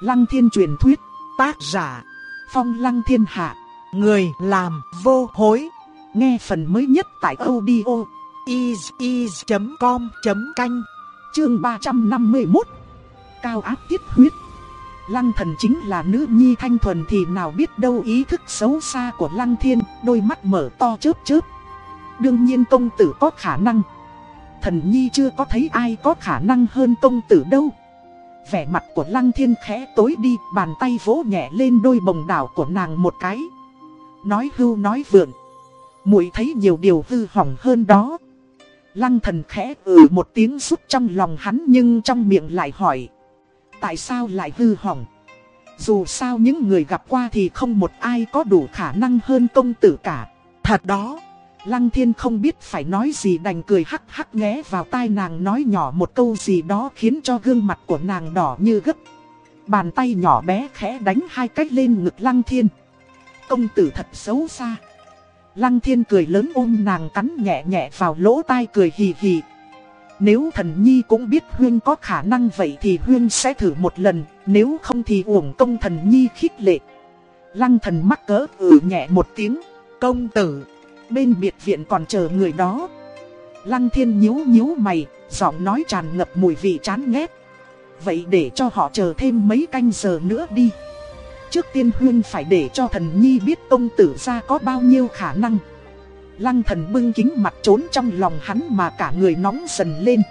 Lăng thiên truyền thuyết, tác giả, phong lăng thiên hạ, người làm vô hối. Nghe phần mới nhất tại audio is.com.canh, chương 351. Cao áp tiết huyết. Lăng thần chính là nữ nhi thanh thuần thì nào biết đâu ý thức xấu xa của lăng thiên, đôi mắt mở to chớp chớp. Đương nhiên công tử có khả năng. Thần nhi chưa có thấy ai có khả năng hơn công tử đâu. Vẻ mặt của lăng thiên khẽ tối đi, bàn tay vỗ nhẹ lên đôi bồng đảo của nàng một cái. Nói hưu nói vượn. muội thấy nhiều điều hư hỏng hơn đó. Lăng thần khẽ ừ một tiếng rút trong lòng hắn nhưng trong miệng lại hỏi. Tại sao lại hư hỏng? Dù sao những người gặp qua thì không một ai có đủ khả năng hơn công tử cả. Thật đó. Lăng thiên không biết phải nói gì đành cười hắc hắc nghé vào tai nàng nói nhỏ một câu gì đó khiến cho gương mặt của nàng đỏ như gấp. Bàn tay nhỏ bé khẽ đánh hai cách lên ngực lăng thiên. Công tử thật xấu xa. Lăng thiên cười lớn ôm nàng cắn nhẹ nhẹ vào lỗ tai cười hì hì. Nếu thần nhi cũng biết Huyên có khả năng vậy thì Huyên sẽ thử một lần, nếu không thì uổng công thần nhi khích lệ. Lăng thần mắc cỡ ừ nhẹ một tiếng, công tử bên biệt viện còn chờ người đó. Lăng thiên nhíu nhíu mày, giọng nói tràn ngập mùi vị chán ghét. Vậy để cho họ chờ thêm mấy canh giờ nữa đi. Trước tiên huyên phải để cho thần nhi biết công tử ra có bao nhiêu khả năng. Lăng thần bưng kính mặt trốn trong lòng hắn mà cả người nóng dần lên.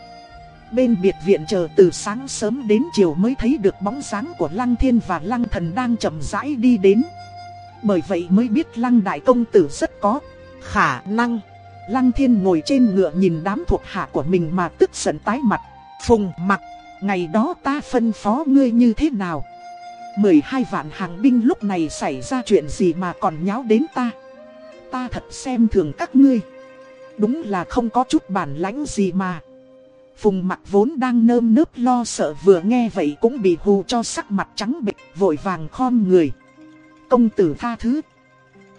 Bên biệt viện chờ từ sáng sớm đến chiều mới thấy được bóng dáng của Lăng Thiên và Lăng Thần đang chậm rãi đi đến. Bởi vậy mới biết Lăng Đại Công Tử rất có khả năng. Lăng thiên ngồi trên ngựa nhìn đám thuộc hạ của mình mà tức giận tái mặt. Phùng mặc, ngày đó ta phân phó ngươi như thế nào? 12 vạn hàng binh lúc này xảy ra chuyện gì mà còn nháo đến ta? Ta thật xem thường các ngươi. Đúng là không có chút bản lãnh gì mà. Phùng mặt vốn đang nơm nớp lo sợ vừa nghe vậy cũng bị hù cho sắc mặt trắng bệch, vội vàng khom người. Công tử tha thứ.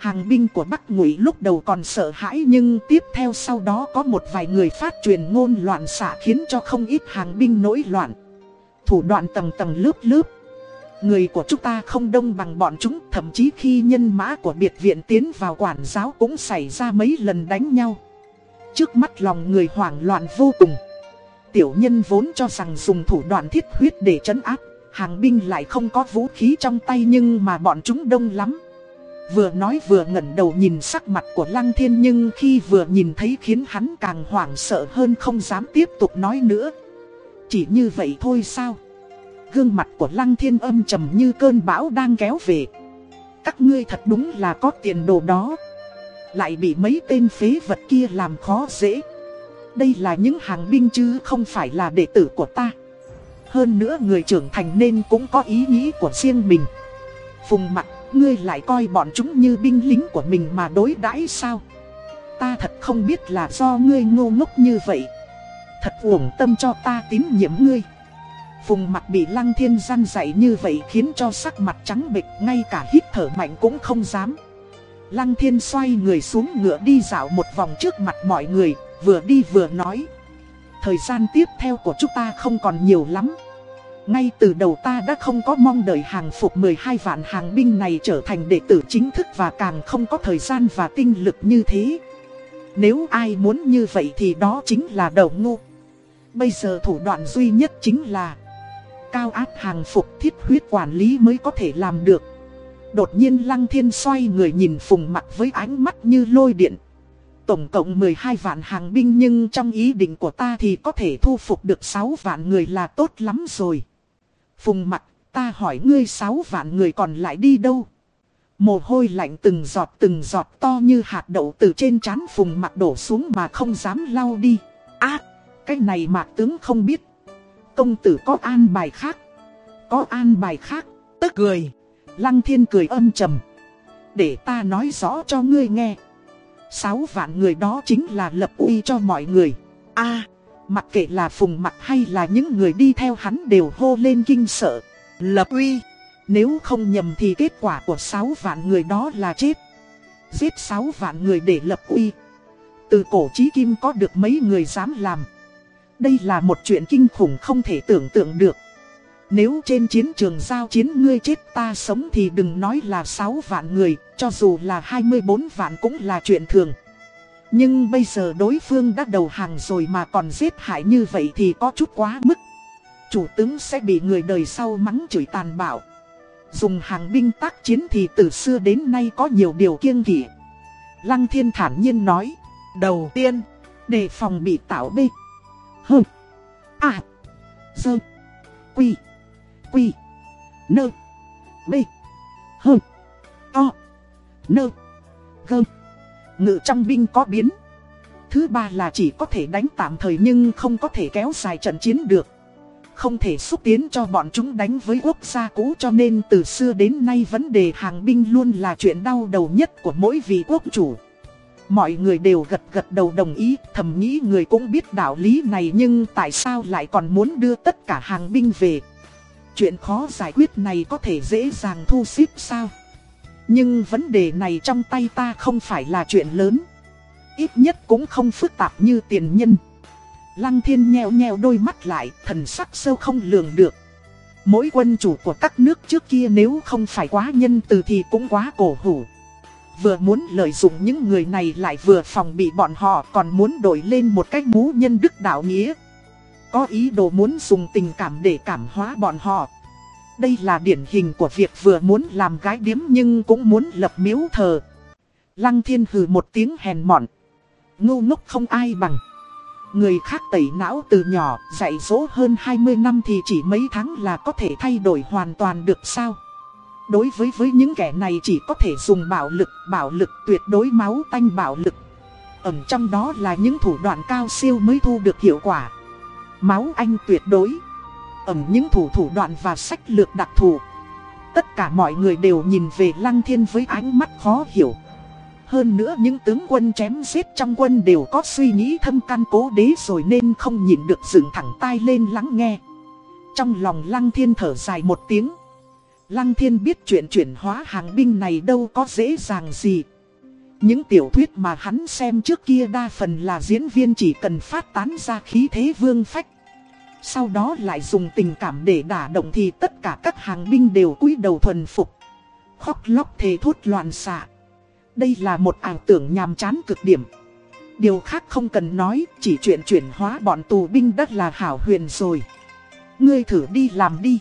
Hàng binh của Bắc Ngụy lúc đầu còn sợ hãi nhưng tiếp theo sau đó có một vài người phát truyền ngôn loạn xạ khiến cho không ít hàng binh nổi loạn. Thủ đoạn tầng tầng lớp lớp. Người của chúng ta không đông bằng bọn chúng, thậm chí khi nhân mã của biệt viện tiến vào quản giáo cũng xảy ra mấy lần đánh nhau. Trước mắt lòng người hoảng loạn vô cùng. Tiểu nhân vốn cho rằng dùng thủ đoạn thiết huyết để trấn áp, hàng binh lại không có vũ khí trong tay nhưng mà bọn chúng đông lắm. Vừa nói vừa ngẩn đầu nhìn sắc mặt của Lăng Thiên nhưng khi vừa nhìn thấy khiến hắn càng hoảng sợ hơn không dám tiếp tục nói nữa. Chỉ như vậy thôi sao? Gương mặt của Lăng Thiên âm trầm như cơn bão đang kéo về. Các ngươi thật đúng là có tiền đồ đó. Lại bị mấy tên phế vật kia làm khó dễ. Đây là những hàng binh chứ không phải là đệ tử của ta. Hơn nữa người trưởng thành nên cũng có ý nghĩ của riêng mình. Phùng mặt Ngươi lại coi bọn chúng như binh lính của mình mà đối đãi sao? Ta thật không biết là do ngươi ngô ngốc như vậy. Thật uổng tâm cho ta tín nhiệm ngươi. Phùng mặt bị lăng thiên gian dạy như vậy khiến cho sắc mặt trắng bệch, ngay cả hít thở mạnh cũng không dám. Lăng thiên xoay người xuống ngựa đi dạo một vòng trước mặt mọi người, Vừa đi vừa nói. Thời gian tiếp theo của chúng ta không còn nhiều lắm ngay từ đầu ta đã không có mong đợi hàng phục 12 vạn hàng binh này trở thành đệ tử chính thức và càng không có thời gian và tinh lực như thế. Nếu ai muốn như vậy thì đó chính là đầu ngu. Bây giờ thủ đoạn duy nhất chính là cao áp hàng phục thiết huyết quản lý mới có thể làm được. Đột nhiên Lăng Thiên xoay người nhìn Phùng mặt với ánh mắt như lôi điện. Tổng cộng 12 vạn hàng binh nhưng trong ý định của ta thì có thể thu phục được 6 vạn người là tốt lắm rồi. Phùng mặt, ta hỏi ngươi sáu vạn người còn lại đi đâu? Mồ hôi lạnh từng giọt từng giọt to như hạt đậu từ trên trán phùng mặt đổ xuống mà không dám lau đi. À, cái này mạc tướng không biết. Công tử có an bài khác. Có an bài khác, tức cười. Lăng thiên cười âm trầm. Để ta nói rõ cho ngươi nghe. Sáu vạn người đó chính là lập uy cho mọi người. a Mặc kệ là phùng mặt hay là những người đi theo hắn đều hô lên kinh sợ. Lập uy. Nếu không nhầm thì kết quả của 6 vạn người đó là chết. Giết 6 vạn người để lập uy. Từ cổ chí kim có được mấy người dám làm. Đây là một chuyện kinh khủng không thể tưởng tượng được. Nếu trên chiến trường giao chiến ngươi chết ta sống thì đừng nói là 6 vạn người, cho dù là 24 vạn cũng là chuyện thường. Nhưng bây giờ đối phương đã đầu hàng rồi mà còn giết hại như vậy thì có chút quá mức. Chủ tướng sẽ bị người đời sau mắng chửi tàn bạo. Dùng hàng binh tác chiến thì từ xưa đến nay có nhiều điều kiêng kỵ. Lăng thiên thản nhiên nói. Đầu tiên, đề phòng bị tạo bê. Hừ. À. Dơ. Quy. Quy. Nơ. Bê. Hừ. To. Nơ. Gơm. Ngự trong binh có biến. Thứ ba là chỉ có thể đánh tạm thời nhưng không có thể kéo dài trận chiến được. Không thể xúc tiến cho bọn chúng đánh với quốc gia cũ cho nên từ xưa đến nay vấn đề hàng binh luôn là chuyện đau đầu nhất của mỗi vị quốc chủ. Mọi người đều gật gật đầu đồng ý, thầm nghĩ người cũng biết đạo lý này nhưng tại sao lại còn muốn đưa tất cả hàng binh về. Chuyện khó giải quyết này có thể dễ dàng thu xếp sao? Nhưng vấn đề này trong tay ta không phải là chuyện lớn. Ít nhất cũng không phức tạp như tiền nhân. Lăng thiên nheo nheo đôi mắt lại, thần sắc sâu không lường được. Mỗi quân chủ của các nước trước kia nếu không phải quá nhân từ thì cũng quá cổ hủ. Vừa muốn lợi dụng những người này lại vừa phòng bị bọn họ còn muốn đổi lên một cách mũ nhân đức đạo nghĩa. Có ý đồ muốn dùng tình cảm để cảm hóa bọn họ. Đây là điển hình của việc vừa muốn làm gái điếm nhưng cũng muốn lập miếu thờ. Lăng thiên hừ một tiếng hèn mọn. Ngu ngốc không ai bằng. Người khác tẩy não từ nhỏ, dạy dỗ hơn 20 năm thì chỉ mấy tháng là có thể thay đổi hoàn toàn được sao? Đối với với những kẻ này chỉ có thể dùng bạo lực, bạo lực tuyệt đối máu tanh bạo lực. Ẩm trong đó là những thủ đoạn cao siêu mới thu được hiệu quả. Máu anh tuyệt đối. Ẩn những thủ thủ đoạn và sách lược đặc thù. Tất cả mọi người đều nhìn về Lăng Thiên với ánh mắt khó hiểu. Hơn nữa những tướng quân chém giết trong quân đều có suy nghĩ thâm căn cố đế rồi nên không nhìn được dựng thẳng tai lên lắng nghe. Trong lòng Lăng Thiên thở dài một tiếng. Lăng Thiên biết chuyện chuyển hóa hàng binh này đâu có dễ dàng gì. Những tiểu thuyết mà hắn xem trước kia đa phần là diễn viên chỉ cần phát tán ra khí thế vương phách. Sau đó lại dùng tình cảm để đả động thì tất cả các hàng binh đều cúi đầu thuần phục. Khóc lóc thề thốt loạn xạ. Đây là một ảo tưởng nhàm chán cực điểm. Điều khác không cần nói, chỉ chuyện chuyển hóa bọn tù binh đất là hảo huyền rồi. Ngươi thử đi làm đi.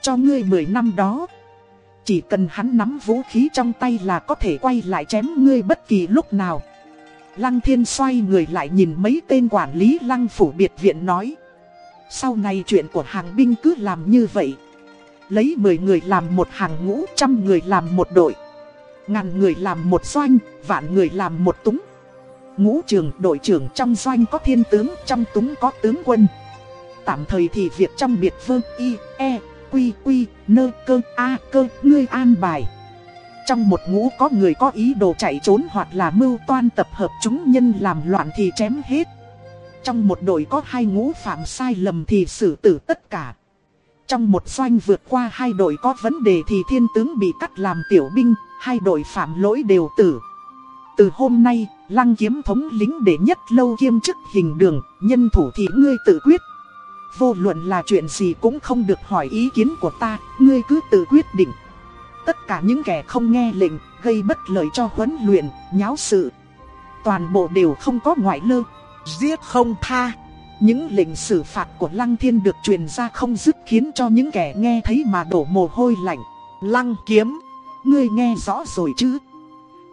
Cho ngươi 10 năm đó. Chỉ cần hắn nắm vũ khí trong tay là có thể quay lại chém ngươi bất kỳ lúc nào. Lăng thiên xoay người lại nhìn mấy tên quản lý lăng phủ biệt viện nói. Sau này chuyện của hàng binh cứ làm như vậy. Lấy 10 người làm một hàng ngũ, trăm người làm một đội. Ngàn người làm một doanh, vạn người làm một túng. Ngũ trường, đội trưởng trong doanh có thiên tướng, trong túng có tướng quân. Tạm thời thì việc trong biệt vương y, e, quy, quy, nơ, cơ, a, cơ, ngươi an bài. Trong một ngũ có người có ý đồ chạy trốn hoặc là mưu toan tập hợp chúng nhân làm loạn thì chém hết. Trong một đội có hai ngũ phạm sai lầm thì xử tử tất cả. Trong một doanh vượt qua hai đội có vấn đề thì thiên tướng bị cắt làm tiểu binh, hai đội phạm lỗi đều tử. Từ hôm nay, lăng kiếm thống lính để nhất lâu kiêm chức hình đường, nhân thủ thì ngươi tự quyết. Vô luận là chuyện gì cũng không được hỏi ý kiến của ta, ngươi cứ tự quyết định. Tất cả những kẻ không nghe lệnh, gây bất lợi cho huấn luyện, nháo sự. Toàn bộ đều không có ngoại lơ, giết không tha. Những lệnh xử phạt của Lăng Thiên được truyền ra không dứt khiến cho những kẻ nghe thấy mà đổ mồ hôi lạnh. Lăng kiếm, ngươi nghe rõ rồi chứ?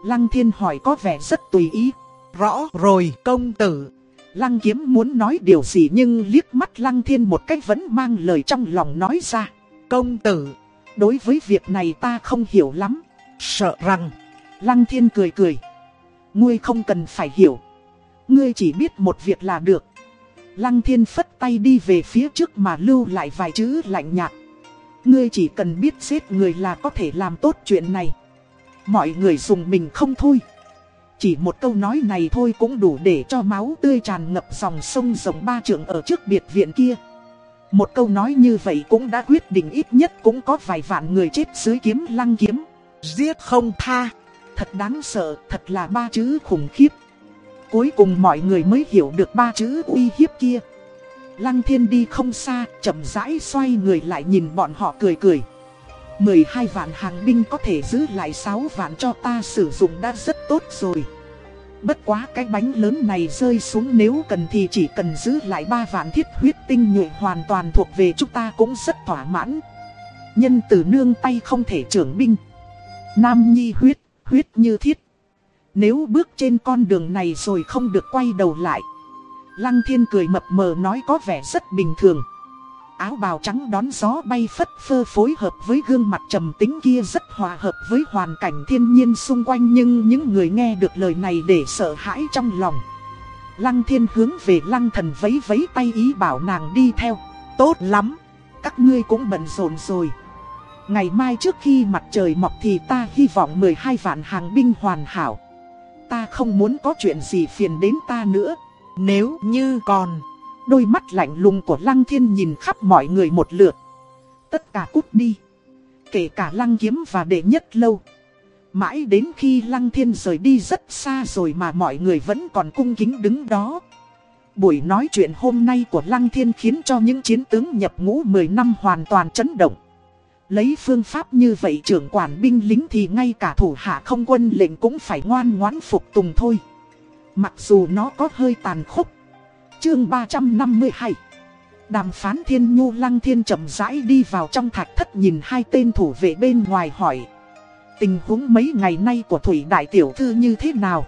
Lăng Thiên hỏi có vẻ rất tùy ý. Rõ rồi công tử. Lăng kiếm muốn nói điều gì nhưng liếc mắt Lăng Thiên một cách vẫn mang lời trong lòng nói ra. Công tử, đối với việc này ta không hiểu lắm. Sợ rằng, Lăng Thiên cười cười. Ngươi không cần phải hiểu. Ngươi chỉ biết một việc là được. Lăng thiên phất tay đi về phía trước mà lưu lại vài chữ lạnh nhạt. Ngươi chỉ cần biết giết người là có thể làm tốt chuyện này. Mọi người dùng mình không thôi. Chỉ một câu nói này thôi cũng đủ để cho máu tươi tràn ngập dòng sông rộng ba trượng ở trước biệt viện kia. Một câu nói như vậy cũng đã quyết định ít nhất cũng có vài vạn người chết dưới kiếm lăng kiếm. Giết không tha. Thật đáng sợ, thật là ba chữ khủng khiếp. Cuối cùng mọi người mới hiểu được ba chữ uy hiếp kia. Lăng thiên đi không xa, chậm rãi xoay người lại nhìn bọn họ cười cười. 12 vạn hàng binh có thể giữ lại 6 vạn cho ta sử dụng đã rất tốt rồi. Bất quá cái bánh lớn này rơi xuống nếu cần thì chỉ cần giữ lại 3 vạn thiết huyết tinh nhuệ hoàn toàn thuộc về chúng ta cũng rất thỏa mãn. Nhân tử nương tay không thể trưởng binh. Nam nhi huyết, huyết như thiết. Nếu bước trên con đường này rồi không được quay đầu lại. Lăng thiên cười mập mờ nói có vẻ rất bình thường. Áo bào trắng đón gió bay phất phơ phối hợp với gương mặt trầm tính kia rất hòa hợp với hoàn cảnh thiên nhiên xung quanh Nhưng những người nghe được lời này để sợ hãi trong lòng. Lăng thiên hướng về lăng thần vấy vấy tay ý bảo nàng đi theo. Tốt lắm, các ngươi cũng bận rộn rồi. Ngày mai trước khi mặt trời mọc thì ta hy vọng 12 vạn hàng binh hoàn hảo. Ta không muốn có chuyện gì phiền đến ta nữa Nếu như còn, Đôi mắt lạnh lùng của Lăng Thiên nhìn khắp mọi người một lượt. Tất cả cút đi. Kể cả Lăng Kiếm và Đệ Nhất Lâu. Mãi đến khi Lăng Thiên rời đi rất xa rồi mà mọi người vẫn còn cung kính đứng đó. Buổi nói chuyện hôm nay của Lăng Thiên khiến cho những chiến tướng nhập ngũ 10 năm hoàn toàn chấn động. Lấy phương pháp như vậy trưởng quản binh lính thì ngay cả thủ hạ không quân lệnh cũng phải ngoan ngoãn phục tùng thôi. Mặc dù nó có hơi tàn khốc chương 352 Đàm phán thiên nhu lăng thiên chậm rãi đi vào trong thạch thất nhìn hai tên thủ vệ bên ngoài hỏi Tình huống mấy ngày nay của Thủy Đại Tiểu Thư như thế nào?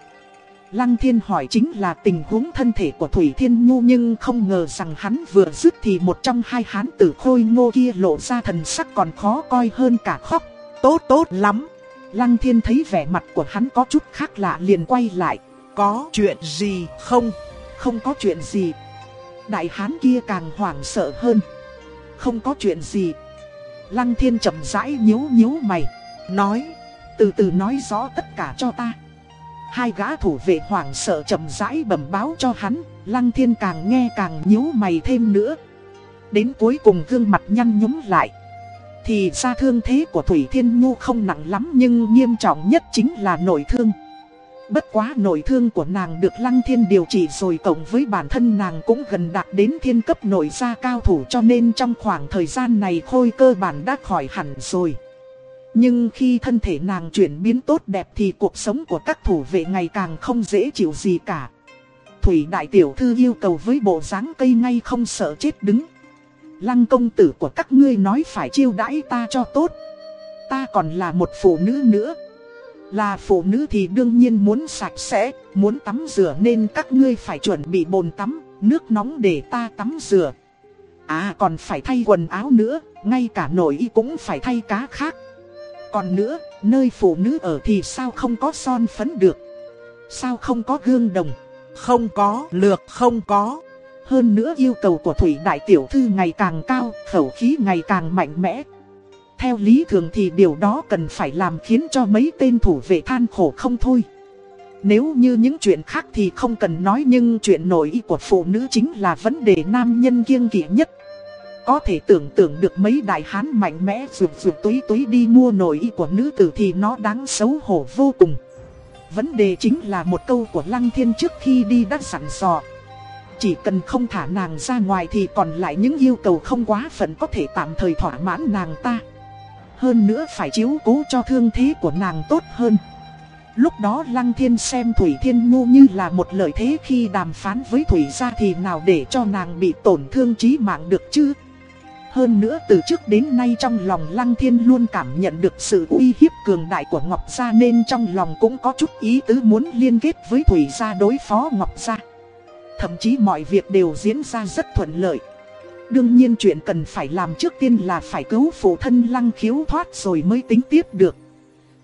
Lăng thiên hỏi chính là tình huống thân thể của Thủy Thiên Nhu nhưng không ngờ rằng hắn vừa dứt thì một trong hai hán tử khôi ngô kia lộ ra thần sắc còn khó coi hơn cả khóc. Tốt tốt lắm. Lăng thiên thấy vẻ mặt của hắn có chút khác lạ liền quay lại. Có chuyện gì không? Không có chuyện gì. Đại hán kia càng hoảng sợ hơn. Không có chuyện gì. Lăng thiên chậm rãi nhíu nhíu mày. Nói. Từ từ nói rõ tất cả cho ta. Hai gã thủ vệ hoảng sợ chậm rãi bẩm báo cho hắn. Lăng thiên càng nghe càng nhíu mày thêm nữa. Đến cuối cùng gương mặt nhăn nhúm lại. Thì ra thương thế của Thủy Thiên Nhu không nặng lắm nhưng nghiêm trọng nhất chính là nội thương. Bất quá nội thương của nàng được Lăng Thiên điều trị rồi cộng với bản thân nàng cũng gần đạt đến thiên cấp nội gia cao thủ cho nên trong khoảng thời gian này khôi cơ bản đã khỏi hẳn rồi. Nhưng khi thân thể nàng chuyển biến tốt đẹp thì cuộc sống của các thủ vệ ngày càng không dễ chịu gì cả. Thủy đại tiểu thư yêu cầu với bộ dáng cây ngay không sợ chết đứng. Lăng công tử của các ngươi nói phải chiêu đãi ta cho tốt. Ta còn là một phụ nữ nữa. Là phụ nữ thì đương nhiên muốn sạch sẽ, muốn tắm rửa nên các ngươi phải chuẩn bị bồn tắm, nước nóng để ta tắm rửa. À còn phải thay quần áo nữa, ngay cả nội y cũng phải thay cá khác. Còn nữa, nơi phụ nữ ở thì sao không có son phấn được? Sao không có gương đồng? Không có, lược không có. Hơn nữa yêu cầu của Thủy Đại Tiểu Thư ngày càng cao, khẩu khí ngày càng mạnh mẽ. Theo lý thường thì điều đó cần phải làm khiến cho mấy tên thủ vệ than khổ không thôi. Nếu như những chuyện khác thì không cần nói nhưng chuyện nội y của phụ nữ chính là vấn đề nam nhân kiêng kỵ nhất. Có thể tưởng tượng được mấy đại hán mạnh mẽ rụt rụt túi túi đi mua nội y của nữ tử thì nó đáng xấu hổ vô cùng. Vấn đề chính là một câu của Lăng Thiên trước khi đi đã sẵn sò Chỉ cần không thả nàng ra ngoài thì còn lại những yêu cầu không quá phận có thể tạm thời thỏa mãn nàng ta. Hơn nữa phải chiếu cố cho thương thế của nàng tốt hơn Lúc đó Lăng Thiên xem Thủy Thiên Nhu như là một lợi thế khi đàm phán với Thủy gia thì nào để cho nàng bị tổn thương chí mạng được chứ hơn nữa từ trước đến nay trong lòng Lăng Thiên luôn cảm nhận được sự uy hiếp cường đại của Ngọc Gia Nên trong lòng cũng có chút ý tứ muốn liên kết với Thủy gia đối phó Ngọc Gia Thậm chí mọi việc đều diễn ra rất thuận lợi Đương nhiên chuyện cần phải làm trước tiên là phải cứu phụ thân lăng khiếu thoát rồi mới tính tiếp được.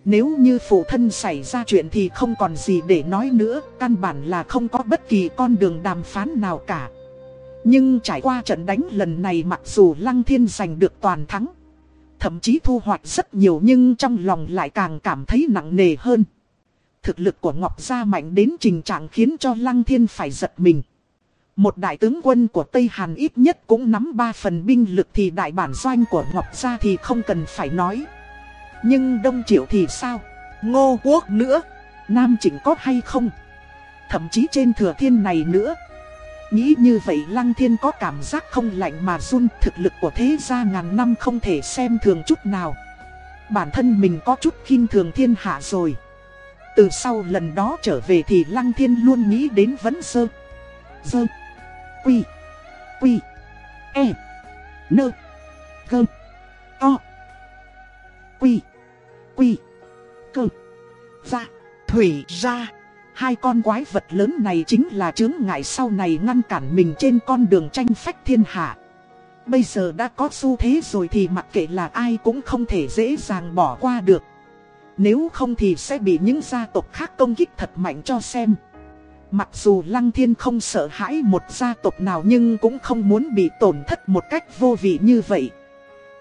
Nếu như phụ thân xảy ra chuyện thì không còn gì để nói nữa, căn bản là không có bất kỳ con đường đàm phán nào cả. Nhưng trải qua trận đánh lần này mặc dù Lăng Thiên giành được toàn thắng, thậm chí thu hoạch rất nhiều nhưng trong lòng lại càng cảm thấy nặng nề hơn. Thực lực của Ngọc Gia mạnh đến trình trạng khiến cho Lăng Thiên phải giật mình. Một đại tướng quân của Tây Hàn ít nhất cũng nắm 3 phần binh lực thì đại bản doanh của Ngọc Gia thì không cần phải nói. Nhưng Đông Triệu thì sao? Ngô Quốc nữa? Nam Chỉnh có hay không? Thậm chí trên thừa thiên này nữa. Nghĩ như vậy Lăng Thiên có cảm giác không lạnh mà run, thực lực của thế gia ngàn năm không thể xem thường chút nào. Bản thân mình có chút khinh thường thiên hạ rồi. Từ sau lần đó trở về thì Lăng Thiên luôn nghĩ đến vấn sơ. Dơ. Quy. Quy. E. Nơ. Gơ. To. Quy. Quy. Cơ. Ra. Thủy ra. Hai con quái vật lớn này chính là chướng ngại sau này ngăn cản mình trên con đường tranh phách thiên hạ. Bây giờ đã có xu thế rồi thì mặc kệ là ai cũng không thể dễ dàng bỏ qua được. Nếu không thì sẽ bị những gia tộc khác công kích thật mạnh cho xem. Mặc dù Lăng Thiên không sợ hãi một gia tộc nào nhưng cũng không muốn bị tổn thất một cách vô vị như vậy.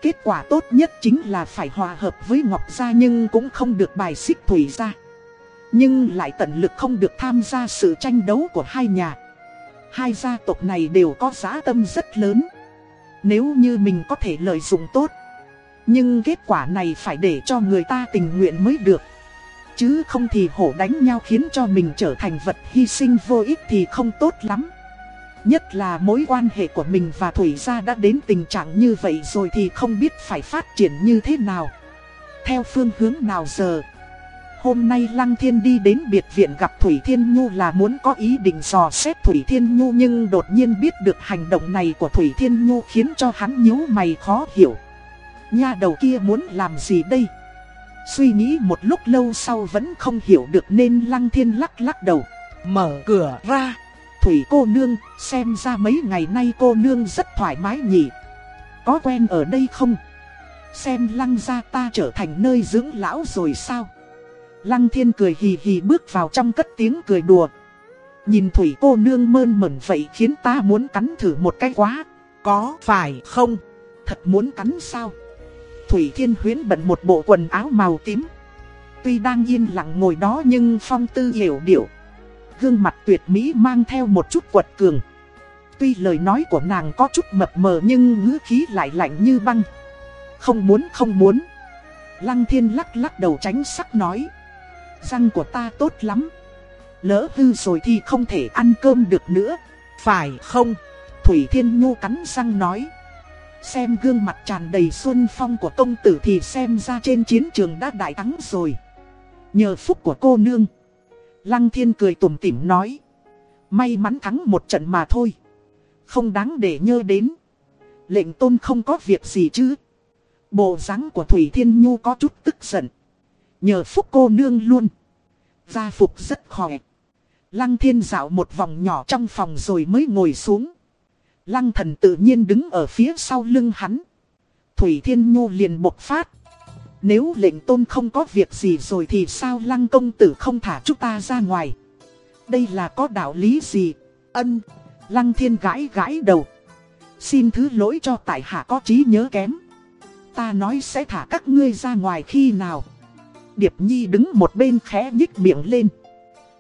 Kết quả tốt nhất chính là phải hòa hợp với Ngọc Gia nhưng cũng không được bài xích Thủy Gia. Nhưng lại tận lực không được tham gia sự tranh đấu của hai nhà. Hai gia tộc này đều có giá tâm rất lớn. Nếu như mình có thể lợi dụng tốt. Nhưng kết quả này phải để cho người ta tình nguyện mới được. Chứ không thì hổ đánh nhau khiến cho mình trở thành vật hy sinh vô ích thì không tốt lắm. Nhất là mối quan hệ của mình và Thủy Gia đã đến tình trạng như vậy rồi thì không biết phải phát triển như thế nào. Theo phương hướng nào giờ. Hôm nay Lăng Thiên đi đến biệt viện gặp Thủy Thiên Nhu là muốn có ý định dò xét Thủy Thiên Nhu nhưng đột nhiên biết được hành động này của Thủy Thiên Nhu khiến cho hắn nhíu mày khó hiểu. Nha đầu kia muốn làm gì đây? Suy nghĩ một lúc lâu sau vẫn không hiểu được nên Lăng Thiên lắc lắc đầu. Mở cửa ra. Thủy cô nương, xem ra mấy ngày nay cô nương rất thoải mái nhỉ. Có quen ở đây không? Xem lăng gia ta trở thành nơi dưỡng lão rồi sao? Lăng thiên cười hì hì bước vào trong cất tiếng cười đùa. Nhìn thủy cô nương mơn mẩn vậy khiến ta muốn cắn thử một cái quá. Có phải không? Thật muốn cắn sao? Thủy thiên huyến bận một bộ quần áo màu tím. Tuy đang yên lặng ngồi đó nhưng phong tư hiểu điệu. Gương mặt tuyệt mỹ mang theo một chút quật cường. Tuy lời nói của nàng có chút mập mờ nhưng ngữ khí lại lạnh như băng. Không muốn không muốn. Lăng thiên lắc lắc đầu tránh sắc nói. Răng của ta tốt lắm. Lỡ hư rồi thì không thể ăn cơm được nữa. Phải không? Thủy Thiên Nhu cắn răng nói. Xem gương mặt tràn đầy xuân phong của công tử thì xem ra trên chiến trường đã đại thắng rồi. Nhờ phúc của cô nương. Lăng Thiên cười tủm tỉm nói. May mắn thắng một trận mà thôi. Không đáng để nhớ đến. Lệnh tôn không có việc gì chứ. Bộ dáng của Thủy Thiên Nhu có chút tức giận. Nhờ phúc cô nương luôn. Gia phục rất khỏe. Lăng thiên dạo một vòng nhỏ trong phòng rồi mới ngồi xuống. Lăng thần tự nhiên đứng ở phía sau lưng hắn. Thủy Thiên Nhu liền bộc phát. Nếu lệnh tôn không có việc gì rồi thì sao lăng công tử không thả chúng ta ra ngoài. Đây là có đạo lý gì? Ân, lăng thiên gãi gãi đầu. Xin thứ lỗi cho tại hạ có trí nhớ kém. Ta nói sẽ thả các ngươi ra ngoài khi nào. Điệp Nhi đứng một bên khẽ nhích miệng lên.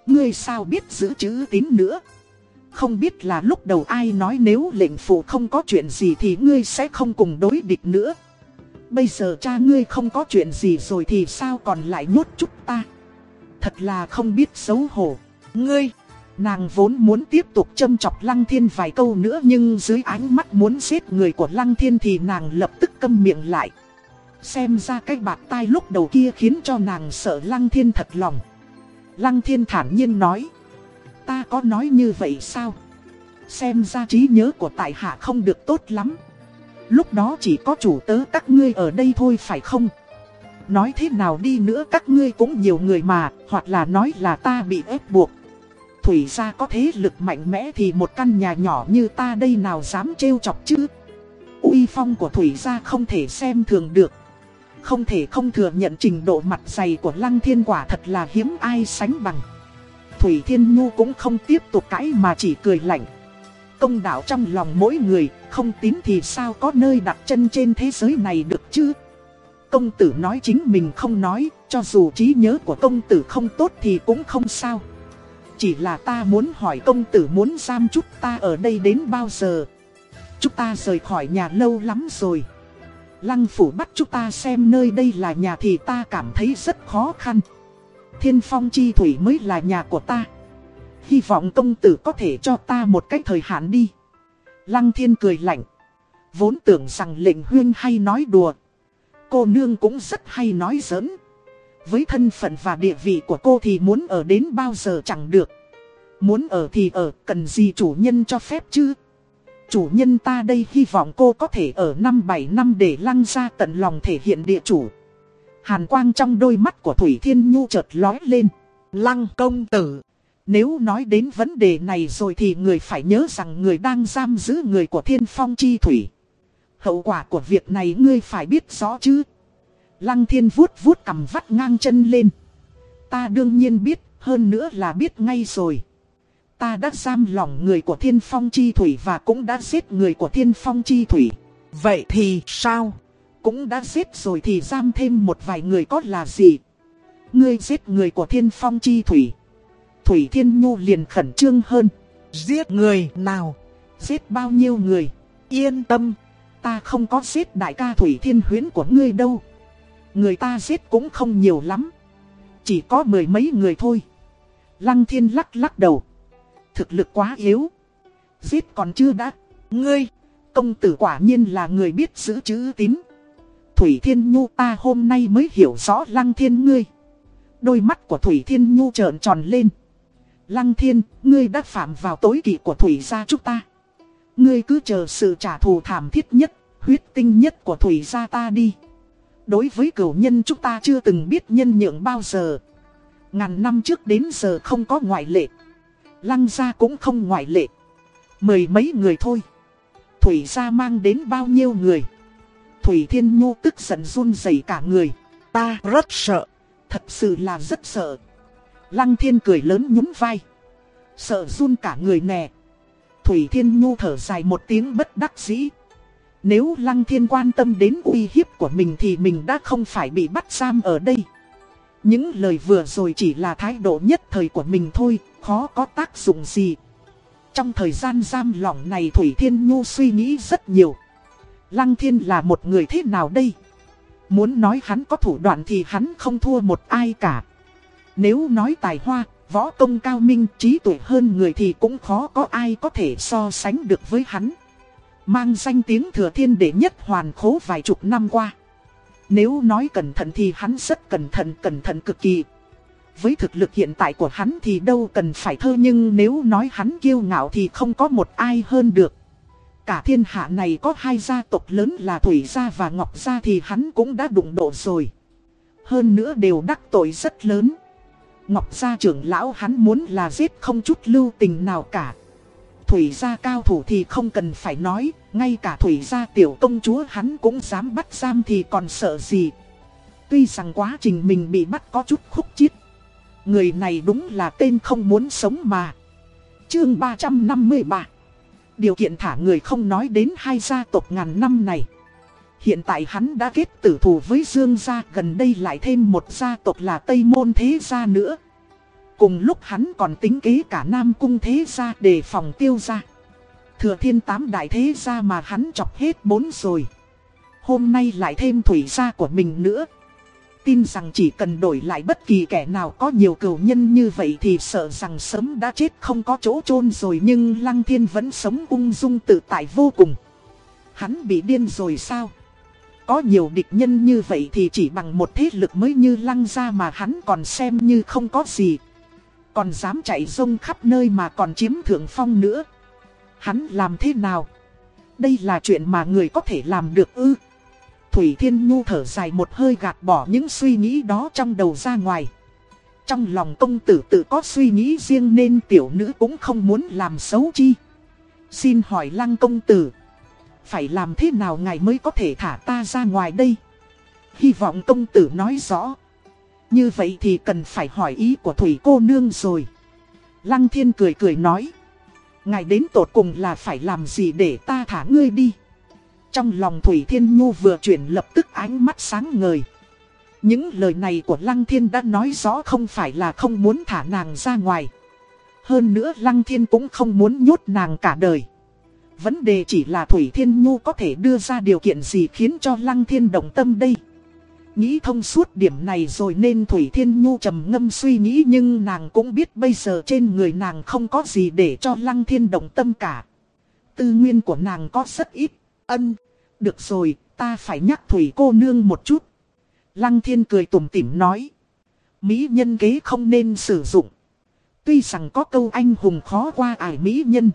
Ngươi sao biết giữ chữ tín nữa? Không biết là lúc đầu ai nói nếu lệnh phụ không có chuyện gì thì ngươi sẽ không cùng đối địch nữa. Bây giờ cha ngươi không có chuyện gì rồi thì sao còn lại nhốt chúc ta? Thật là không biết xấu hổ. Ngươi, nàng vốn muốn tiếp tục châm chọc Lăng Thiên vài câu nữa nhưng dưới ánh mắt muốn giết người của Lăng Thiên thì nàng lập tức câm miệng lại. Xem ra cái bạc tai lúc đầu kia khiến cho nàng sợ Lăng Thiên thật lòng. Lăng Thiên thản nhiên nói. Ta có nói như vậy sao? Xem ra trí nhớ của tại hạ không được tốt lắm. Lúc đó chỉ có chủ tớ các ngươi ở đây thôi phải không? Nói thế nào đi nữa các ngươi cũng nhiều người mà, hoặc là nói là ta bị ép buộc. Thủy ra có thế lực mạnh mẽ thì một căn nhà nhỏ như ta đây nào dám trêu chọc chứ? uy phong của Thủy gia không thể xem thường được. Không thể không thừa nhận trình độ mặt dày của Lăng Thiên quả thật là hiếm ai sánh bằng. Thủy Thiên Nhu cũng không tiếp tục cãi mà chỉ cười lạnh. Công đạo trong lòng mỗi người, không tín thì sao có nơi đặt chân trên thế giới này được chứ? Công tử nói chính mình không nói, cho dù trí nhớ của công tử không tốt thì cũng không sao. Chỉ là ta muốn hỏi công tử muốn giam chút ta ở đây đến bao giờ? Chúng ta rời khỏi nhà lâu lắm rồi. Lăng phủ bắt chúng ta xem nơi đây là nhà thì ta cảm thấy rất khó khăn. Thiên phong chi thủy mới là nhà của ta. Hy vọng công tử có thể cho ta một cách thời hạn đi. Lăng thiên cười lạnh. Vốn tưởng rằng lệnh huyên hay nói đùa. Cô nương cũng rất hay nói giỡn. Với thân phận và địa vị của cô thì muốn ở đến bao giờ chẳng được. Muốn ở thì ở, cần gì chủ nhân cho phép chứ? Chủ nhân ta đây hy vọng cô có thể ở năm 7 năm để lăng ra tận lòng thể hiện địa chủ. Hàn quang trong đôi mắt của Thủy Thiên Nhu chợt lói lên. Lăng công tử. Nếu nói đến vấn đề này rồi thì người phải nhớ rằng người đang giam giữ người của Thiên Phong Chi Thủy. Hậu quả của việc này ngươi phải biết rõ chứ. Lăng Thiên vuốt vuốt cầm vắt ngang chân lên. Ta đương nhiên biết, hơn nữa là biết ngay rồi. Ta đã giam lòng người của Thiên Phong Chi Thủy và cũng đã giết người của Thiên Phong Chi Thủy. Vậy thì sao? Cũng đã giết rồi thì giam thêm một vài người có là gì? Ngươi giết người của Thiên Phong Chi Thủy. Thủy Thiên Nhu liền khẩn trương hơn. Giết người nào? Giết bao nhiêu người? Yên tâm, ta không có giết đại ca Thủy Thiên Huyến của ngươi đâu. Người ta giết cũng không nhiều lắm. Chỉ có mười mấy người thôi. Lăng Thiên lắc lắc đầu. Thực lực quá yếu. Giết còn chưa đã. Ngươi, công tử quả nhiên là người biết giữ chữ tín. Thủy Thiên Nhu ta hôm nay mới hiểu rõ Lăng Thiên ngươi. Đôi mắt của Thủy Thiên Nhu trợn tròn lên. Lăng Thiên, ngươi đã phạm vào tối kỵ của Thủy gia chúng ta. Ngươi cứ chờ sự trả thù thảm thiết nhất, huyết tinh nhất của Thủy gia ta đi. Đối với cửu nhân chúng ta chưa từng biết nhân nhượng bao giờ. Ngàn năm trước đến giờ không có ngoại lệ. Lăng gia cũng không ngoại lệ. Mười mấy người thôi. Thủy gia mang đến bao nhiêu người. Thủy Thiên Nhu tức giận run rẩy cả người. Ta rất sợ. Thật sự là rất sợ. Lăng Thiên cười lớn nhún vai. Sợ run cả người nè. Thủy Thiên Nhu thở dài một tiếng bất đắc dĩ. Nếu Lăng Thiên quan tâm đến uy hiếp của mình thì mình đã không phải bị bắt giam ở đây. Những lời vừa rồi chỉ là thái độ nhất thời của mình thôi, khó có tác dụng gì. Trong thời gian giam lỏng này Thủy Thiên Nhu suy nghĩ rất nhiều. Lăng Thiên là một người thế nào đây? Muốn nói hắn có thủ đoạn thì hắn không thua một ai cả. Nếu nói tài hoa, võ công cao minh, trí tuệ hơn người thì cũng khó có ai có thể so sánh được với hắn. Mang danh tiếng thừa thiên đệ nhất hoàn khố vài chục năm qua. Nếu nói cẩn thận thì hắn rất cẩn thận, cẩn thận cực kỳ. Với thực lực hiện tại của hắn thì đâu cần phải thơ nhưng nếu nói hắn kiêu ngạo thì không có một ai hơn được. Cả thiên hạ này có hai gia tộc lớn là Thủy Gia và Ngọc Gia thì hắn cũng đã đụng độ rồi. Hơn nữa đều đắc tội rất lớn. Ngọc Gia trưởng lão hắn muốn là giết không chút lưu tình nào cả. Thủy Gia cao thủ thì không cần phải nói, ngay cả Thủy Gia tiểu công chúa hắn cũng dám bắt giam thì còn sợ gì. Tuy rằng quá trình mình bị bắt có chút khúc chiết. Người này đúng là tên không muốn sống mà. Chương 353 Điều kiện thả người không nói đến hai gia tộc ngàn năm này. Hiện tại hắn đã kết tử thù với Dương gia gần đây lại thêm một gia tộc là Tây Môn Thế Gia nữa. Cùng lúc hắn còn tính kế cả Nam Cung Thế Gia để phòng tiêu gia. Thừa thiên tám đại thế gia mà hắn chọc hết bốn rồi. Hôm nay lại thêm thủy gia của mình nữa. Tin rằng chỉ cần đổi lại bất kỳ kẻ nào có nhiều cừu nhân như vậy thì sợ rằng sớm đã chết không có chỗ chôn rồi nhưng Lăng Thiên vẫn sống ung dung tự tại vô cùng. Hắn bị điên rồi sao? Có nhiều địch nhân như vậy thì chỉ bằng một thế lực mới như Lăng gia mà hắn còn xem như không có gì. Còn dám chạy rông khắp nơi mà còn chiếm thượng phong nữa. Hắn làm thế nào? Đây là chuyện mà người có thể làm được ư? Thủy Thiên Nhu thở dài một hơi gạt bỏ những suy nghĩ đó trong đầu ra ngoài. Trong lòng công tử tự có suy nghĩ riêng nên tiểu nữ cũng không muốn làm xấu chi. Xin hỏi lăng công tử. Phải làm thế nào ngài mới có thể thả ta ra ngoài đây? Hy vọng công tử nói rõ. Như vậy thì cần phải hỏi ý của Thủy cô nương rồi. Lăng thiên cười cười nói. Ngài đến tột cùng là phải làm gì để ta thả ngươi đi? Trong lòng Thủy Thiên Nhu vừa chuyển lập tức ánh mắt sáng ngời. Những lời này của Lăng Thiên đã nói rõ không phải là không muốn thả nàng ra ngoài. Hơn nữa Lăng Thiên cũng không muốn nhốt nàng cả đời. Vấn đề chỉ là Thủy Thiên Nhu có thể đưa ra điều kiện gì khiến cho Lăng Thiên động tâm đây. Nghĩ thông suốt điểm này rồi nên Thủy Thiên Nhu trầm ngâm suy nghĩ nhưng nàng cũng biết bây giờ trên người nàng không có gì để cho Lăng Thiên động tâm cả. Tư nguyên của nàng có rất ít. Ân, được rồi, ta phải nhắc Thủy cô nương một chút. Lăng Thiên cười tủm tỉm nói. Mỹ nhân kế không nên sử dụng. Tuy rằng có câu anh hùng khó qua ải Mỹ nhân.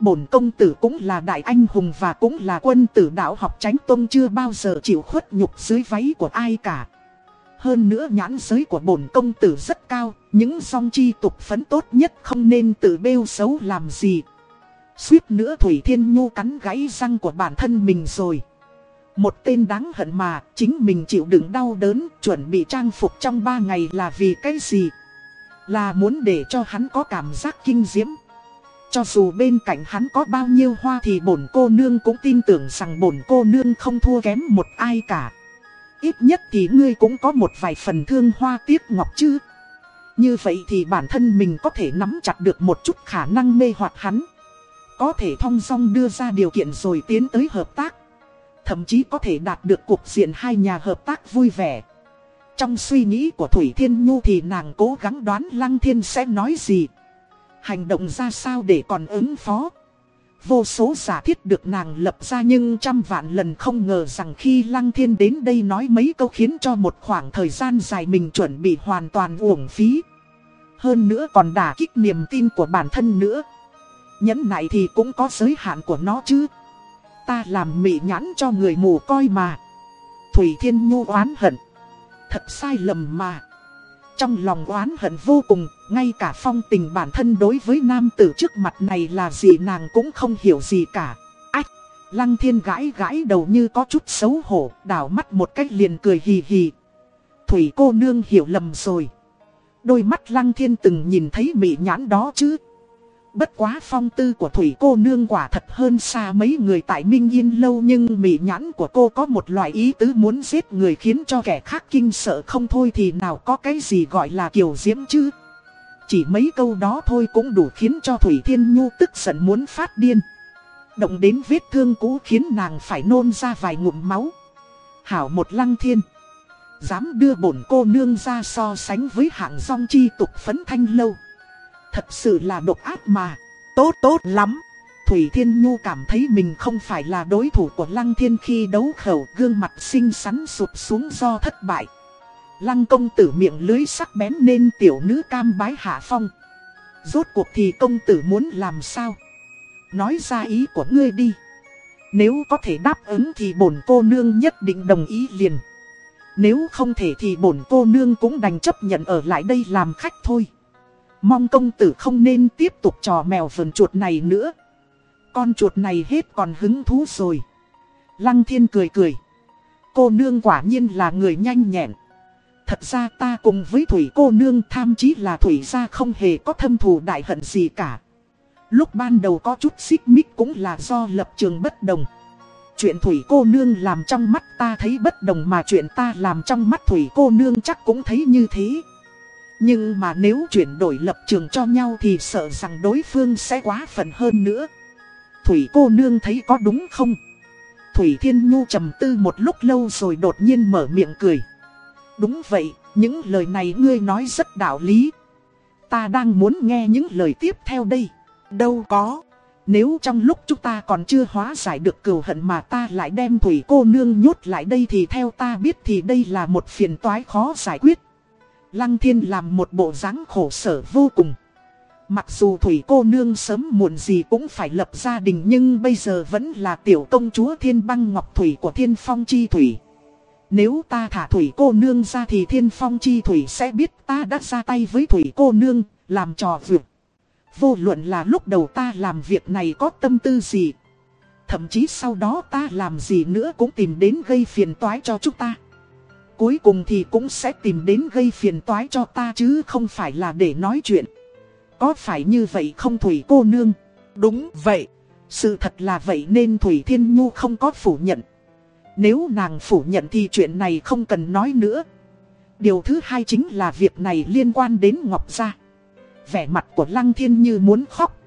Bổn công tử cũng là đại anh hùng và cũng là quân tử đạo học tránh tôn chưa bao giờ chịu khuất nhục dưới váy của ai cả. Hơn nữa nhãn giới của bổn công tử rất cao, những song chi tục phấn tốt nhất không nên tự bêu xấu làm gì. Suýt nữa Thủy Thiên Nhu cắn gãy răng của bản thân mình rồi. Một tên đáng hận mà, chính mình chịu đựng đau đớn, chuẩn bị trang phục trong ba ngày là vì cái gì? Là muốn để cho hắn có cảm giác kinh diễm. Cho dù bên cạnh hắn có bao nhiêu hoa thì bổn cô nương cũng tin tưởng rằng bổn cô nương không thua kém một ai cả. Ít nhất thì ngươi cũng có một vài phần thương hoa tiếc ngọc chứ. Như vậy thì bản thân mình có thể nắm chặt được một chút khả năng mê hoặc hắn. Có thể thong song đưa ra điều kiện rồi tiến tới hợp tác. Thậm chí có thể đạt được cuộc diện hai nhà hợp tác vui vẻ. Trong suy nghĩ của Thủy Thiên Nhu thì nàng cố gắng đoán Lăng Thiên sẽ nói gì. Hành động ra sao để còn ứng phó. Vô số giả thiết được nàng lập ra nhưng trăm vạn lần không ngờ rằng khi Lăng Thiên đến đây nói mấy câu khiến cho một khoảng thời gian dài mình chuẩn bị hoàn toàn uổng phí. Hơn nữa còn đả kích niềm tin của bản thân nữa. Nhẫn nại thì cũng có giới hạn của nó chứ. Ta làm mị nhãn cho người mù coi mà. Thủy Thiên Nhu oán hận. Thật sai lầm mà. Trong lòng oán hận vô cùng, ngay cả phong tình bản thân đối với nam tử trước mặt này là gì nàng cũng không hiểu gì cả. Ách, lăng thiên gãi gãi đầu như có chút xấu hổ, đảo mắt một cách liền cười hì hì. Thủy cô nương hiểu lầm rồi. Đôi mắt lăng thiên từng nhìn thấy mị nhãn đó chứ. Bất quá phong tư của Thủy cô nương quả thật hơn xa mấy người tại Minh Yên lâu nhưng mị nhãn của cô có một loại ý tứ muốn giết người khiến cho kẻ khác kinh sợ không thôi thì nào có cái gì gọi là kiều diễm chứ. Chỉ mấy câu đó thôi cũng đủ khiến cho Thủy Thiên Nhu tức giận muốn phát điên. Động đến vết thương cũ khiến nàng phải nôn ra vài ngụm máu. Hảo một lăng thiên. Dám đưa bổn cô nương ra so sánh với hạng song chi tục phấn thanh lâu. Thật sự là độc ác mà. Tốt tốt lắm. Thủy Thiên Nhu cảm thấy mình không phải là đối thủ của Lăng Thiên khi đấu khẩu, gương mặt xinh xắn sụp xuống do thất bại. Lăng công tử miệng lưới sắc bén nên tiểu nữ cam bái hạ phong. Rốt cuộc thì công tử muốn làm sao? Nói ra ý của ngươi đi. Nếu có thể đáp ứng thì bổn cô nương nhất định đồng ý liền. Nếu không thể thì bổn cô nương cũng đành chấp nhận ở lại đây làm khách thôi. Mong công tử không nên tiếp tục trò mèo vườn chuột này nữa. Con chuột này hết còn hứng thú rồi. Lăng thiên cười cười. Cô nương quả nhiên là người nhanh nhẹn. Thật ra ta cùng với Thủy cô nương tham chí là Thủy gia không hề có thâm thù đại hận gì cả. Lúc ban đầu có chút xích mích cũng là do lập trường bất đồng. Chuyện Thủy cô nương làm trong mắt ta thấy bất đồng mà chuyện ta làm trong mắt Thủy cô nương chắc cũng thấy như thế. Nhưng mà nếu chuyển đổi lập trường cho nhau thì sợ rằng đối phương sẽ quá phần hơn nữa. Thủy cô nương thấy có đúng không? Thủy Thiên Nhu trầm tư một lúc lâu rồi đột nhiên mở miệng cười. Đúng vậy, những lời này ngươi nói rất đạo lý. Ta đang muốn nghe những lời tiếp theo đây. Đâu có. Nếu trong lúc chúng ta còn chưa hóa giải được cừu hận mà ta lại đem thủy cô nương nhốt lại đây thì theo ta biết thì đây là một phiền toái khó giải quyết. Lăng thiên làm một bộ dáng khổ sở vô cùng. Mặc dù thủy cô nương sớm muộn gì cũng phải lập gia đình nhưng bây giờ vẫn là tiểu công chúa thiên băng ngọc thủy của thiên phong chi thủy. Nếu ta thả thủy cô nương ra thì thiên phong chi thủy sẽ biết ta đã ra tay với thủy cô nương, làm trò vượt. Vô luận là lúc đầu ta làm việc này có tâm tư gì. Thậm chí sau đó ta làm gì nữa cũng tìm đến gây phiền toái cho chúng ta. Cuối cùng thì cũng sẽ tìm đến gây phiền toái cho ta chứ không phải là để nói chuyện. Có phải như vậy không Thủy cô nương? Đúng vậy. Sự thật là vậy nên Thủy Thiên Nhu không có phủ nhận. Nếu nàng phủ nhận thì chuyện này không cần nói nữa. Điều thứ hai chính là việc này liên quan đến Ngọc Gia. Vẻ mặt của Lăng Thiên như muốn khóc.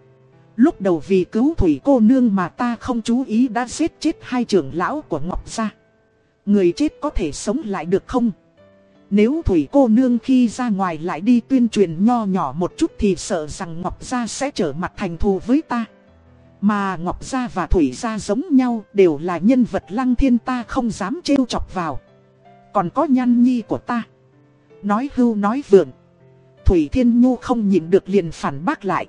Lúc đầu vì cứu Thủy cô nương mà ta không chú ý đã giết chết hai trưởng lão của Ngọc Gia. Người chết có thể sống lại được không? Nếu Thủy cô nương khi ra ngoài lại đi tuyên truyền nho nhỏ một chút thì sợ rằng Ngọc Gia sẽ trở mặt thành thù với ta. Mà Ngọc Gia và Thủy Gia giống nhau đều là nhân vật lăng thiên ta không dám trêu chọc vào. Còn có nhan nhi của ta. Nói hưu nói vượng. Thủy Thiên Nhu không nhìn được liền phản bác lại.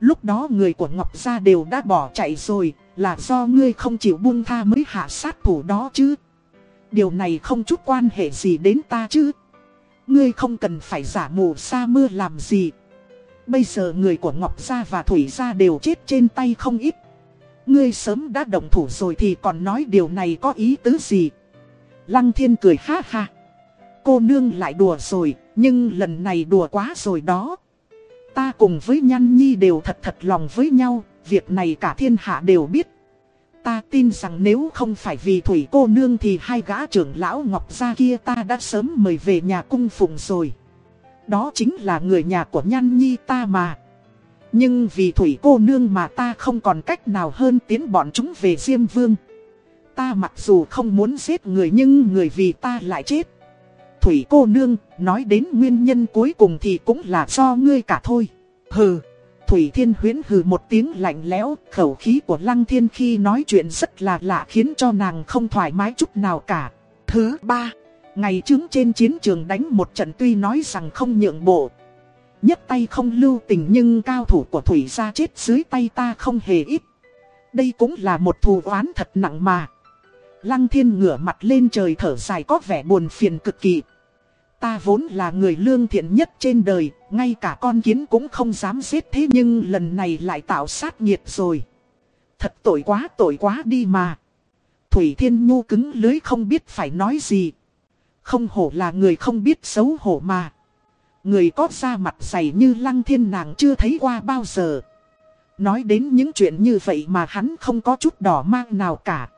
Lúc đó người của Ngọc Gia đều đã bỏ chạy rồi, là do ngươi không chịu buông tha mới hạ sát thủ đó chứ. Điều này không chút quan hệ gì đến ta chứ. Ngươi không cần phải giả mù sa mưa làm gì. Bây giờ người của Ngọc Gia và Thủy Gia đều chết trên tay không ít. Ngươi sớm đã động thủ rồi thì còn nói điều này có ý tứ gì. Lăng thiên cười ha ha. Cô nương lại đùa rồi, nhưng lần này đùa quá rồi đó. Ta cùng với Nhan Nhi đều thật thật lòng với nhau, việc này cả thiên hạ đều biết. Ta tin rằng nếu không phải vì Thủy cô nương thì hai gã trưởng lão Ngọc Gia kia ta đã sớm mời về nhà cung phụng rồi. Đó chính là người nhà của Nhan Nhi ta mà. Nhưng vì Thủy cô nương mà ta không còn cách nào hơn tiến bọn chúng về Diêm Vương. Ta mặc dù không muốn giết người nhưng người vì ta lại chết. Thủy cô nương, nói đến nguyên nhân cuối cùng thì cũng là do ngươi cả thôi. Hừ. Thủy Thiên Huyến hừ một tiếng lạnh lẽo, khẩu khí của Lăng Thiên khi nói chuyện rất là lạ khiến cho nàng không thoải mái chút nào cả. Thứ ba, ngày trước trên chiến trường đánh một trận tuy nói rằng không nhượng bộ. Nhất tay không lưu tình nhưng cao thủ của Thủy gia chết dưới tay ta không hề ít. Đây cũng là một thù oán thật nặng mà. Lăng Thiên ngửa mặt lên trời thở dài có vẻ buồn phiền cực kỳ. Ta vốn là người lương thiện nhất trên đời, ngay cả con kiến cũng không dám giết thế nhưng lần này lại tạo sát nhiệt rồi. Thật tội quá tội quá đi mà. Thủy Thiên Nhu cứng lưới không biết phải nói gì. Không hổ là người không biết xấu hổ mà. Người có da mặt dày như lăng thiên nàng chưa thấy qua bao giờ. Nói đến những chuyện như vậy mà hắn không có chút đỏ mang nào cả.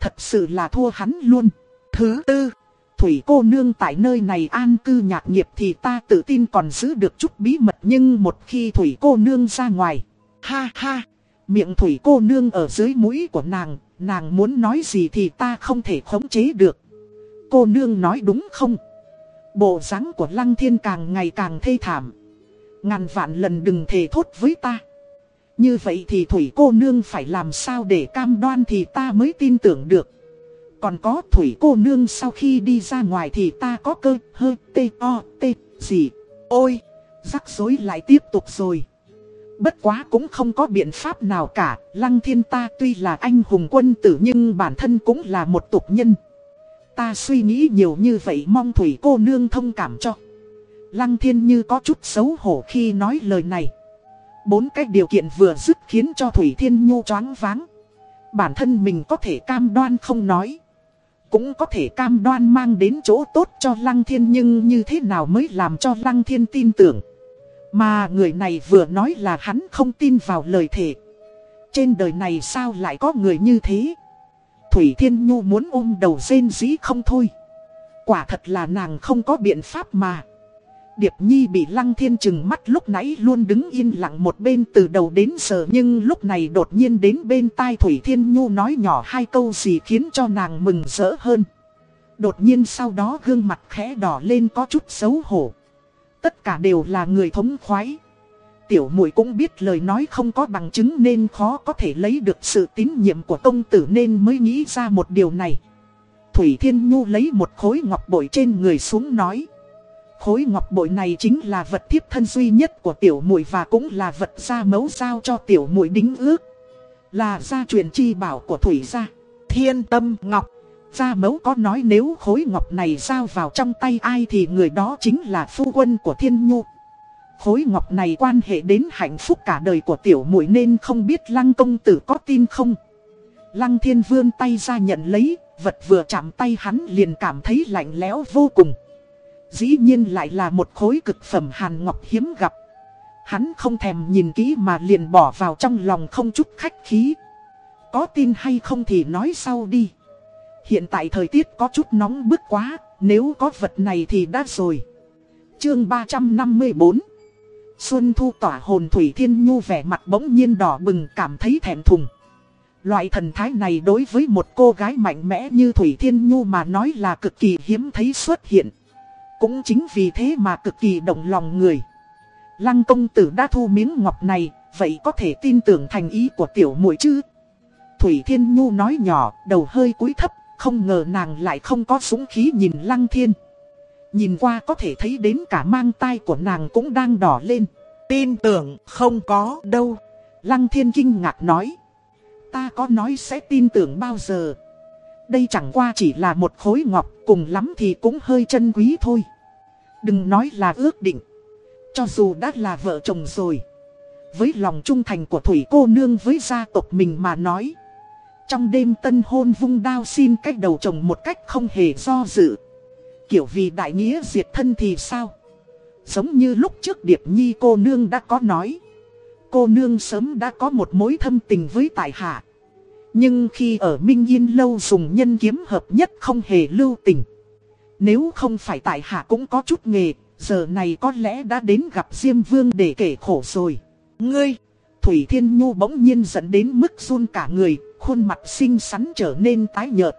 Thật sự là thua hắn luôn. Thứ tư. Thủy cô nương tại nơi này an cư nhạc nghiệp thì ta tự tin còn giữ được chút bí mật nhưng một khi Thủy cô nương ra ngoài. Ha ha, miệng Thủy cô nương ở dưới mũi của nàng, nàng muốn nói gì thì ta không thể khống chế được. Cô nương nói đúng không? Bộ dáng của Lăng Thiên càng ngày càng thê thảm. Ngàn vạn lần đừng thề thốt với ta. Như vậy thì Thủy cô nương phải làm sao để cam đoan thì ta mới tin tưởng được. Còn có thủy cô nương sau khi đi ra ngoài thì ta có cơ hơ tê o tê gì. Ôi, rắc rối lại tiếp tục rồi. Bất quá cũng không có biện pháp nào cả, lăng thiên ta tuy là anh hùng quân tử nhưng bản thân cũng là một tục nhân. Ta suy nghĩ nhiều như vậy mong thủy cô nương thông cảm cho. Lăng thiên như có chút xấu hổ khi nói lời này. Bốn cái điều kiện vừa dứt khiến cho Thủy Thiên Nhu choáng váng. Bản thân mình có thể cam đoan không nói cũng có thể cam đoan mang đến chỗ tốt cho Lăng Thiên nhưng như thế nào mới làm cho Lăng Thiên tin tưởng. Mà người này vừa nói là hắn không tin vào lời thề. Trên đời này sao lại có người như thế? Thủy Thiên Nhu muốn ôm đầu rên dĩ không thôi. Quả thật là nàng không có biện pháp mà. Điệp Nhi bị Lăng Thiên chừng mắt lúc nãy luôn đứng yên lặng một bên từ đầu đến giờ nhưng lúc này đột nhiên đến bên tai Thủy Thiên Nhu nói nhỏ hai câu gì khiến cho nàng mừng rỡ hơn. Đột nhiên sau đó gương mặt khẽ đỏ lên có chút xấu hổ. Tất cả đều là người thống khoái. Tiểu muội cũng biết lời nói không có bằng chứng nên khó có thể lấy được sự tín nhiệm của công tử nên mới nghĩ ra một điều này. Thủy Thiên Nhu lấy một khối ngọc bội trên người xuống nói. Khối ngọc bội này chính là vật thiếp thân duy nhất của tiểu muội và cũng là vật gia mấu giao cho tiểu muội đính ước. Là gia truyền chi bảo của thủy gia. Thiên tâm ngọc. Gia mấu có nói nếu khối ngọc này giao vào trong tay ai thì người đó chính là phu quân của thiên nhu. Khối ngọc này quan hệ đến hạnh phúc cả đời của tiểu muội nên không biết lăng công tử có tin không. Lăng thiên vươn tay ra nhận lấy, vật vừa chạm tay hắn liền cảm thấy lạnh lẽo vô cùng. Dĩ nhiên lại là một khối cực phẩm hàn ngọc hiếm gặp. Hắn không thèm nhìn kỹ mà liền bỏ vào trong lòng không chút khách khí. Có tin hay không thì nói sau đi. Hiện tại thời tiết có chút nóng bức quá, nếu có vật này thì đã rồi. Chương 354 Xuân thu tỏa hồn Thủy Thiên Nhu vẻ mặt bỗng nhiên đỏ bừng cảm thấy thẹn thùng. Loại thần thái này đối với một cô gái mạnh mẽ như Thủy Thiên Nhu mà nói là cực kỳ hiếm thấy xuất hiện. Cũng chính vì thế mà cực kỳ động lòng người. Lăng công tử đã thu miếng ngọc này, vậy có thể tin tưởng thành ý của tiểu muội chứ? Thủy Thiên Nhu nói nhỏ, đầu hơi cúi thấp, không ngờ nàng lại không có súng khí nhìn Lăng Thiên. Nhìn qua có thể thấy đến cả mang tai của nàng cũng đang đỏ lên. Tin tưởng không có đâu. Lăng Thiên kinh ngạc nói. Ta có nói sẽ tin tưởng bao giờ. Đây chẳng qua chỉ là một khối ngọc, cùng lắm thì cũng hơi chân quý thôi. Đừng nói là ước định. Cho dù đã là vợ chồng rồi. Với lòng trung thành của Thủy cô nương với gia tộc mình mà nói. Trong đêm tân hôn vung đao xin cách đầu chồng một cách không hề do dự. Kiểu vì đại nghĩa diệt thân thì sao? Giống như lúc trước Điệp Nhi cô nương đã có nói. Cô nương sớm đã có một mối thâm tình với tại hạ. Nhưng khi ở Minh Yên Lâu dùng nhân kiếm hợp nhất không hề lưu tình. Nếu không phải tại hạ cũng có chút nghề, giờ này có lẽ đã đến gặp Diêm Vương để kể khổ rồi. Ngươi, Thủy Thiên Nhu bỗng nhiên dẫn đến mức run cả người, khuôn mặt xinh xắn trở nên tái nhợt.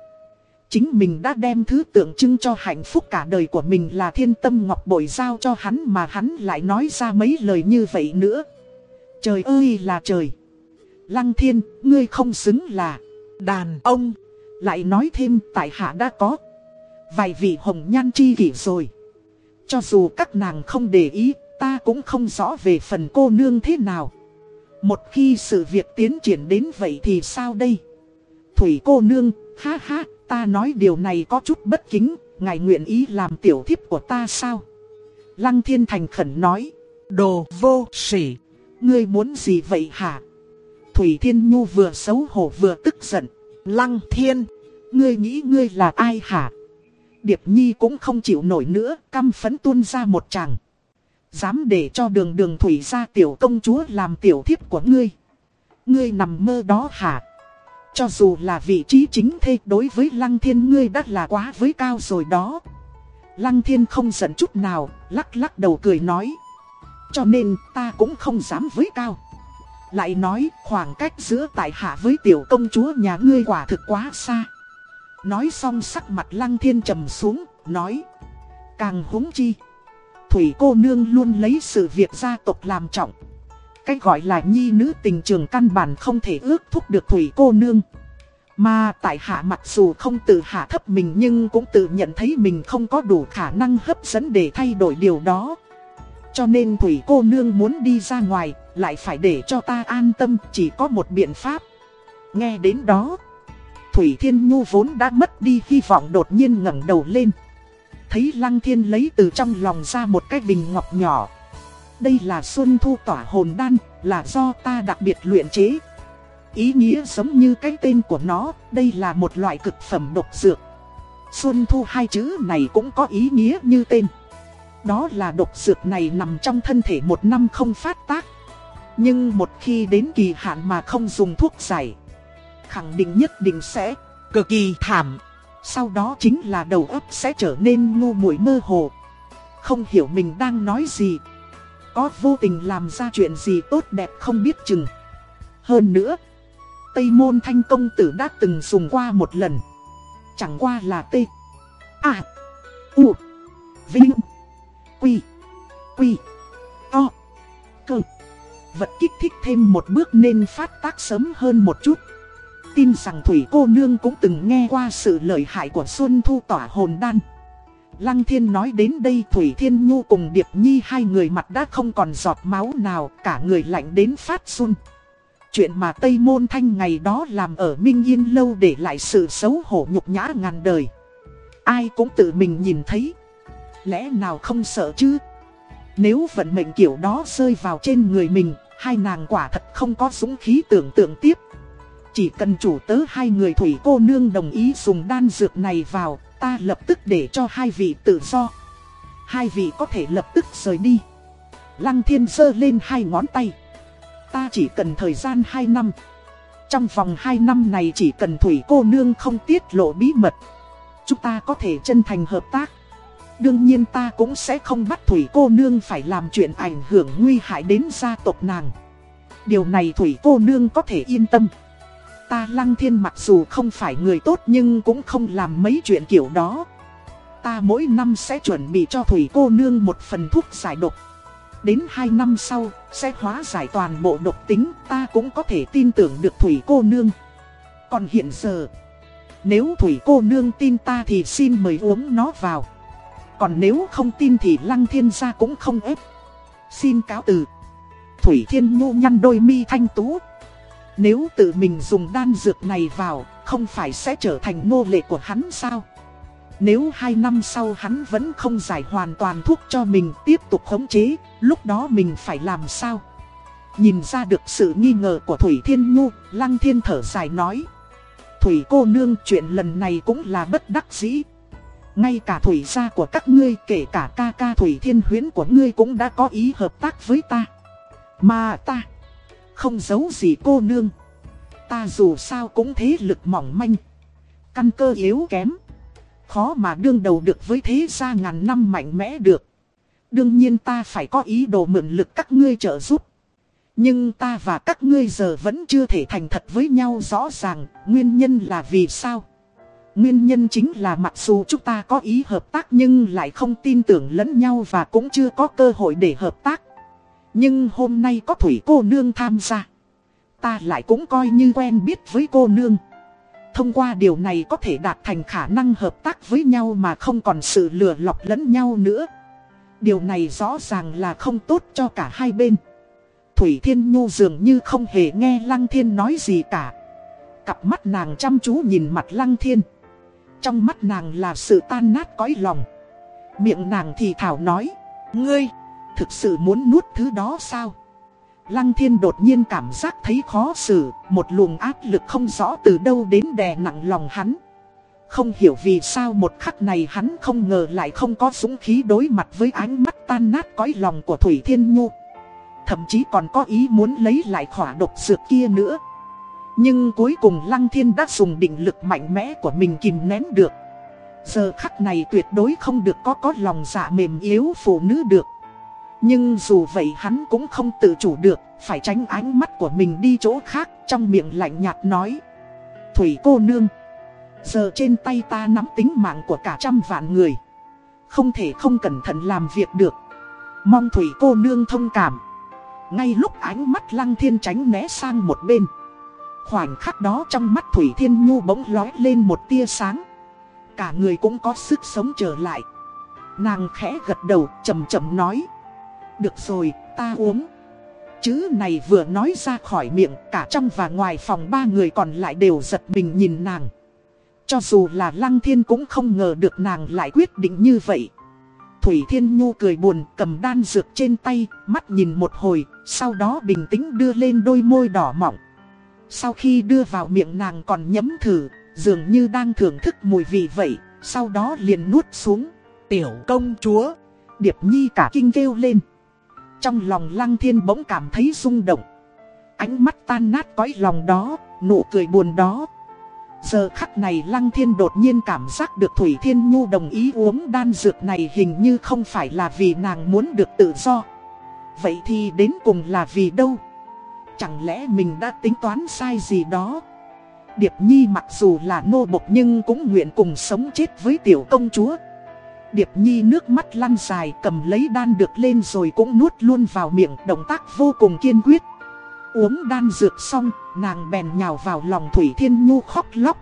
Chính mình đã đem thứ tượng trưng cho hạnh phúc cả đời của mình là thiên tâm ngọc bội giao cho hắn mà hắn lại nói ra mấy lời như vậy nữa. Trời ơi là trời! Lăng thiên, ngươi không xứng là đàn ông. Lại nói thêm tại hạ đã có vài vị hồng nhan chi kỷ rồi. Cho dù các nàng không để ý, ta cũng không rõ về phần cô nương thế nào. Một khi sự việc tiến triển đến vậy thì sao đây? Thủy cô nương, ha ha, ta nói điều này có chút bất kính, ngài nguyện ý làm tiểu thiếp của ta sao? Lăng thiên thành khẩn nói, đồ vô sỉ, ngươi muốn gì vậy hả? Thủy Thiên Nhu vừa xấu hổ vừa tức giận. Lăng Thiên, ngươi nghĩ ngươi là ai hả? Điệp Nhi cũng không chịu nổi nữa, căm phấn tuôn ra một chàng. Dám để cho đường đường Thủy ra tiểu công chúa làm tiểu thiếp của ngươi. Ngươi nằm mơ đó hả? Cho dù là vị trí chính thê đối với Lăng Thiên ngươi đã là quá với cao rồi đó. Lăng Thiên không giận chút nào, lắc lắc đầu cười nói. Cho nên ta cũng không dám với cao. Lại nói khoảng cách giữa tại hạ với tiểu công chúa nhà ngươi quả thực quá xa. Nói xong sắc mặt lăng thiên trầm xuống, nói. Càng húng chi. Thủy cô nương luôn lấy sự việc gia tộc làm trọng. Cách gọi là nhi nữ tình trường căn bản không thể ước thúc được thủy cô nương. Mà tại hạ mặc dù không tự hạ thấp mình nhưng cũng tự nhận thấy mình không có đủ khả năng hấp dẫn để thay đổi điều đó. Cho nên Thủy cô nương muốn đi ra ngoài, lại phải để cho ta an tâm, chỉ có một biện pháp. Nghe đến đó, Thủy Thiên Nhu vốn đã mất đi hy vọng đột nhiên ngẩng đầu lên. Thấy Lăng Thiên lấy từ trong lòng ra một cái bình ngọc nhỏ. Đây là Xuân Thu tỏa hồn đan, là do ta đặc biệt luyện chế. Ý nghĩa giống như cái tên của nó, đây là một loại cực phẩm độc dược. Xuân Thu hai chữ này cũng có ý nghĩa như tên. Đó là độc dược này nằm trong thân thể một năm không phát tác. Nhưng một khi đến kỳ hạn mà không dùng thuốc giải, khẳng định nhất định sẽ cực kỳ thảm. Sau đó chính là đầu óc sẽ trở nên ngu muội mơ hồ. Không hiểu mình đang nói gì. Có vô tình làm ra chuyện gì tốt đẹp không biết chừng. Hơn nữa, Tây Môn Thanh Công Tử đã từng dùng qua một lần. Chẳng qua là T. A. U. Vinh. Quy. Quy. To. Cơ. Vật kích thích thêm một bước nên phát tác sớm hơn một chút. Tin rằng Thủy cô nương cũng từng nghe qua sự lợi hại của Xuân Thu tỏa hồn đan. Lăng Thiên nói đến đây Thủy Thiên Nhu cùng Điệp Nhi hai người mặt đã không còn giọt máu nào, cả người lạnh đến phát run. Chuyện mà Tây Môn Thanh ngày đó làm ở Minh Yên Lâu để lại sự xấu hổ nhục nhã ngàn đời. Ai cũng tự mình nhìn thấy. Lẽ nào không sợ chứ? Nếu vận mệnh kiểu đó rơi vào trên người mình, hai nàng quả thật không có dũng khí tưởng tượng tiếp. Chỉ cần chủ tớ hai người thủy cô nương đồng ý dùng đan dược này vào, ta lập tức để cho hai vị tự do. Hai vị có thể lập tức rời đi. Lăng thiên sơ lên hai ngón tay. Ta chỉ cần thời gian hai năm. Trong vòng hai năm này chỉ cần thủy cô nương không tiết lộ bí mật. Chúng ta có thể chân thành hợp tác. Đương nhiên ta cũng sẽ không bắt Thủy cô nương phải làm chuyện ảnh hưởng nguy hại đến gia tộc nàng. Điều này Thủy cô nương có thể yên tâm. Ta Lăng Thiên mặc dù không phải người tốt nhưng cũng không làm mấy chuyện kiểu đó. Ta mỗi năm sẽ chuẩn bị cho Thủy cô nương một phần thuốc giải độc. Đến 2 năm sau, sẽ hóa giải toàn bộ độc tính, ta cũng có thể tin tưởng được Thủy cô nương. Còn hiện giờ, nếu Thủy cô nương tin ta thì xin mời uống nó vào. Còn nếu không tin thì Lăng Thiên gia cũng không ép. Xin cáo từ. Thủy Thiên Nhu nhăn đôi mi thanh tú. Nếu tự mình dùng đan dược này vào, không phải sẽ trở thành nô lệ của hắn sao? Nếu hai năm sau hắn vẫn không giải hoàn toàn thuốc cho mình tiếp tục khống chế, lúc đó mình phải làm sao? Nhìn ra được sự nghi ngờ của Thủy Thiên Nhu, Lăng Thiên thở dài nói. Thủy cô nương chuyện lần này cũng là bất đắc dĩ. Ngay cả Thủy gia của các ngươi kể cả ca ca Thủy Thiên Huyến của ngươi cũng đã có ý hợp tác với ta. Mà ta không giấu gì cô nương. Ta dù sao cũng thế lực mỏng manh. Căn cơ yếu kém. Khó mà đương đầu được với thế gia ngàn năm mạnh mẽ được. Đương nhiên ta phải có ý đồ mượn lực các ngươi trợ giúp. Nhưng ta và các ngươi giờ vẫn chưa thể thành thật với nhau rõ ràng, nguyên nhân là vì sao? Nguyên nhân chính là mặc dù chúng ta có ý hợp tác nhưng lại không tin tưởng lẫn nhau và cũng chưa có cơ hội để hợp tác. Nhưng hôm nay có thủy cô nương tham gia. Ta lại cũng coi như quen biết với cô nương. Thông qua điều này có thể đạt thành khả năng hợp tác với nhau mà không còn sự lừa lọc lẫn nhau nữa. Điều này rõ ràng là không tốt cho cả hai bên. Thủy Thiên Nhu dường như không hề nghe Lăng Thiên nói gì cả. Cặp mắt nàng chăm chú nhìn mặt Lăng Thiên. Trong mắt nàng là sự tan nát cõi lòng. Miệng nàng thì thảo nói. Ngươi, thực sự muốn nuốt thứ đó sao? Lăng thiên đột nhiên cảm giác thấy khó xử, một luồng áp lực không rõ từ đâu đến đè nặng lòng hắn. Không hiểu vì sao một khắc này hắn không ngờ lại không có súng khí đối mặt với ánh mắt tan nát cõi lòng của Thủy Thiên Nhu. Thậm chí còn có ý muốn lấy lại khỏa độc dược kia nữa. Nhưng cuối cùng Lăng Thiên đã dùng định lực mạnh mẽ của mình kìm nén được. Giờ khắc này tuyệt đối không được có có lòng dạ mềm yếu phụ nữ được. Nhưng dù vậy hắn cũng không tự chủ được, phải tránh ánh mắt của mình đi chỗ khác, trong miệng lạnh nhạt nói. Thủy cô nương, giờ trên tay ta nắm tính mạng của cả trăm vạn người. Không thể không cẩn thận làm việc được. Mong Thủy cô nương thông cảm. Ngay lúc ánh mắt lăng thiên tránh né sang một bên. Khoảnh khắc đó trong mắt Thủy Thiên Nhu bỗng lói lên một tia sáng. Cả người cũng có sức sống trở lại. Nàng khẽ gật đầu chầm chậm nói. Được rồi, ta uống. Chữ này vừa nói ra khỏi miệng, cả trong và ngoài phòng ba người còn lại đều giật mình nhìn nàng. Cho dù là Lăng Thiên cũng không ngờ được nàng lại quyết định như vậy. Thủy Thiên Nhu cười buồn cầm đan dược trên tay, mắt nhìn một hồi, sau đó bình tĩnh đưa lên đôi môi đỏ mọng. Sau khi đưa vào miệng nàng còn nhấm thử, dường như đang thưởng thức mùi vị vậy, sau đó liền nuốt xuống. Tiểu công chúa, Điệp Nhi cả kinh kêu lên. Trong lòng Lăng Thiên bỗng cảm thấy rung động. Ánh mắt tan nát cõi lòng đó, nụ cười buồn đó. Giờ khắc này Lăng Thiên đột nhiên cảm giác được Thủy Thiên Nhu đồng ý uống đan dược này hình như không phải là vì nàng muốn được tự do. Vậy thì đến cùng là vì đâu? Chẳng lẽ mình đã tính toán sai gì đó? Điệp Nhi mặc dù là nô bộc nhưng cũng nguyện cùng sống chết với tiểu công chúa. Điệp Nhi nước mắt lăn dài cầm lấy đan được lên rồi cũng nuốt luôn vào miệng động tác vô cùng kiên quyết. Uống đan dược xong, nàng bèn nhào vào lòng Thủy Thiên Nhu khóc lóc.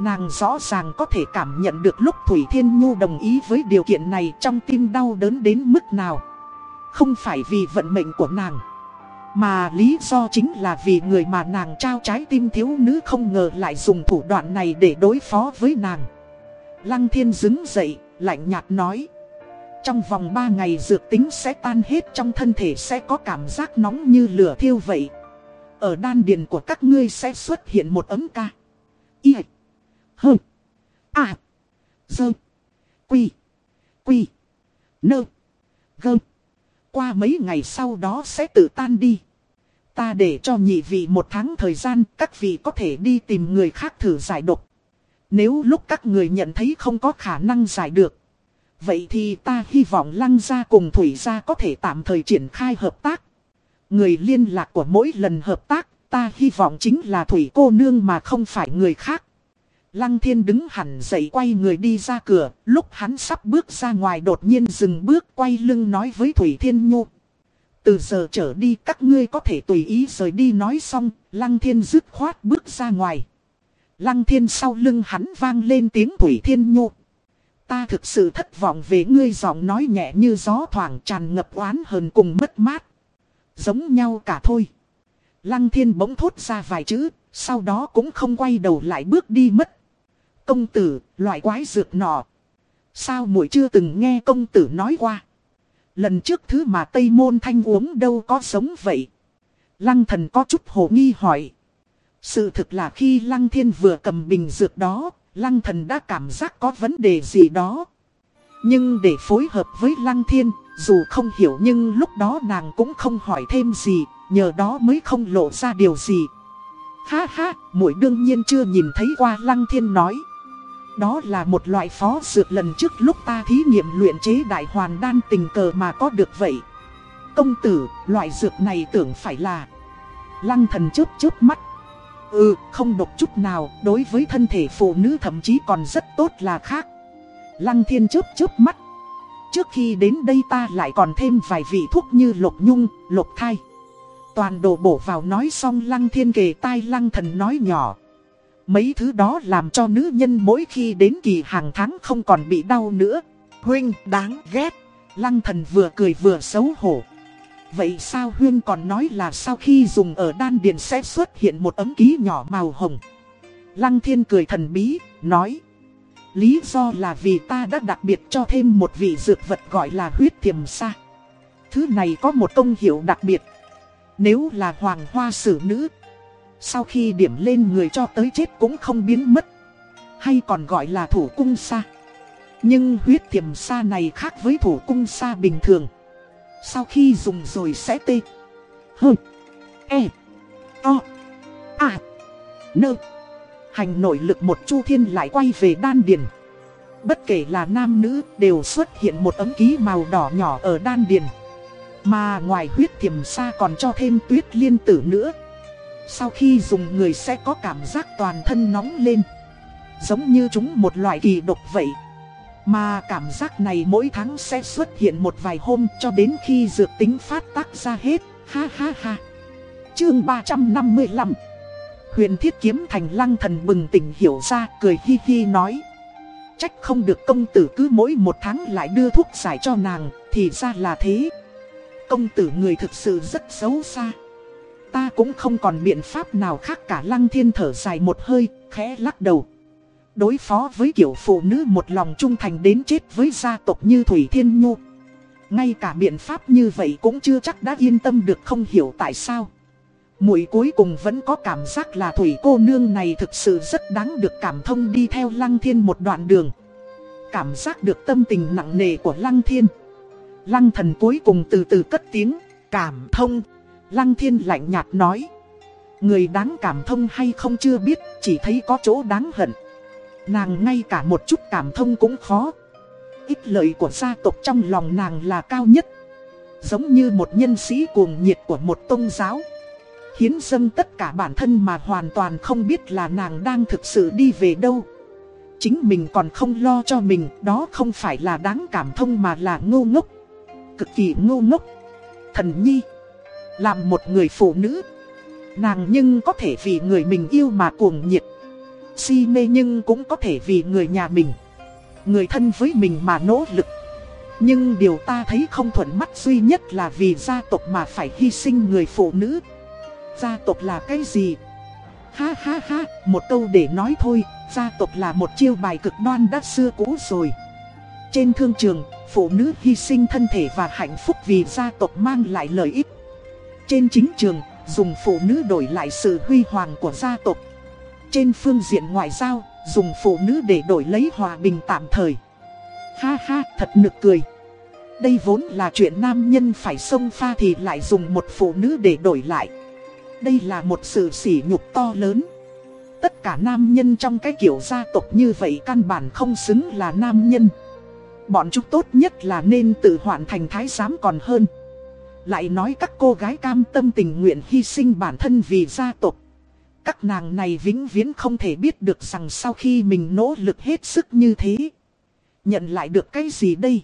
Nàng rõ ràng có thể cảm nhận được lúc Thủy Thiên Nhu đồng ý với điều kiện này trong tim đau đớn đến mức nào. Không phải vì vận mệnh của nàng. Mà lý do chính là vì người mà nàng trao trái tim thiếu nữ không ngờ lại dùng thủ đoạn này để đối phó với nàng. Lăng thiên đứng dậy, lạnh nhạt nói. Trong vòng 3 ngày dược tính sẽ tan hết trong thân thể sẽ có cảm giác nóng như lửa thiêu vậy. Ở đan điền của các ngươi sẽ xuất hiện một ấm ca. Y. H À. Dơ. Quy. Quy. Nơ. Gơ. Qua mấy ngày sau đó sẽ tự tan đi. Ta để cho nhị vị một tháng thời gian, các vị có thể đi tìm người khác thử giải độc. Nếu lúc các người nhận thấy không có khả năng giải được. Vậy thì ta hy vọng lăng gia cùng thủy gia có thể tạm thời triển khai hợp tác. Người liên lạc của mỗi lần hợp tác ta hy vọng chính là Thủy cô nương mà không phải người khác. Lăng thiên đứng hẳn dậy quay người đi ra cửa, lúc hắn sắp bước ra ngoài đột nhiên dừng bước quay lưng nói với Thủy Thiên Nhu. Từ giờ trở đi các ngươi có thể tùy ý rời đi nói xong, Lăng Thiên dứt khoát bước ra ngoài. Lăng Thiên sau lưng hắn vang lên tiếng Thủy Thiên Nhu. Ta thực sự thất vọng về ngươi giọng nói nhẹ như gió thoảng tràn ngập oán hờn cùng mất mát. Giống nhau cả thôi. Lăng Thiên bỗng thốt ra vài chữ, sau đó cũng không quay đầu lại bước đi mất. Công tử, loại quái dược nọ. Sao muội chưa từng nghe công tử nói qua? Lần trước thứ mà Tây Môn Thanh uống đâu có sống vậy. Lăng thần có chút hồ nghi hỏi. Sự thực là khi Lăng Thiên vừa cầm bình dược đó, Lăng thần đã cảm giác có vấn đề gì đó. Nhưng để phối hợp với Lăng Thiên, dù không hiểu nhưng lúc đó nàng cũng không hỏi thêm gì, nhờ đó mới không lộ ra điều gì. Ha ha, muội đương nhiên chưa nhìn thấy qua Lăng Thiên nói. Đó là một loại phó dược lần trước lúc ta thí nghiệm luyện chế đại hoàn đan tình cờ mà có được vậy. Công tử, loại dược này tưởng phải là... Lăng thần chớp chớp mắt. Ừ, không độc chút nào, đối với thân thể phụ nữ thậm chí còn rất tốt là khác. Lăng thiên chớp chớp mắt. Trước khi đến đây ta lại còn thêm vài vị thuốc như lục nhung, lục thai. Toàn đồ bổ vào nói xong lăng thiên kề tai lăng thần nói nhỏ. Mấy thứ đó làm cho nữ nhân mỗi khi đến kỳ hàng tháng không còn bị đau nữa. Huynh đáng ghét. Lăng thần vừa cười vừa xấu hổ. Vậy sao Huyên còn nói là sau khi dùng ở đan điền sẽ xuất hiện một ấm ký nhỏ màu hồng. Lăng thiên cười thần bí, nói. Lý do là vì ta đã đặc biệt cho thêm một vị dược vật gọi là huyết thiềm sa. Thứ này có một công hiệu đặc biệt. Nếu là hoàng hoa sử nữ sau khi điểm lên người cho tới chết cũng không biến mất Hay còn gọi là thủ cung sa Nhưng huyết tiềm sa này khác với thủ cung sa bình thường sau khi dùng rồi sẽ tê. Hơ E O, A Nơ Hành nội lực một chu thiên lại quay về đan điền. Bất kể là nam nữ đều xuất hiện một ấm ký màu đỏ nhỏ ở đan điền. Mà ngoài huyết tiềm xa còn cho thêm tuyết liên tử nữa. Sau khi dùng người sẽ có cảm giác toàn thân nóng lên. Giống như chúng một loại kỳ độc vậy. Mà cảm giác này mỗi tháng sẽ xuất hiện một vài hôm cho đến khi dược tính phát tác ra hết. Ha ha ha. Chương 355 Huyền thiết kiếm thành lăng thần bừng tỉnh hiểu ra cười hi hi nói. Trách không được công tử cứ mỗi một tháng lại đưa thuốc giải cho nàng Thì ra là thế. Công tử người thực sự rất xấu xa. Ta cũng không còn biện pháp nào khác cả. Lăng thiên thở dài một hơi, khẽ lắc đầu. Đối phó với kiểu phụ nữ một lòng trung thành đến chết với gia tộc như Thủy Thiên Nhu. Ngay cả biện pháp như vậy cũng chưa chắc đã yên tâm được không hiểu tại sao. Mũi cuối cùng vẫn có cảm giác là Thủy cô nương này thực sự rất đáng được cảm thông đi theo Lăng Thiên một đoạn đường. Cảm giác được tâm tình nặng nề của Lăng Thiên. Lăng thần cuối cùng từ từ cất tiếng, cảm thông. Lăng thiên lạnh nhạt nói. Người đáng cảm thông hay không chưa biết, chỉ thấy có chỗ đáng hận. Nàng ngay cả một chút cảm thông cũng khó. Ít lợi của gia tộc trong lòng nàng là cao nhất. Giống như một nhân sĩ cuồng nhiệt của một tôn giáo. Hiến dâng tất cả bản thân mà hoàn toàn không biết là nàng đang thực sự đi về đâu. Chính mình còn không lo cho mình, đó không phải là đáng cảm thông mà là ngu ngốc. Cực kỳ ngu ngốc. Thần nhi. Làm một người phụ nữ Nàng nhưng có thể vì người mình yêu mà cuồng nhiệt Si mê nhưng cũng có thể vì người nhà mình Người thân với mình mà nỗ lực. Nhưng điều ta thấy không thuận mắt duy nhất là vì gia tộc mà phải hy sinh người phụ nữ. Gia tộc là cái gì? Ha ha ha, một câu để nói thôi, gia tộc là một chiêu bài cực đoan đã xưa cũ rồi. Trên thương trường, phụ nữ hy sinh thân thể và hạnh phúc vì gia tộc mang lại lợi ích. Trên chính trường, dùng phụ nữ đổi lại sự huy hoàng của gia tộc. Trên phương diện ngoại giao, dùng phụ nữ để đổi lấy hòa bình tạm thời. Ha ha, thật nực cười. Đây vốn là chuyện nam nhân phải xông pha thì lại dùng một phụ nữ để đổi lại. Đây là một sự sỉ nhục to lớn. Tất cả nam nhân trong cái kiểu gia tộc như vậy căn bản không xứng là nam nhân. Bọn chúng tốt nhất là nên tự hoàn thành thái giám còn hơn. Lại nói các cô gái cam tâm tình nguyện hy sinh bản thân vì gia tộc các nàng này vĩnh viễn không thể biết được rằng sau khi mình nỗ lực hết sức như thế Nhận lại được cái gì đây?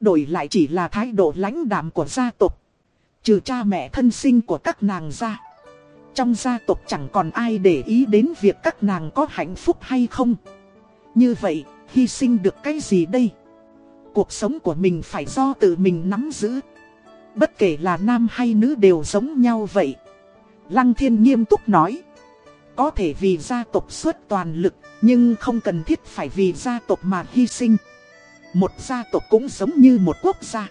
Đổi lại chỉ là thái độ lãnh đạm của gia tộc Trừ cha mẹ thân sinh của các nàng ra. Trong gia tộc chẳng còn ai để ý đến việc các nàng có hạnh phúc hay không. Như vậy, hy sinh được cái gì đây? Cuộc sống của mình phải do tự mình nắm giữ. Bất kể là nam hay nữ đều giống nhau vậy. Lăng thiên nghiêm túc nói. Có thể vì gia tộc xuất toàn lực, Nhưng không cần thiết phải vì gia tộc mà hy sinh. Một gia tộc cũng giống như một quốc gia.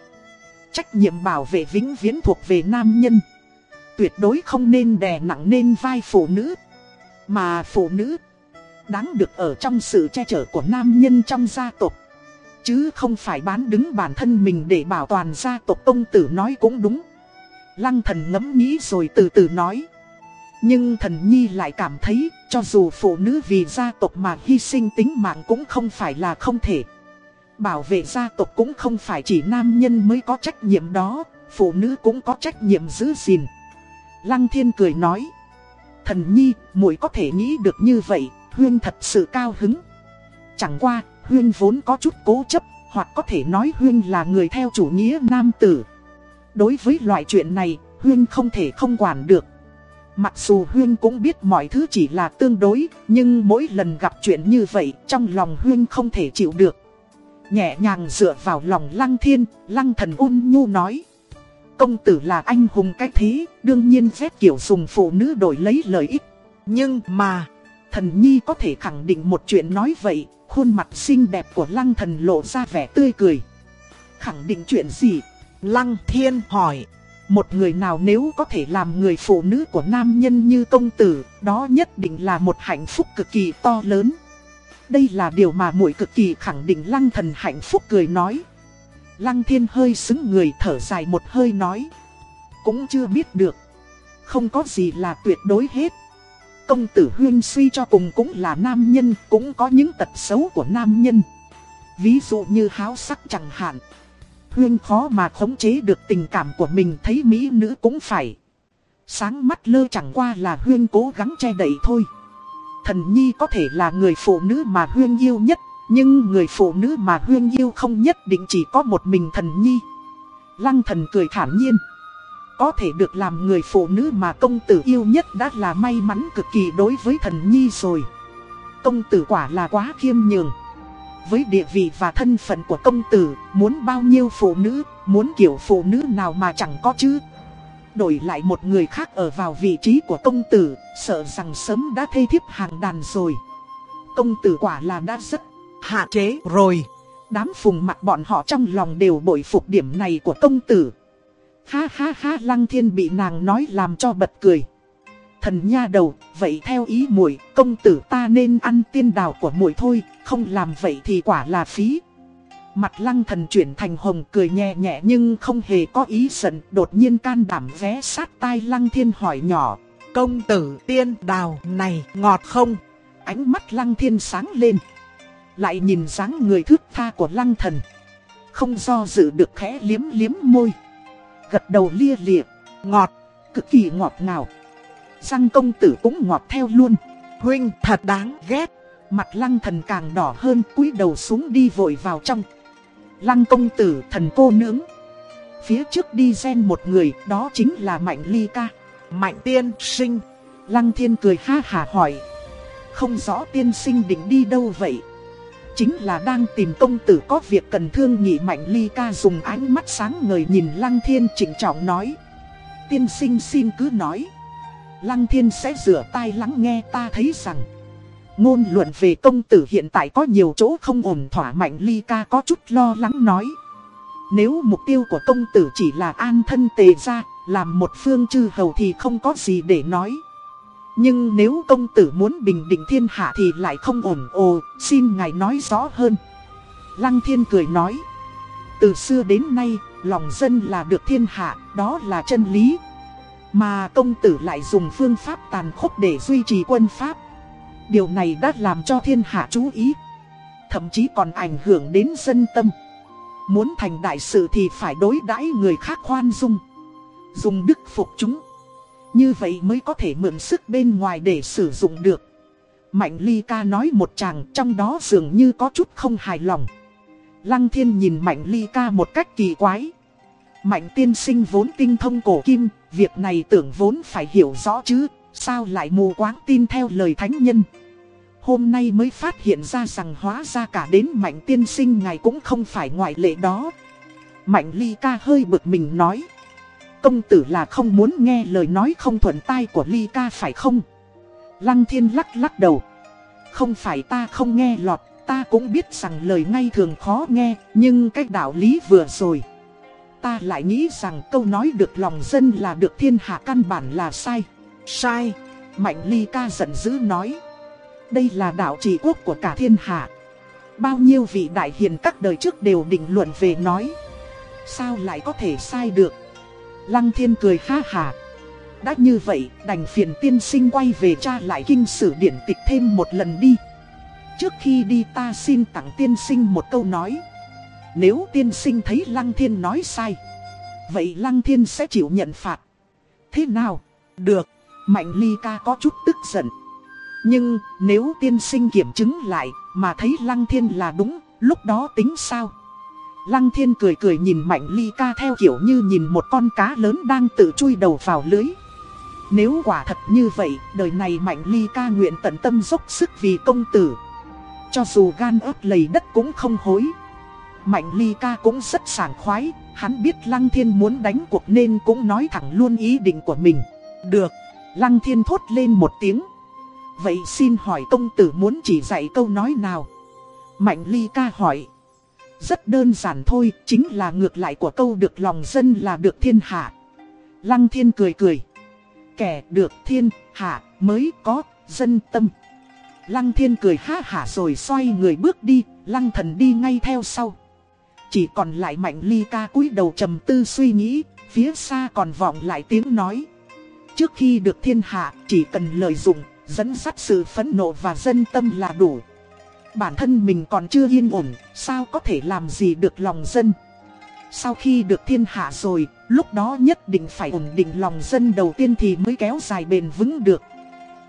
Trách nhiệm bảo vệ vĩnh viễn thuộc về nam nhân. Tuyệt đối không nên đè nặng lên vai phụ nữ. Mà phụ nữ Đáng được ở trong sự che chở của nam nhân trong gia tộc. Chứ không phải bán đứng bản thân mình để bảo toàn gia tộc. Công tử nói cũng đúng. Lăng thần ngẫm nghĩ rồi từ từ nói. Nhưng thần nhi lại cảm thấy cho dù phụ nữ vì gia tộc mà hy sinh tính mạng cũng không phải là không thể Bảo vệ gia tộc cũng không phải chỉ nam nhân mới có trách nhiệm đó Phụ nữ cũng có trách nhiệm giữ gìn Lăng thiên cười nói Thần nhi, muội có thể nghĩ được như vậy, Huyên thật sự cao hứng Chẳng qua, Huyên vốn có chút cố chấp, hoặc có thể nói Huyên là người theo chủ nghĩa nam tử. Đối với loại chuyện này, Huyên không thể không quản được. Mặc dù Huyên cũng biết mọi thứ chỉ là tương đối, nhưng mỗi lần gặp chuyện như vậy, trong lòng Huyên không thể chịu được. Nhẹ nhàng dựa vào lòng lăng thiên, lăng thần ôn nhu nói. Công tử là anh hùng cách thế, đương nhiên phép kiểu dùng phụ nữ đổi lấy lợi ích. Nhưng mà, thần nhi có thể khẳng định một chuyện nói vậy, Khuôn mặt xinh đẹp của lăng thần lộ ra vẻ tươi cười. Khẳng định chuyện gì? Lăng thiên hỏi. Một người nào nếu có thể làm người phụ nữ của nam nhân như công tử, đó nhất định là một hạnh phúc cực kỳ to lớn. Đây là điều mà muội cực kỳ khẳng định lăng thần hạnh phúc cười nói. Lăng thiên hơi xứng người thở dài một hơi nói. Cũng chưa biết được. Không có gì là tuyệt đối hết. Công tử huyên suy cho cùng cũng là nam nhân, cũng có những tật xấu của nam nhân. Ví dụ như háo sắc chẳng hạn. Huyên khó mà khống chế được tình cảm của mình thấy mỹ nữ cũng phải. Sáng mắt lơ chẳng qua là Huyên cố gắng che đậy thôi. Thần Nhi có thể là người phụ nữ mà Huyên yêu nhất, nhưng người phụ nữ mà Huyên yêu không nhất định chỉ có một mình thần Nhi. Lăng thần cười thản nhiên. Có thể được làm người phụ nữ mà công tử yêu nhất đã là may mắn cực kỳ đối với thần nhi rồi. Công tử quả là quá khiêm nhường. Với địa vị và thân phận của công tử, muốn bao nhiêu phụ nữ, muốn kiểu phụ nữ nào mà chẳng có chứ. Đổi lại một người khác ở vào vị trí của công tử, sợ rằng sớm đã thê thiếp hàng đàn rồi. Công tử quả là đã rất hạn chế rồi. Đám phùng mặt bọn họ trong lòng đều bội phục điểm này của công tử. Ha ha ha lăng thiên bị nàng nói làm cho bật cười. Thần nha đầu, vậy theo ý muội công tử ta nên ăn tiên đào của muội thôi, không làm vậy thì quả là phí. Mặt lăng thần chuyển thành hồng cười nhẹ nhẹ nhưng không hề có ý giận, đột nhiên can đảm vé sát tai lăng thiên hỏi nhỏ. Công tử tiên đào này ngọt không? Ánh mắt lăng thiên sáng lên. Lại nhìn dáng người thước tha của lăng thần. Không do dự được khẽ liếm liếm môi gật đầu lia lịa, ngọt, cực kỳ ngọt ngào. Răng công tử cũng ngọt theo luôn. Huynh, thật đáng ghét. Mặt lăng thần càng đỏ hơn, cúi đầu xuống đi vội vào trong. Lăng công tử thần cô nướng. Phía trước đi gen một người, đó chính là Mạnh Ly ca. Mạnh tiên sinh. Lăng thiên cười ha hà hỏi. Không rõ tiên sinh định đi đâu vậy. Chính là đang tìm công tử có việc cần thương nghị mạnh ly ca dùng ánh mắt sáng ngời nhìn Lăng Thiên chỉnh trọng nói. Tiên sinh xin cứ nói. Lăng Thiên sẽ rửa tai lắng nghe ta thấy rằng. Ngôn luận về công tử hiện tại có nhiều chỗ không ổn thỏa mạnh ly ca có chút lo lắng nói. Nếu mục tiêu của công tử chỉ là an thân tề ra, làm một phương chư hầu thì không có gì để nói. Nhưng nếu công tử muốn bình định thiên hạ thì lại không ổn ồ, xin ngài nói rõ hơn. Lăng thiên cười nói. Từ xưa đến nay, lòng dân là được thiên hạ, đó là chân lý. Mà công tử lại dùng phương pháp tàn khốc để duy trì quân pháp. Điều này đã làm cho thiên hạ chú ý. Thậm chí còn ảnh hưởng đến dân tâm. Muốn thành đại sự thì phải đối đãi người khác khoan dung. Dùng đức phục chúng. Như vậy mới có thể mượn sức bên ngoài để sử dụng được. Mạnh ly ca nói một chàng trong đó dường như có chút không hài lòng. Lăng thiên nhìn mạnh ly ca một cách kỳ quái. Mạnh tiên sinh vốn tinh thông cổ kim, việc này tưởng vốn phải hiểu rõ chứ, sao lại mù quáng tin theo lời thánh nhân. Hôm nay mới phát hiện ra rằng hóa ra cả đến mạnh tiên sinh ngài cũng không phải ngoại lệ đó. Mạnh ly ca hơi bực mình nói. Công tử là không muốn nghe lời nói không thuận tai của ly ca phải không? Lăng thiên lắc lắc đầu. Không phải ta không nghe lọt, ta cũng biết rằng lời ngay thường khó nghe, nhưng cách đạo lý vừa rồi. Ta lại nghĩ rằng câu nói được lòng dân là được thiên hạ căn bản là sai. Sai. Mạnh ly ca giận dữ nói. Đây là đạo trị quốc của cả thiên hạ. Bao nhiêu vị đại hiền các đời trước đều định luận về nói. Sao lại có thể sai được? Lăng thiên cười ha hà. Đã như vậy, đành phiền tiên sinh quay về tra lại kinh sử điển tịch thêm một lần đi. Trước khi đi ta xin tặng tiên sinh một câu nói. Nếu tiên sinh thấy Lăng Thiên nói sai, vậy Lăng Thiên sẽ chịu nhận phạt. Thế nào? Được, Mạnh Ly ca có chút tức giận. Nhưng nếu tiên sinh kiểm chứng lại mà thấy Lăng Thiên là đúng, lúc đó tính sao? Lăng Thiên cười cười nhìn Mạnh Ly ca theo kiểu như nhìn một con cá lớn đang tự chui đầu vào lưới. Nếu quả thật như vậy, đời này Mạnh Ly ca nguyện tận tâm dốc sức vì công tử. Cho dù gan ớt lầy đất cũng không hối. Mạnh Ly ca cũng rất sảng khoái, hắn biết Lăng Thiên muốn đánh cuộc nên cũng nói thẳng luôn ý định của mình. Được, Lăng Thiên thốt lên một tiếng. Vậy xin hỏi công tử muốn chỉ dạy câu nói nào? Mạnh Ly ca hỏi. Rất đơn giản thôi, chính là ngược lại của câu được lòng dân là được thiên hạ. Lăng Thiên cười cười. Kẻ được thiên hạ mới có dân tâm. Lăng Thiên cười ha hả rồi xoay người bước đi, Lăng Thần đi ngay theo sau. Chỉ còn lại Mạnh Ly ca cúi đầu trầm tư suy nghĩ, phía xa còn vọng lại tiếng nói. Trước khi được thiên hạ, chỉ cần lợi dụng, dẫn dắt sự phẫn nộ và dân tâm là đủ. Bản thân mình còn chưa yên ổn, sao có thể làm gì được lòng dân. Sau khi được thiên hạ rồi, lúc đó nhất định phải ổn định lòng dân đầu tiên thì mới kéo dài bền vững được.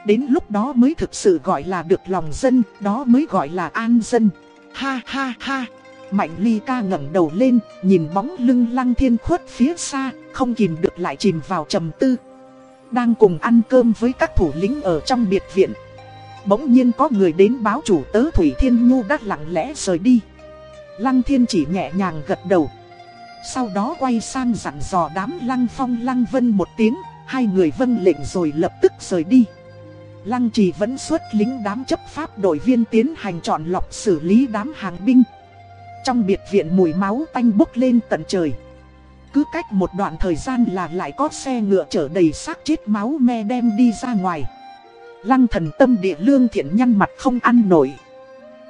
Đến lúc đó mới thực sự gọi là được lòng dân, đó mới gọi là an dân. Ha ha ha! Mạnh ly ca ngẩng đầu lên, nhìn bóng lưng lăng thiên khuất phía xa, không kìm được lại chìm vào trầm tư. Đang cùng ăn cơm với các thủ lĩnh ở trong biệt viện. Bỗng nhiên có người đến báo chủ tớ Thủy Thiên Nhu đã lặng lẽ rời đi. Lăng thiên chỉ nhẹ nhàng gật đầu. Sau đó quay sang dặn dò đám lăng phong lăng vân một tiếng, hai người vân lệnh rồi lập tức rời đi. Lăng trì vẫn xuất lính đám chấp pháp đội viên tiến hành chọn lọc xử lý đám hàng binh. Trong biệt viện mùi máu tanh bốc lên tận trời. Cứ cách một đoạn thời gian là lại có xe ngựa chở đầy xác chết máu me đem đi ra ngoài. Lăng thần tâm địa lương thiện nhăn mặt không ăn nổi.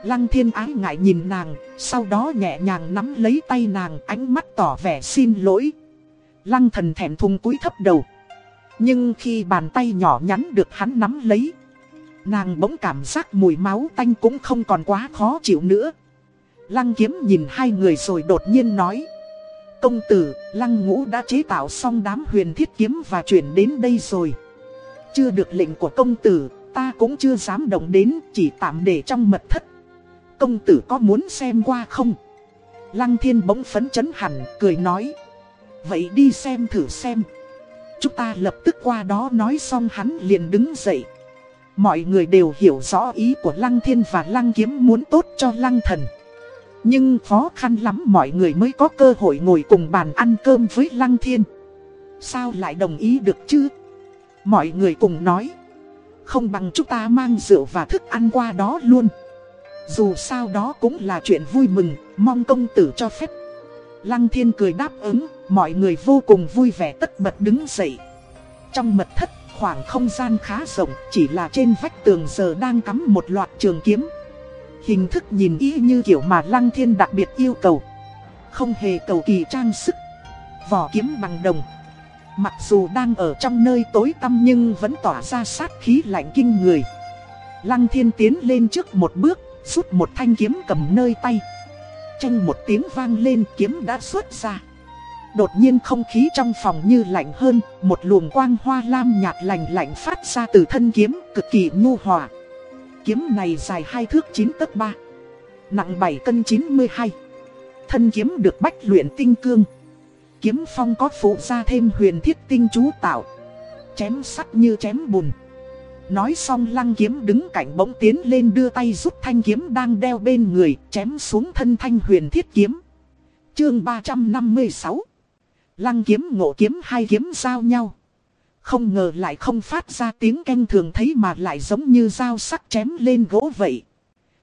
Lăng thiên ái ngại nhìn nàng, sau đó nhẹ nhàng nắm lấy tay nàng ánh mắt tỏ vẻ xin lỗi. Lăng thần thẹn thùng cúi thấp đầu. Nhưng khi bàn tay nhỏ nhắn được hắn nắm lấy, nàng bỗng cảm giác mùi máu tanh cũng không còn quá khó chịu nữa. Lăng kiếm nhìn hai người rồi đột nhiên nói. Công tử, lăng ngũ đã chế tạo xong đám huyền thiết kiếm và chuyển đến đây rồi. Chưa được lệnh của công tử, ta cũng chưa dám động đến, chỉ tạm để trong mật thất. Công tử có muốn xem qua không? Lăng thiên bỗng phấn chấn hẳn, cười nói. Vậy đi xem thử xem. Chúng ta lập tức qua đó nói xong hắn liền đứng dậy. Mọi người đều hiểu rõ ý của Lăng Thiên và Lăng Kiếm muốn tốt cho Lăng Thần. Nhưng khó khăn lắm mọi người mới có cơ hội ngồi cùng bàn ăn cơm với Lăng Thiên. Sao lại đồng ý được chứ? Mọi người cùng nói. Không bằng chúng ta mang rượu và thức ăn qua đó luôn. Dù sao đó cũng là chuyện vui mừng, mong công tử cho phép. Lăng Thiên cười đáp ứng, mọi người vô cùng vui vẻ tất bật đứng dậy. Trong mật thất, khoảng không gian khá rộng, chỉ là trên vách tường giờ đang cắm một loạt trường kiếm. Hình thức nhìn y như kiểu mà Lăng Thiên đặc biệt yêu cầu. Không hề cầu kỳ trang sức. Vỏ kiếm bằng đồng. Mặc dù đang ở trong nơi tối tăm nhưng vẫn tỏa ra sát khí lạnh kinh người. Lăng Thiên tiến lên trước một bước, rút một thanh kiếm cầm nơi tay. Tranh một tiếng vang lên kiếm đã xuất ra. Đột nhiên không khí trong phòng như lạnh hơn, một luồng quang hoa lam nhạt lành lạnh phát ra từ thân kiếm, cực kỳ nhu hòa. Kiếm này dài hai thước 9 tấc 3, nặng 7 cân 92. Thân kiếm được bách luyện tinh cương. Kiếm phong có phụ ra thêm huyền thiết tinh chú tạo. Chém sắt như chém bùn. Nói xong lăng kiếm đứng cạnh bỗng tiến lên đưa tay rút thanh kiếm đang đeo bên người, chém xuống thân thanh huyền thiết kiếm. Chương 356 Lăng kiếm ngộ kiếm hai kiếm giao nhau. Không ngờ lại không phát ra tiếng canh thường thấy mà lại giống như dao sắc chém lên gỗ vậy.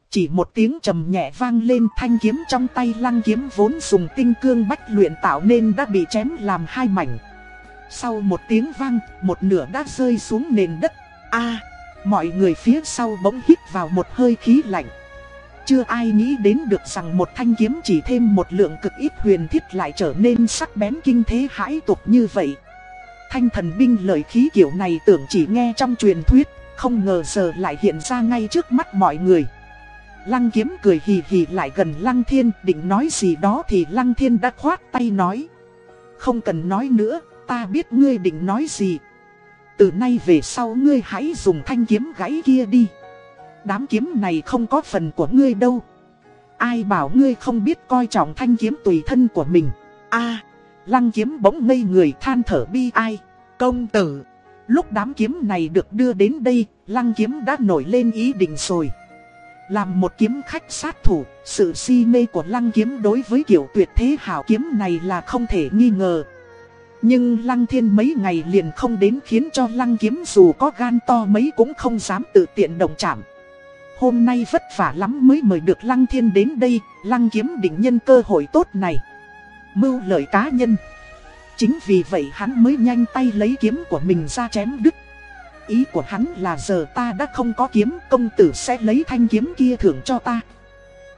Chỉ một tiếng trầm nhẹ vang lên thanh kiếm trong tay lăng kiếm vốn dùng tinh cương bách luyện tạo nên đã bị chém làm hai mảnh. Sau một tiếng vang, một nửa đã rơi xuống nền đất. a mọi người phía sau bỗng hít vào một hơi khí lạnh. Chưa ai nghĩ đến được rằng một thanh kiếm chỉ thêm một lượng cực ít huyền thiết lại trở nên sắc bén kinh thế hãi tục như vậy. Thanh thần binh lời khí kiểu này tưởng chỉ nghe trong truyền thuyết, không ngờ giờ lại hiện ra ngay trước mắt mọi người. Lăng kiếm cười hì hì lại gần lăng thiên định nói gì đó thì lăng thiên đã khoát tay nói. Không cần nói nữa, ta biết ngươi định nói gì. Từ nay về sau ngươi hãy dùng thanh kiếm gãy kia đi. Đám kiếm này không có phần của ngươi đâu. Ai bảo ngươi không biết coi trọng thanh kiếm tùy thân của mình. a lăng kiếm bỗng ngây người than thở bi ai. Công tử. Lúc đám kiếm này được đưa đến đây, lăng kiếm đã nổi lên ý định rồi. Làm một kiếm khách sát thủ, sự si mê của lăng kiếm đối với kiểu tuyệt thế hảo kiếm này là không thể nghi ngờ. Nhưng lăng thiên mấy ngày liền không đến khiến cho lăng kiếm dù có gan to mấy cũng không dám tự tiện đồng chạm. Hôm nay vất vả lắm mới mời được lăng thiên đến đây, lăng kiếm định nhân cơ hội tốt này. Mưu lợi cá nhân. Chính vì vậy hắn mới nhanh tay lấy kiếm của mình ra chém đứt. Ý của hắn là giờ ta đã không có kiếm, công tử sẽ lấy thanh kiếm kia thưởng cho ta.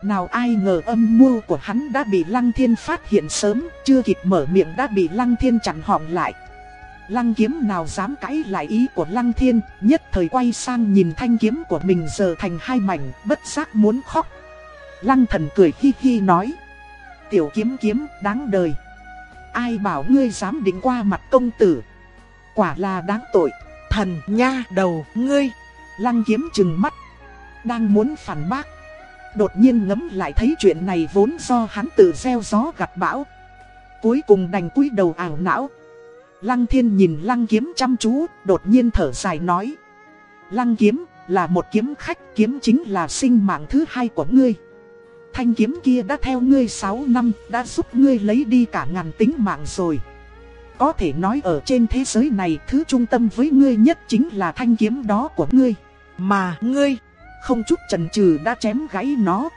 Nào ai ngờ âm mưu của hắn đã bị Lăng Thiên phát hiện sớm, chưa kịp mở miệng đã bị Lăng Thiên chặn họng lại. Lăng kiếm nào dám cãi lại ý của Lăng Thiên, nhất thời quay sang nhìn thanh kiếm của mình giờ thành hai mảnh, bất giác muốn khóc. Lăng thần cười hi hi nói, tiểu kiếm kiếm đáng đời. Ai bảo ngươi dám định qua mặt công tử, quả là đáng tội. Thần nha đầu ngươi, lăng kiếm chừng mắt, đang muốn phản bác. Đột nhiên ngấm lại thấy chuyện này vốn do hắn tự gieo gió gặt bão. Cuối cùng đành cúi đầu ảo não. Lăng thiên nhìn lăng kiếm chăm chú, đột nhiên thở dài nói. Lăng kiếm, là một kiếm khách, kiếm chính là sinh mạng thứ hai của ngươi. Thanh kiếm kia đã theo ngươi 6 năm, đã giúp ngươi lấy đi cả ngàn tính mạng rồi. Có thể nói ở trên thế giới này, thứ trung tâm với ngươi nhất chính là thanh kiếm đó của ngươi. Mà ngươi không chút chần chừ đã chém gãy nó.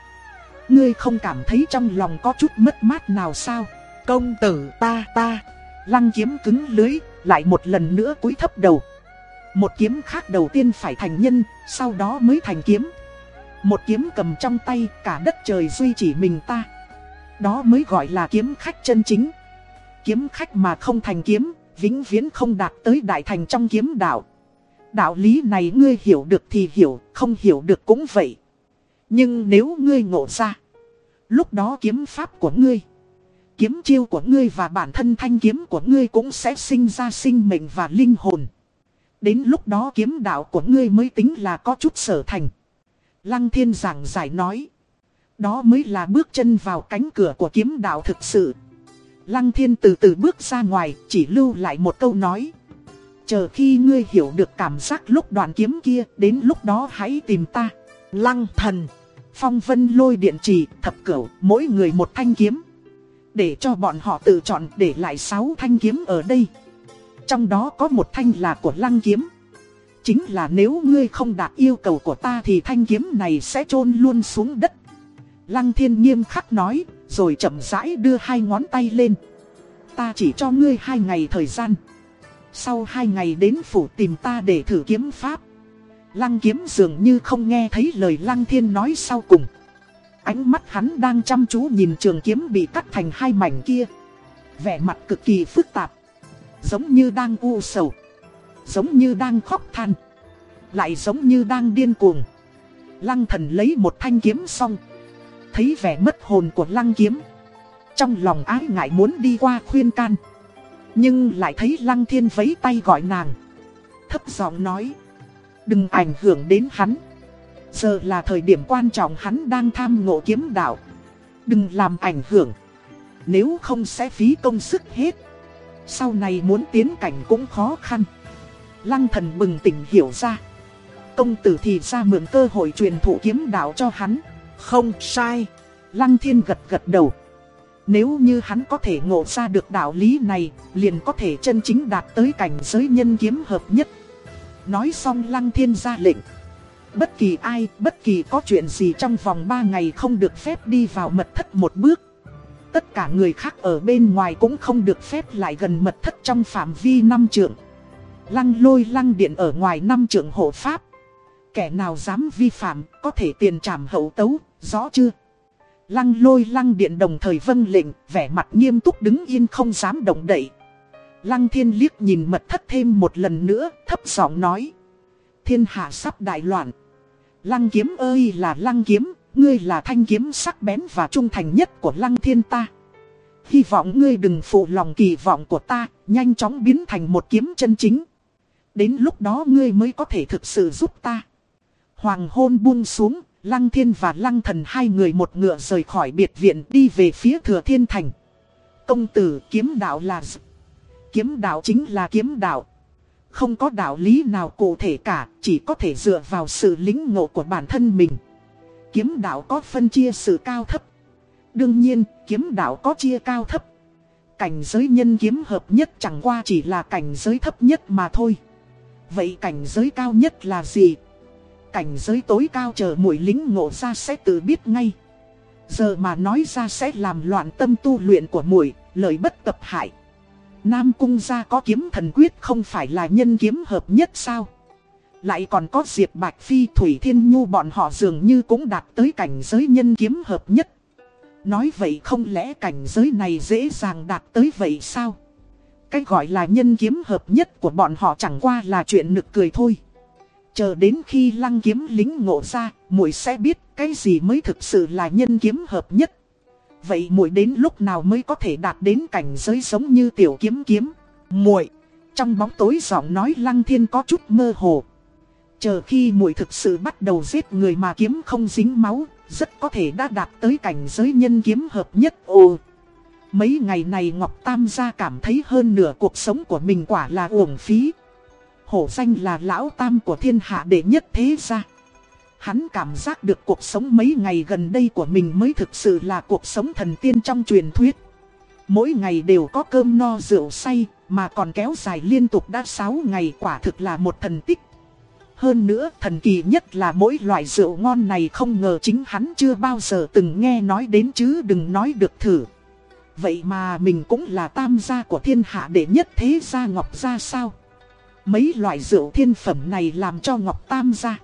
Ngươi không cảm thấy trong lòng có chút mất mát nào sao? Công tử ta ta, lăng kiếm cứng lưới, lại một lần nữa cúi thấp đầu. Một kiếm khác đầu tiên phải thành nhân, sau đó mới thành kiếm. Một kiếm cầm trong tay, cả đất trời duy chỉ mình ta. Đó mới gọi là kiếm khách chân chính. Kiếm khách mà không thành kiếm, vĩnh viễn không đạt tới đại thành trong kiếm đạo. Đạo lý này ngươi hiểu được thì hiểu, không hiểu được cũng vậy. Nhưng nếu ngươi ngộ ra, lúc đó kiếm pháp của ngươi, kiếm chiêu của ngươi và bản thân thanh kiếm của ngươi cũng sẽ sinh ra sinh mệnh và linh hồn. Đến lúc đó kiếm đạo của ngươi mới tính là có chút sở thành. Lăng thiên giảng giải nói. Đó mới là bước chân vào cánh cửa của kiếm đạo thực sự. Lăng thiên từ từ bước ra ngoài, chỉ lưu lại một câu nói. Chờ khi ngươi hiểu được cảm giác lúc đoạn kiếm kia, đến lúc đó hãy tìm ta. Lăng thần, phong vân lôi điện trì, thập cửu, mỗi người một thanh kiếm. Để cho bọn họ tự chọn để lại 6 thanh kiếm ở đây. Trong đó có một thanh là của lăng kiếm. Chính là nếu ngươi không đạt yêu cầu của ta thì thanh kiếm này sẽ chôn luôn xuống đất. Lăng thiên nghiêm khắc nói, rồi chậm rãi đưa hai ngón tay lên. Ta chỉ cho ngươi hai ngày thời gian. Sau hai ngày đến phủ tìm ta để thử kiếm pháp Lăng kiếm dường như không nghe thấy lời lăng thiên nói sau cùng Ánh mắt hắn đang chăm chú nhìn trường kiếm bị cắt thành hai mảnh kia Vẻ mặt cực kỳ phức tạp Giống như đang u sầu Giống như đang khóc than, Lại giống như đang điên cuồng. Lăng thần lấy một thanh kiếm xong, Thấy vẻ mất hồn của lăng kiếm. Trong lòng ái ngại muốn đi qua khuyên can, Nhưng lại thấy Lăng Thiên vấy tay gọi nàng. Thấp giọng nói, Đừng ảnh hưởng đến hắn. Giờ là thời điểm quan trọng hắn đang tham ngộ kiếm đạo. Đừng làm ảnh hưởng. Nếu không sẽ phí công sức hết. Sau này muốn tiến cảnh cũng khó khăn. Lăng thần bừng tỉnh hiểu ra. Công tử thì ra mượn cơ hội truyền thụ kiếm đạo cho hắn. Không sai. Lăng thiên gật gật đầu. Nếu như hắn có thể ngộ ra được đạo lý này Liền có thể chân chính đạt tới cảnh giới nhân kiếm hợp nhất. Nói xong lăng thiên ra lệnh. Bất kỳ ai, bất kỳ có chuyện gì trong vòng 3 ngày không được phép đi vào mật thất một bước. Tất cả người khác ở bên ngoài cũng không được phép lại gần mật thất trong phạm vi năm trượng Lăng lôi lăng điện ở ngoài năm trưởng hộ pháp Kẻ nào dám vi phạm có thể tiền trảm hậu tấu, rõ chưa? Lăng lôi lăng điện đồng thời vâng lệnh, vẻ mặt nghiêm túc đứng yên không dám động đậy. Lăng thiên liếc nhìn mật thất thêm một lần nữa, thấp giọng nói. Thiên hạ sắp đại loạn. Lăng kiếm ơi là lăng kiếm, ngươi là thanh kiếm sắc bén và trung thành nhất của lăng thiên ta. Hy vọng ngươi đừng phụ lòng kỳ vọng của ta, nhanh chóng biến thành một kiếm chân chính. Đến lúc đó ngươi mới có thể thực sự giúp ta. Hoàng hôn buông xuống, Lăng Thiên và Lăng Thần hai người một ngựa rời khỏi biệt viện đi về phía Thừa Thiên Thành. Công tử kiếm đạo là gì? Kiếm đạo chính là kiếm đạo. Không có đạo lý nào cụ thể cả, chỉ có thể dựa vào sự lính ngộ của bản thân mình. Kiếm đạo có phân chia sự cao thấp. Đương nhiên, kiếm đạo có chia cao thấp. Cảnh giới nhân kiếm hợp nhất chẳng qua chỉ là cảnh giới thấp nhất mà thôi. Vậy cảnh giới cao nhất là gì? cảnh giới tối cao chờ mũi lính ngộ ra sẽ tự biết ngay. Giờ mà nói ra sẽ làm loạn tâm tu luyện của mũi, lời bất tập hại. Nam cung gia có kiếm thần quyết không phải là nhân kiếm hợp nhất sao? Lại còn có Diệp Bạch Phi Thủy Thiên Nhu bọn họ dường như cũng đạt tới cảnh giới nhân kiếm hợp nhất. Nói vậy không lẽ cảnh giới này dễ dàng đạt tới vậy sao? Cái gọi là nhân kiếm hợp nhất của bọn họ chẳng qua là chuyện nực cười thôi. Chờ đến khi lăng kiếm lính ngộ ra, muội sẽ biết cái gì mới thực sự là nhân kiếm hợp nhất. Vậy muội đến lúc nào mới có thể đạt đến cảnh giới giống như tiểu kiếm kiếm? Muội, trong bóng tối giọng nói lăng thiên có chút mơ hồ. Chờ khi muội thực sự bắt đầu giết người mà kiếm không dính máu, rất có thể đã đạt tới cảnh giới nhân kiếm hợp nhất. Ồ, mấy ngày này Ngọc Tam gia cảm thấy hơn nửa cuộc sống của mình quả là uổng phí hổ danh là lão tam của thiên hạ đệ nhất thế gia. Hắn cảm giác được cuộc sống mấy ngày gần đây của mình mới thực sự là cuộc sống thần tiên trong truyền thuyết. Mỗi ngày đều có cơm no rượu say, mà còn kéo dài liên tục đã 6 ngày quả thực là một thần tích. Hơn nữa, thần kỳ nhất là mỗi loại rượu ngon này không ngờ chính hắn chưa bao giờ từng nghe nói đến chứ đừng nói được thử. Vậy mà mình cũng là tam gia của thiên hạ đệ nhất thế gia ngọc gia sao? Mấy loại rượu thiên phẩm này làm cho Ngọc Tam gia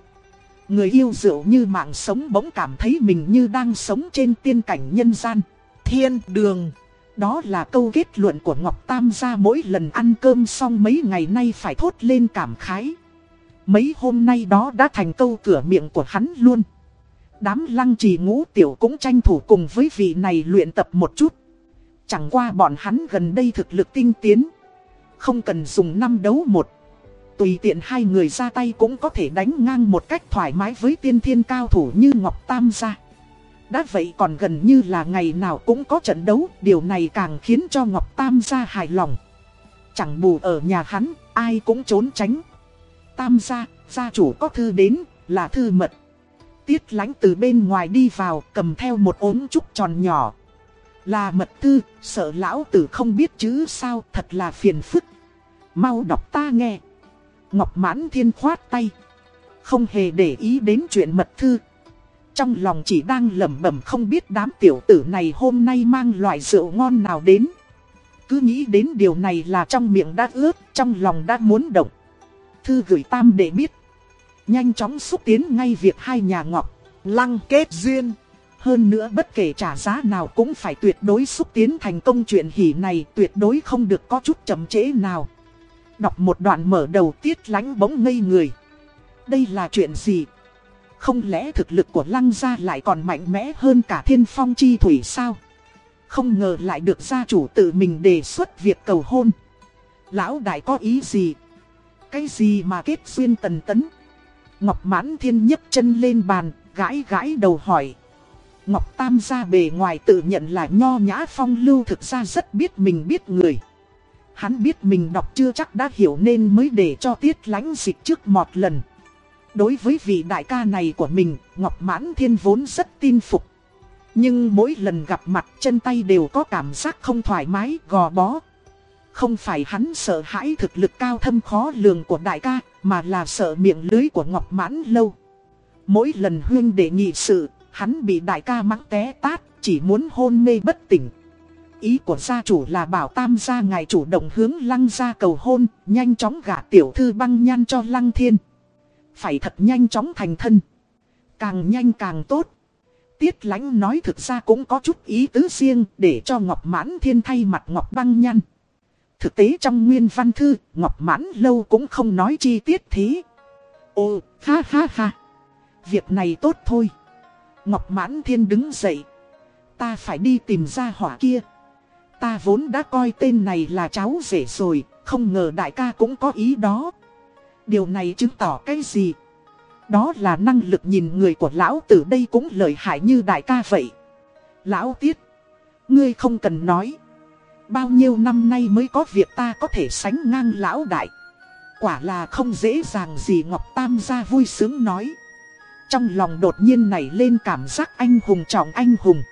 Người yêu rượu như mạng sống bỗng cảm thấy mình như đang sống trên tiên cảnh nhân gian. Thiên đường. Đó là câu kết luận của Ngọc Tam gia mỗi lần ăn cơm xong mấy ngày nay phải thốt lên cảm khái. Mấy hôm nay đó đã thành câu cửa miệng của hắn luôn. Đám lăng trì ngũ tiểu cũng tranh thủ cùng với vị này luyện tập một chút. Chẳng qua bọn hắn gần đây thực lực tinh tiến. Không cần dùng năm đấu một. Tùy tiện hai người ra tay cũng có thể đánh ngang một cách thoải mái với tiên thiên cao thủ như Ngọc Tam gia. Đã vậy còn gần như là ngày nào cũng có trận đấu, điều này càng khiến cho Ngọc Tam gia hài lòng. Chẳng bù ở nhà hắn, ai cũng trốn tránh. Tam gia, gia chủ có thư đến, là thư mật. Tiết lánh từ bên ngoài đi vào, cầm theo một ốm trúc tròn nhỏ. Là mật thư, sợ lão tử không biết chữ sao, thật là phiền phức. Mau đọc ta nghe. Ngọc mãn thiên khoát tay. Không hề để ý đến chuyện mật thư. Trong lòng chỉ đang lẩm bẩm không biết đám tiểu tử này hôm nay mang loại rượu ngon nào đến. Cứ nghĩ đến điều này là trong miệng đã ướt, trong lòng đã muốn động. Thư gửi tam để biết. Nhanh chóng xúc tiến ngay việc hai nhà ngọc, lăng kết duyên. Hơn nữa bất kể trả giá nào cũng phải tuyệt đối xúc tiến thành công chuyện hỉ này tuyệt đối không được có chút chậm trễ nào. Đọc một đoạn mở đầu tiết lánh bỗng ngây người. Đây là chuyện gì? Không lẽ thực lực của lăng gia lại còn mạnh mẽ hơn cả thiên phong chi thủy sao? Không ngờ lại được gia chủ tự mình đề xuất việc cầu hôn. Lão đại có ý gì? Cái gì mà kết duyên tần tấn? Ngọc mãn thiên nhấc chân lên bàn, gãi gãi đầu hỏi. Ngọc Tam ra bề ngoài tự nhận là nho nhã phong lưu thực ra rất biết mình biết người. Hắn biết mình đọc chưa chắc đã hiểu nên mới để cho tiết lánh dịch trước một lần. Đối với vị đại ca này của mình, Ngọc Mãn Thiên vốn rất tin phục. Nhưng mỗi lần gặp mặt chân tay đều có cảm giác không thoải mái, gò bó. Không phải hắn sợ hãi thực lực cao thâm khó lường của đại ca, mà là sợ miệng lưới của Ngọc Mãn Lâu. Mỗi lần huyên để nghị sự, hắn bị đại ca mắng té tát, chỉ muốn hôn mê bất tỉnh. Ý của gia chủ là bảo tam gia ngài chủ động hướng lăng gia cầu hôn, nhanh chóng gả tiểu thư băng nhan cho lăng thiên. Phải thật nhanh chóng thành thân. Càng nhanh càng tốt. Tiết lãnh nói thực ra cũng có chút ý tứ riêng để cho Ngọc Mãn Thiên thay mặt Ngọc Băng Nhăn. Thực tế trong nguyên văn thư, Ngọc Mãn Lâu cũng không nói chi tiết thế. Ồ, ha ha ha. Việc này tốt thôi. Ngọc Mãn Thiên đứng dậy. Ta phải đi tìm ra hỏa kia. Ta vốn đã coi tên này là cháu rể rồi, không ngờ đại ca cũng có ý đó. Điều này chứng tỏ cái gì? Đó là năng lực nhìn người của lão tử đây cũng lợi hại như đại ca vậy. Lão tiết, ngươi không cần nói. Bao nhiêu năm nay mới có việc ta có thể sánh ngang lão đại. Quả là không dễ dàng gì Ngọc Tam gia vui sướng nói. Trong lòng đột nhiên nảy lên cảm giác anh hùng trọng anh hùng.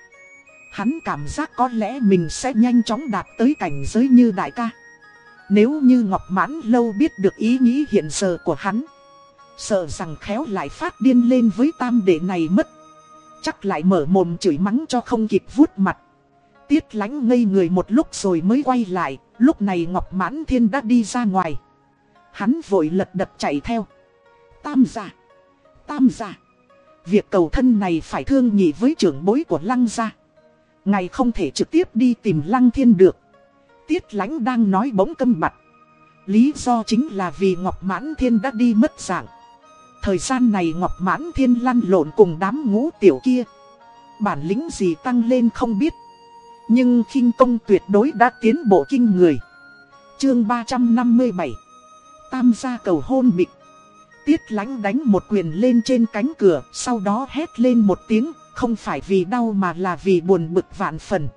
Hắn cảm giác có lẽ mình sẽ nhanh chóng đạt tới cảnh giới như đại ca. Nếu như Ngọc Mãn Lâu biết được ý nghĩ hiện giờ của hắn, Sợ rằng khéo lại phát điên lên với tam đệ này mất. Chắc lại mở mồm chửi mắng cho không kịp vuốt mặt. Tiết lánh ngây người một lúc rồi mới quay lại, Lúc này Ngọc Mãn Thiên đã đi ra ngoài. Hắn vội lật đật chạy theo. Tam giả Tam giả Việc cầu thân này phải thương nhị với trưởng bối của lăng gia Ngày không thể trực tiếp đi tìm lăng thiên được Tiết lãnh đang nói bỗng câm mặt. Lý do chính là vì Ngọc Mãn Thiên đã đi mất dạng. Thời gian này Ngọc Mãn Thiên lăn lộn cùng đám ngũ tiểu kia. Bản lĩnh gì tăng lên không biết. Nhưng khinh công tuyệt đối đã tiến bộ kinh người. Chương 357 Tam gia cầu hôn mịch Tiết lãnh đánh một quyền lên trên cánh cửa, sau đó hét lên một tiếng, không phải vì đau mà là vì buồn bực vạn phần.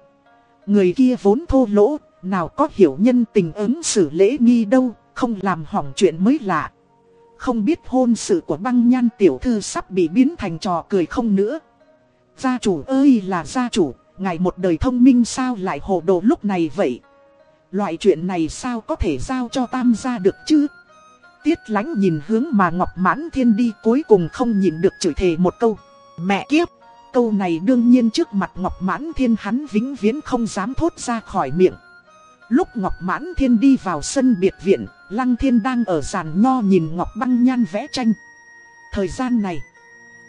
Người kia vốn thô lỗ, nào có hiểu nhân tình ứng xử lễ nghi đâu, không làm hỏng chuyện mới lạ. Không biết hôn sự của băng nhan tiểu thư sắp bị biến thành trò cười không nữa. Gia chủ ơi là gia chủ, ngài một đời thông minh sao lại hồ đồ lúc này vậy? Loại chuyện này sao có thể giao cho tam gia được chứ? Tiết lánh nhìn hướng mà Ngọc Mãn Thiên đi cuối cùng không nhìn được chửi thề một câu. Mẹ kiếp! Câu này đương nhiên trước mặt Ngọc Mãn Thiên hắn vĩnh viễn không dám thốt ra khỏi miệng. Lúc Ngọc Mãn Thiên đi vào sân biệt viện, Lăng Thiên đang ở giàn nho nhìn Ngọc Băng Nhan vẽ tranh. Thời gian này,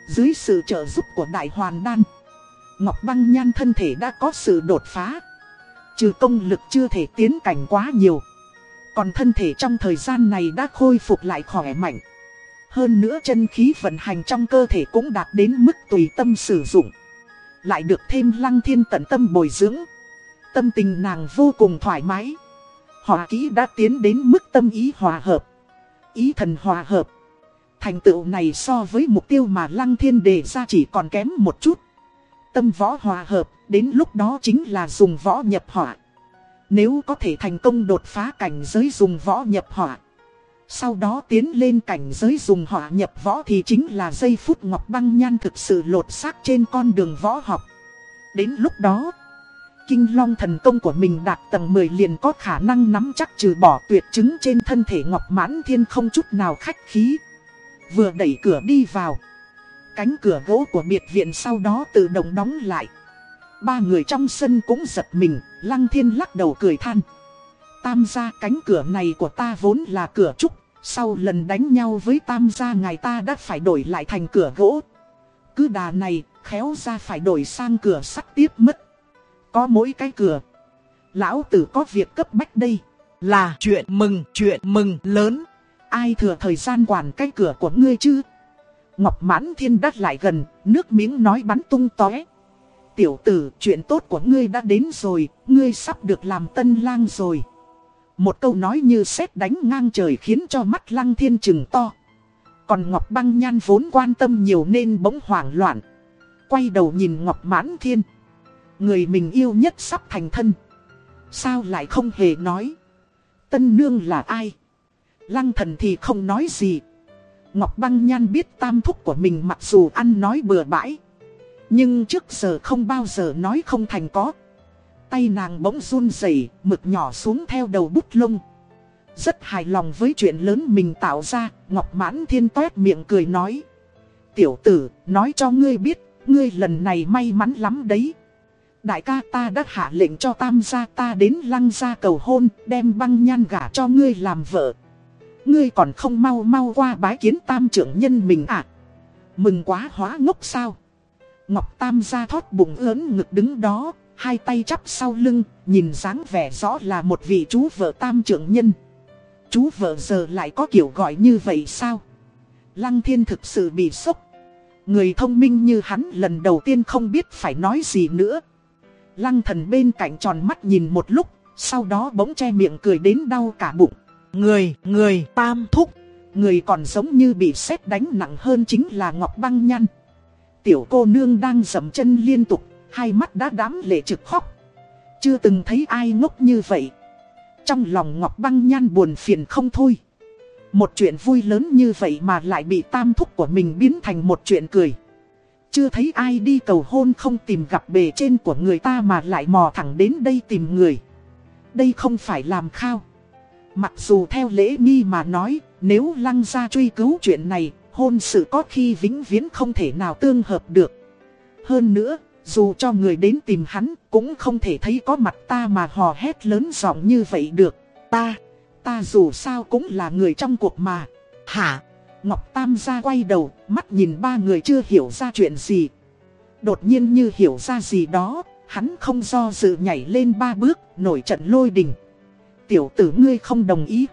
dưới sự trợ giúp của Đại Hoàn Đan, Ngọc Băng Nhan thân thể đã có sự đột phá. Trừ công lực chưa thể tiến cảnh quá nhiều. Còn thân thể trong thời gian này đã khôi phục lại khỏe mạnh. Hơn nữa chân khí vận hành trong cơ thể cũng đạt đến mức tùy tâm sử dụng. Lại được thêm lăng thiên tận tâm bồi dưỡng. Tâm tình nàng vô cùng thoải mái. Họa kỹ đã tiến đến mức tâm ý hòa hợp. Ý thần hòa hợp. Thành tựu này so với mục tiêu mà Lăng Thiên đề ra chỉ còn kém một chút. Tâm võ hòa hợp, đến lúc đó chính là dùng võ nhập họa. Nếu có thể thành công đột phá cảnh giới dùng võ nhập hỏa, Sau đó tiến lên cảnh giới dùng hỏa nhập võ thì chính là giây phút Ngọc Băng Nhan thực sự lột xác trên con đường võ học. Đến lúc đó... Kinh long thần công của mình đạt tầng 10 liền có khả năng nắm chắc trừ bỏ tuyệt chứng trên thân thể Ngọc Mãn Thiên không chút nào khách khí. Vừa đẩy cửa đi vào. Cánh cửa gỗ của biệt viện sau đó tự động đóng lại. Ba người trong sân cũng giật mình, Lăng Thiên lắc đầu cười than. Tam gia cánh cửa này của ta vốn là cửa trúc, sau lần đánh nhau với tam gia ngài ta đã phải đổi lại thành cửa gỗ. Cứ đà này, khéo ra phải đổi sang cửa sắt tiếp mất. Có mỗi cái cửa. Lão tử có việc cấp bách đây. Là chuyện mừng, chuyện mừng lớn. Ai thừa thời gian quản cái cửa của ngươi chứ? Ngọc mãn thiên đắt lại gần, nước miếng nói bắn tung tóe. Tiểu tử, chuyện tốt của ngươi đã đến rồi, ngươi sắp được làm tân lang rồi. Một câu nói như sét đánh ngang trời khiến cho mắt lăng thiên trừng to. Còn Ngọc Băng Nhan vốn quan tâm nhiều nên bỗng hoảng loạn. Quay đầu nhìn Ngọc Mãn Thiên. Người mình yêu nhất sắp thành thân. Sao lại không hề nói. Tân nương là ai? Lăng thần thì không nói gì. Ngọc Băng Nhan biết tam thúc của mình mặc dù ăn nói bừa bãi. Nhưng trước giờ không bao giờ nói không thành có. Tay nàng bỗng run rẩy, mực nhỏ xuống theo đầu bút lông. Rất hài lòng với chuyện lớn mình tạo ra, Ngọc Mãn Thiên toét miệng cười nói. Tiểu tử, nói cho ngươi biết, ngươi lần này may mắn lắm đấy. Đại ca ta đã hạ lệnh cho tam gia ta đến lăng gia cầu hôn, đem băng nhan gả cho ngươi làm vợ. Ngươi còn không mau mau qua bái kiến tam trưởng nhân mình à? Mừng quá hóa ngốc sao? Ngọc Tam gia thoát bụng ớn ngực đứng đó, hai tay chắp sau lưng, nhìn dáng vẻ rõ là một vị chú vợ tam trưởng nhân. Chú vợ giờ lại có kiểu gọi như vậy sao? Lăng thiên thực sự bị sốc. Người thông minh như hắn lần đầu tiên không biết phải nói gì nữa. Lăng thần bên cạnh tròn mắt nhìn một lúc, sau đó bỗng che miệng cười đến đau cả bụng. Người, người, tam thúc. Người còn giống như bị sét đánh nặng hơn chính là Ngọc Băng Nhăn. Tiểu cô nương đang dầm chân liên tục, hai mắt đã đám lệ trực khóc. Chưa từng thấy ai ngốc như vậy. Trong lòng Ngọc Băng Nhan buồn phiền không thôi. Một chuyện vui lớn như vậy mà lại bị tam thúc của mình biến thành một chuyện cười. Chưa thấy ai đi cầu hôn không tìm gặp bề trên của người ta mà lại mò thẳng đến đây tìm người. Đây không phải làm khao. Mặc dù theo lễ nghi mà nói, nếu lăng ra truy cứu chuyện này, hôn sự có khi vĩnh viễn không thể nào tương hợp được. Hơn nữa, dù cho người đến tìm hắn, cũng không thể thấy có mặt ta mà hò hét lớn giọng như vậy được. Ta, ta dù sao cũng là người trong cuộc mà. Hả? Ngọc Tam ra quay đầu, mắt nhìn ba người chưa hiểu ra chuyện gì. Đột nhiên như hiểu ra gì đó, hắn không do dự nhảy lên ba bước, nổi trận lôi đình. Tiểu tử ngươi không đồng ý.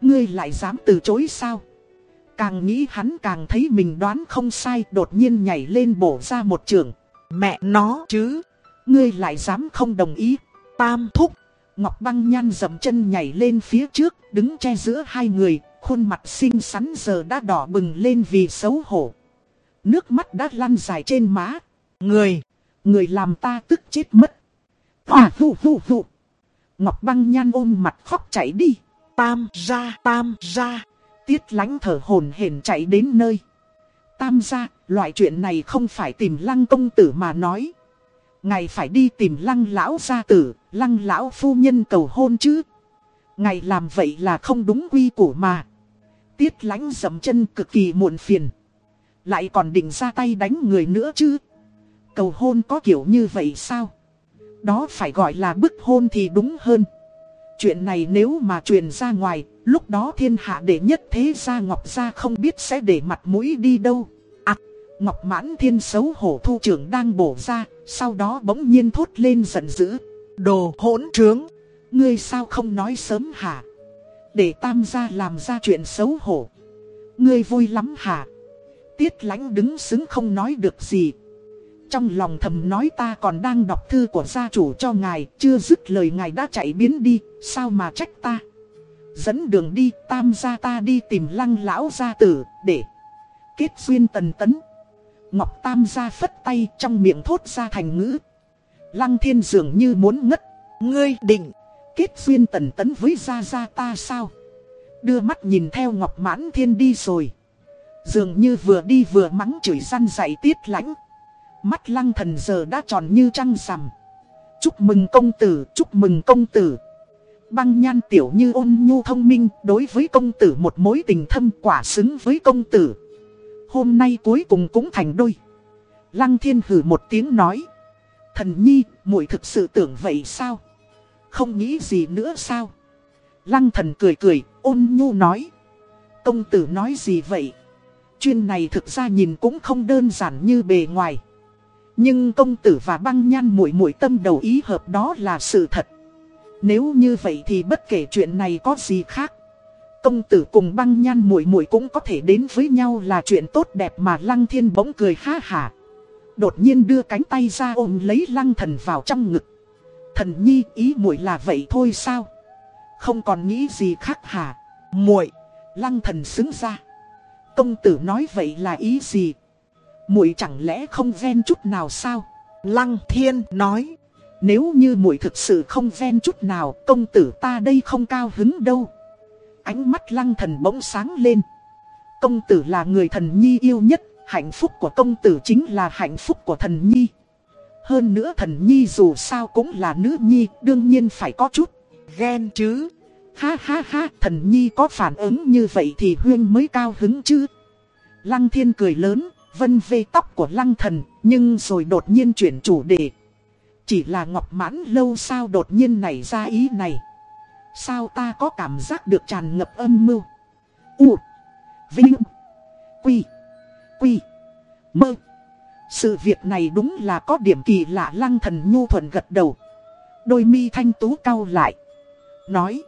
Ngươi lại dám từ chối sao? Càng nghĩ hắn càng thấy mình đoán không sai, đột nhiên nhảy lên bổ ra một trường. Mẹ nó chứ. Ngươi lại dám không đồng ý. Tam thúc. Ngọc băng nhan dầm chân nhảy lên phía trước, đứng che giữa hai người, khuôn mặt xinh xắn giờ đã đỏ bừng lên vì xấu hổ. Nước mắt đã lăn dài trên má. Người, người làm ta tức chết mất. À hù hù hù. Ngọc băng nhan ôm mặt khóc chảy đi. tam ra, tam ra. Tiết lánh thở hồn hển chạy đến nơi. Tam gia loại chuyện này không phải tìm lăng công tử mà nói. Ngài phải đi tìm lăng lão gia tử, lăng lão phu nhân cầu hôn chứ. Ngài làm vậy là không đúng quy củ mà. Tiết lánh dầm chân cực kỳ muộn phiền. Lại còn định ra tay đánh người nữa chứ. Cầu hôn có kiểu như vậy sao? Đó phải gọi là bức hôn thì đúng hơn. Chuyện này nếu mà truyền ra ngoài, lúc đó thiên hạ đệ nhất thế gia Ngọc Gia không biết sẽ để mặt mũi đi đâu. À, Ngọc Mãn Thiên xấu hổ thu trưởng đang bổ ra, sau đó bỗng nhiên thốt lên giận dữ. Đồ hỗn trướng, ngươi sao không nói sớm hả? Để tam gia làm ra chuyện xấu hổ. Ngươi vui lắm hả? Tiết lãnh đứng xứng không nói được gì. Trong lòng thầm nói ta còn đang đọc thư của gia chủ cho ngài, chưa dứt lời ngài đã chạy biến đi, sao mà trách ta? Dẫn đường đi, tam gia ta đi tìm lăng lão gia tử, để kết duyên tần tấn. Ngọc tam gia phất tay trong miệng thốt ra thành ngữ. Lăng thiên dường như muốn ngất, ngươi định kết duyên tần tấn với gia gia ta sao? Đưa mắt nhìn theo Ngọc mãn thiên đi rồi. Dường như vừa đi vừa mắng chửi răn dạy tiết lãnh. Mắt lăng thần giờ đã tròn như trăng rằm. Chúc mừng công tử, chúc mừng công tử. Băng nhan tiểu như ôn nhu thông minh, đối với công tử một mối tình thâm quả xứng với công tử. Hôm nay cuối cùng cũng thành đôi. Lăng thiên hử một tiếng nói. Thần nhi, muội thực sự tưởng vậy sao? Không nghĩ gì nữa sao? Lăng thần cười cười, ôn nhu nói. Công tử nói gì vậy? Chuyên này thực ra nhìn cũng không đơn giản như bề ngoài. Nhưng công tử và băng nhan muội muội tâm đầu ý hợp đó là sự thật. Nếu như vậy thì bất kể chuyện này có gì khác. Công tử cùng băng nhan muội muội cũng có thể đến với nhau là chuyện tốt đẹp mà Lăng Thiên bỗng cười ha hả. Đột nhiên đưa cánh tay ra ôm lấy lăng thần vào trong ngực. Thần nhi, ý muội là vậy thôi sao? Không còn nghĩ gì khác hả? muội, Lăng thần xứng ra. Công tử nói vậy là ý gì? muội chẳng lẽ không ghen chút nào sao? Lăng thiên nói. Nếu như muội thực sự không ven chút nào, công tử ta đây không cao hứng đâu. Ánh mắt lăng thần bỗng sáng lên. Công tử là người thần nhi yêu nhất, hạnh phúc của công tử chính là hạnh phúc của thần nhi. Hơn nữa thần nhi dù sao cũng là nữ nhi, đương nhiên phải có chút Ghen chứ. Ha ha ha, thần nhi có phản ứng như vậy thì huyên mới cao hứng chứ. Lăng thiên cười lớn, vân vê tóc của lăng thần, nhưng rồi đột nhiên chuyển chủ đề. Chỉ là ngọc mãn lâu sao đột nhiên nảy ra ý này. Sao ta có cảm giác được tràn ngập âm mưu. U. Vinh. Quy. Quy. Mơ. Sự việc này đúng là có điểm kỳ lạ, lăng thần nhu thuần gật đầu. Đôi mi thanh tú cau lại. Nói.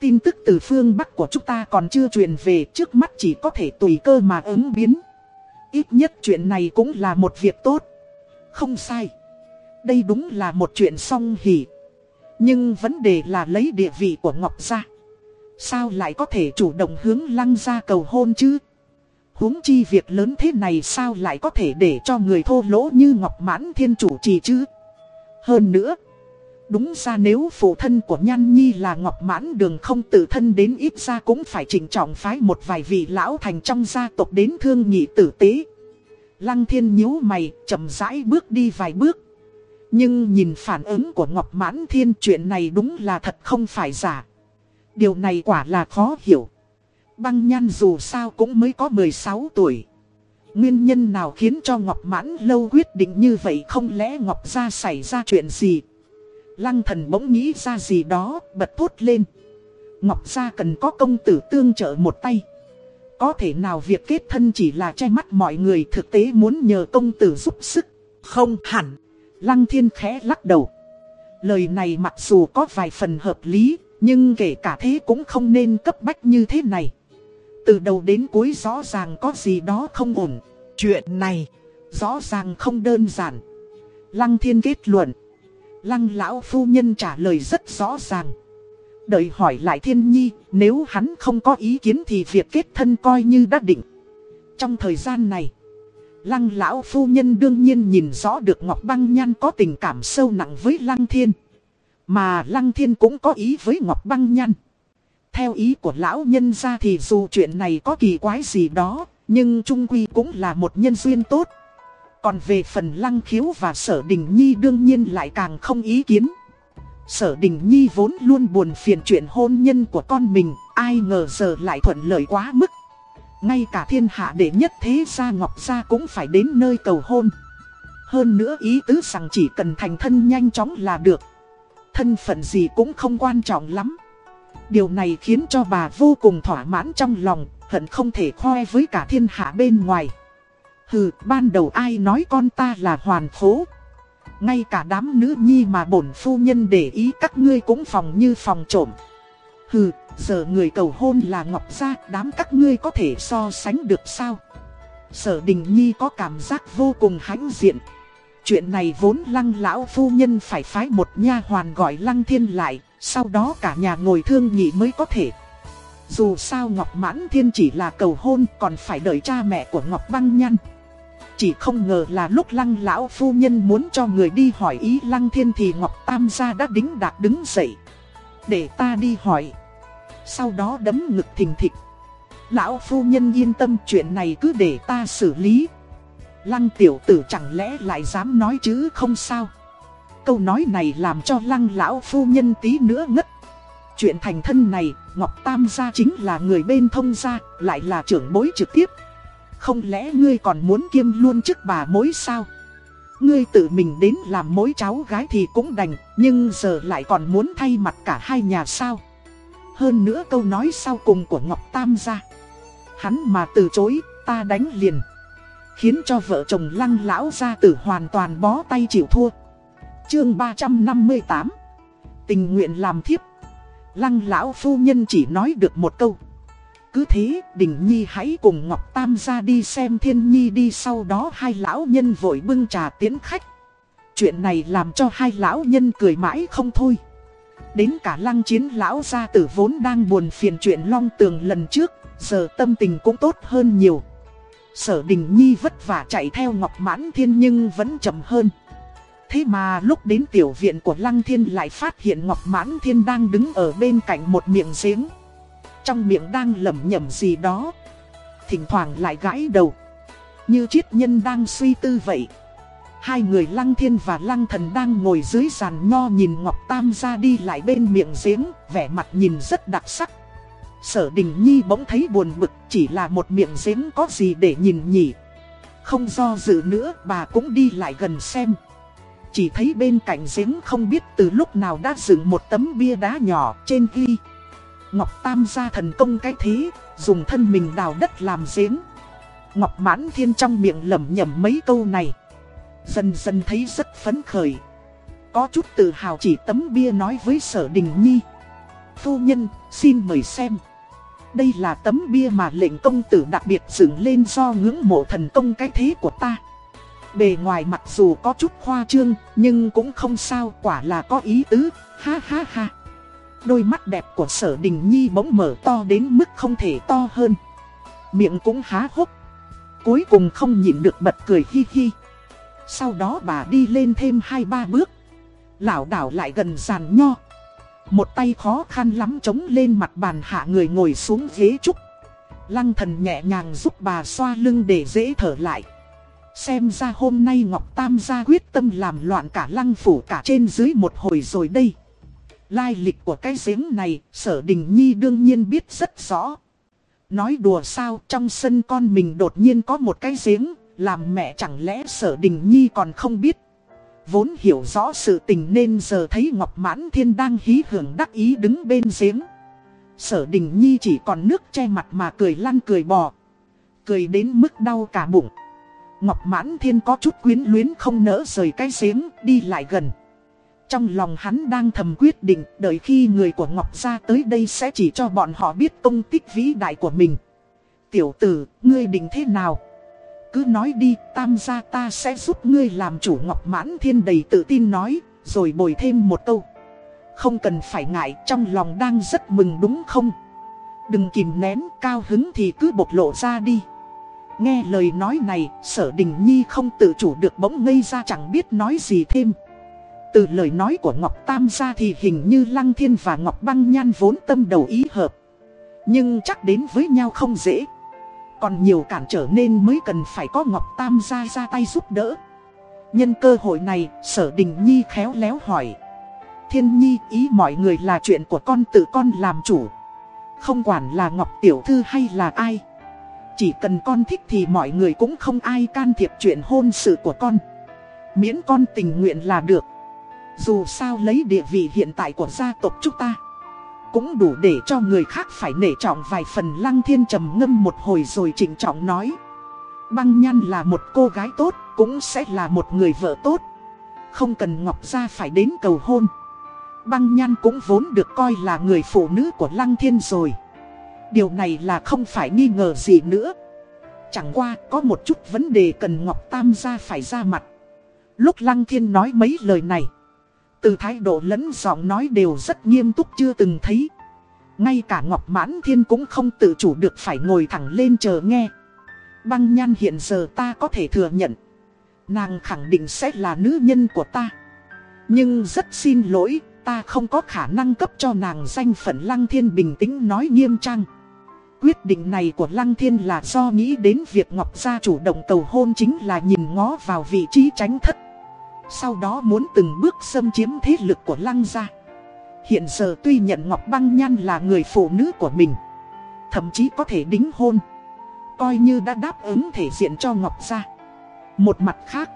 Tin tức từ phương Bắc của chúng ta còn chưa truyền về, trước mắt chỉ có thể tùy cơ mà ứng biến. Ít nhất chuyện này cũng là một việc tốt. Không sai. Đây đúng là một chuyện song hỉ. Nhưng vấn đề là lấy địa vị của Ngọc ra. Sao lại có thể chủ động hướng lăng ra cầu hôn chứ? huống chi việc lớn thế này sao lại có thể để cho người thô lỗ như Ngọc Mãn Thiên chủ trì chứ? Hơn nữa, đúng ra nếu phụ thân của Nhan Nhi là Ngọc Mãn Đường không tự thân đến ít ra cũng phải chỉnh trọng phái một vài vị lão thành trong gia tộc đến thương nhị tử tế. Lăng Thiên nhíu mày, chậm rãi bước đi vài bước. Nhưng nhìn phản ứng của Ngọc Mãn Thiên chuyện này đúng là thật không phải giả. Điều này quả là khó hiểu. Băng nhan dù sao cũng mới có 16 tuổi. Nguyên nhân nào khiến cho Ngọc Mãn lâu quyết định như vậy không lẽ Ngọc Gia xảy ra chuyện gì? Lăng thần bỗng nghĩ ra gì đó, bật thốt lên. Ngọc Gia cần có công tử tương trợ một tay. Có thể nào việc kết thân chỉ là che mắt mọi người thực tế muốn nhờ công tử giúp sức? Không hẳn. Lăng thiên khẽ lắc đầu. Lời này mặc dù có vài phần hợp lý, nhưng kể cả thế cũng không nên cấp bách như thế này. Từ đầu đến cuối rõ ràng có gì đó không ổn. Chuyện này rõ ràng không đơn giản. Lăng thiên kết luận. Lăng lão phu nhân trả lời rất rõ ràng. Đợi hỏi lại thiên nhi, nếu hắn không có ý kiến thì việc kết thân coi như đã định. Trong thời gian này, lăng lão phu nhân đương nhiên nhìn rõ được Ngọc Băng Nhan có tình cảm sâu nặng với lăng thiên. Mà lăng thiên cũng có ý với Ngọc Băng Nhan. Theo ý của lão nhân ra thì dù chuyện này có kỳ quái gì đó, nhưng Trung Quy cũng là một nhân duyên tốt. Còn về phần lăng khiếu và sở đình nhi đương nhiên lại càng không ý kiến. Sở đình nhi vốn luôn buồn phiền chuyện hôn nhân của con mình, ai ngờ giờ lại thuận lợi quá mức. Ngay cả thiên hạ đệ nhất thế gia Ngọc Gia cũng phải đến nơi cầu hôn. Hơn nữa ý tứ rằng chỉ cần thành thân nhanh chóng là được. Thân phận gì cũng không quan trọng lắm. Điều này khiến cho bà vô cùng thỏa mãn trong lòng, hận không thể khoe với cả thiên hạ bên ngoài. Hừ, ban đầu ai nói con ta là hoàn khố. Ngay cả đám nữ nhi mà bổn phu nhân để ý các ngươi cũng phòng như phòng trộm. Hừ, giờ người cầu hôn là Ngọc Gia, đám các ngươi có thể so sánh được sao? Sở Đình Nhi có cảm giác vô cùng hãnh diện. Chuyện này vốn lăng lão phu nhân phải phái một nha hoàn gọi lăng thiên lại, sau đó cả nhà ngồi thương nghị mới có thể. Dù sao Ngọc Mãn Thiên chỉ là cầu hôn còn phải đợi cha mẹ của Ngọc Băng Nhăn. Chỉ không ngờ là lúc lăng lão phu nhân muốn cho người đi hỏi ý lăng thiên thì Ngọc Tam gia đã đính đạc đứng dậy. Để ta đi hỏi. Sau đó đấm ngực thình thịch. Lão phu nhân yên tâm chuyện này cứ để ta xử lý. Lăng tiểu tử chẳng lẽ lại dám nói chứ không sao. Câu nói này làm cho lăng lão phu nhân tí nữa ngất. Chuyện thành thân này, Ngọc Tam gia chính là người bên thông gia, lại là trưởng bối trực tiếp. Không lẽ ngươi còn muốn kiêm luôn chức bà mối sao? Ngươi tự mình đến làm mối cháu gái thì cũng đành, nhưng giờ lại còn muốn thay mặt cả hai nhà sao? Hơn nữa câu nói sau cùng của Ngọc Tam ra Hắn mà từ chối, ta đánh liền. Khiến cho vợ chồng lăng lão gia tử hoàn toàn bó tay chịu thua. Chương 358 Tình nguyện làm thiếp Lăng lão phu nhân chỉ nói được một câu Cứ thế, Đình Nhi hãy cùng Ngọc Tam ra đi xem Thiên Nhi đi sau đó hai lão nhân vội bưng trà tiến khách. Chuyện này làm cho hai lão nhân cười mãi không thôi. Đến cả lăng chiến lão gia tử vốn đang buồn phiền chuyện long tường lần trước, giờ tâm tình cũng tốt hơn nhiều. Sở Đình Nhi vất vả chạy theo Ngọc Mãn Thiên nhưng vẫn chậm hơn. Thế mà lúc đến tiểu viện của Lăng Thiên lại phát hiện Ngọc Mãn Thiên đang đứng ở bên cạnh một miệng giếng. Trong miệng đang lẩm nhẩm gì đó. Thỉnh thoảng lại gãi đầu. Như triết nhân đang suy tư vậy. Hai người Lăng Thiên và Lăng Thần đang ngồi dưới giàn nho nhìn Ngọc Tam ra đi lại bên miệng giếng, vẻ mặt nhìn rất đặc sắc. Sở Đình Nhi bỗng thấy buồn bực, chỉ là một miệng giếng có gì để nhìn nhỉ. Không do dự nữa, bà cũng đi lại gần xem. Chỉ thấy bên cạnh giếng không biết từ lúc nào đã dựng một tấm bia đá nhỏ trên ghi. Ngọc Tam gia thần công cái thế, dùng thân mình đào đất làm giếng. Ngọc Mãn Thiên trong miệng lẩm nhẩm mấy câu này. Dần dần thấy rất phấn khởi. Có chút tự hào chỉ tấm bia nói với sở đình nhi. Phu nhân, xin mời xem. Đây là tấm bia mà lệnh công tử đặc biệt dựng lên do ngưỡng mộ thần công cái thế của ta. Bề ngoài mặc dù có chút khoa trương, nhưng cũng không sao, quả là có ý tứ, ha ha ha. Đôi mắt đẹp của sở đình nhi bỗng mở to đến mức không thể to hơn. Miệng cũng há hốc. Cuối cùng không nhịn được bật cười hi hi. Sau đó bà đi lên thêm hai ba bước. lão đảo lại gần giàn nho. Một tay khó khăn lắm chống lên mặt bàn hạ người ngồi xuống ghế trúc. Lăng thần nhẹ nhàng giúp bà xoa lưng để dễ thở lại. Xem ra hôm nay Ngọc Tam gia quyết tâm làm loạn cả lăng phủ cả trên dưới một hồi rồi đây. Lai lịch của cái giếng này, sở đình nhi đương nhiên biết rất rõ. Nói đùa sao trong sân con mình đột nhiên có một cái giếng, làm mẹ chẳng lẽ sở đình nhi còn không biết. Vốn hiểu rõ sự tình nên giờ thấy Ngọc Mãn Thiên đang hí hưởng đắc ý đứng bên giếng. Sở đình nhi chỉ còn nước che mặt mà cười lăn cười bò. Cười đến mức đau cả bụng. Ngọc Mãn Thiên có chút quyến luyến không nỡ rời cái giếng đi lại gần. Trong lòng hắn đang thầm quyết định đợi khi người của Ngọc ra tới đây sẽ chỉ cho bọn họ biết công tích vĩ đại của mình. Tiểu tử, ngươi định thế nào? Cứ nói đi, tam gia ta sẽ giúp ngươi làm chủ Ngọc Mãn Thiên đầy tự tin nói, rồi bồi thêm một câu. Không cần phải ngại, trong lòng đang rất mừng đúng không? Đừng kìm nén, cao hứng thì cứ bộc lộ ra đi. Nghe lời nói này, sở đình nhi không tự chủ được bỗng ngây ra chẳng biết nói gì thêm. Từ lời nói của Ngọc Tam ra thì hình như Lăng Thiên và Ngọc Băng Nhan vốn tâm đầu ý hợp. Nhưng chắc đến với nhau không dễ. Còn nhiều cản trở nên mới cần phải có Ngọc Tam gia ra tay giúp đỡ. Nhân cơ hội này, sở đình nhi khéo léo hỏi. Thiên nhi ý mọi người là chuyện của con tự con làm chủ. Không quản là Ngọc Tiểu Thư hay là ai. Chỉ cần con thích thì mọi người cũng không ai can thiệp chuyện hôn sự của con. Miễn con tình nguyện là được. Dù sao lấy địa vị hiện tại của gia tộc chúng ta cũng đủ để cho người khác phải nể trọng vài phần lăng thiên trầm ngâm một hồi rồi chỉnh trọng nói. Băng nhan là một cô gái tốt, Cũng sẽ là một người vợ tốt. Không cần Ngọc Gia phải đến cầu hôn. Băng nhan cũng vốn được coi là người phụ nữ của lăng thiên rồi. Điều này là không phải nghi ngờ gì nữa. Chẳng qua, có một chút vấn đề cần Ngọc Tam gia phải ra mặt. Lúc Lăng Thiên nói mấy lời này từ thái độ lẫn giọng nói đều rất nghiêm túc chưa từng thấy. Ngay cả Ngọc Mãn Thiên cũng không tự chủ được phải ngồi thẳng lên chờ nghe. Băng nhan hiện giờ ta có thể thừa nhận. Nàng khẳng định sẽ là nữ nhân của ta. Nhưng rất xin lỗi, ta không có khả năng cấp cho nàng danh phận Lăng Thiên bình tĩnh nói nghiêm trang. Quyết định này của Lăng Thiên là do nghĩ đến việc Ngọc Gia chủ động cầu hôn chính là nhìn ngó vào vị trí tránh thất. Sau đó muốn từng bước xâm chiếm thế lực của Lăng gia. Hiện giờ tuy nhận Ngọc Băng Nhan là người phụ nữ của mình, Thậm chí có thể đính hôn, Coi như đã đáp ứng thể diện cho Ngọc Gia. Một mặt khác,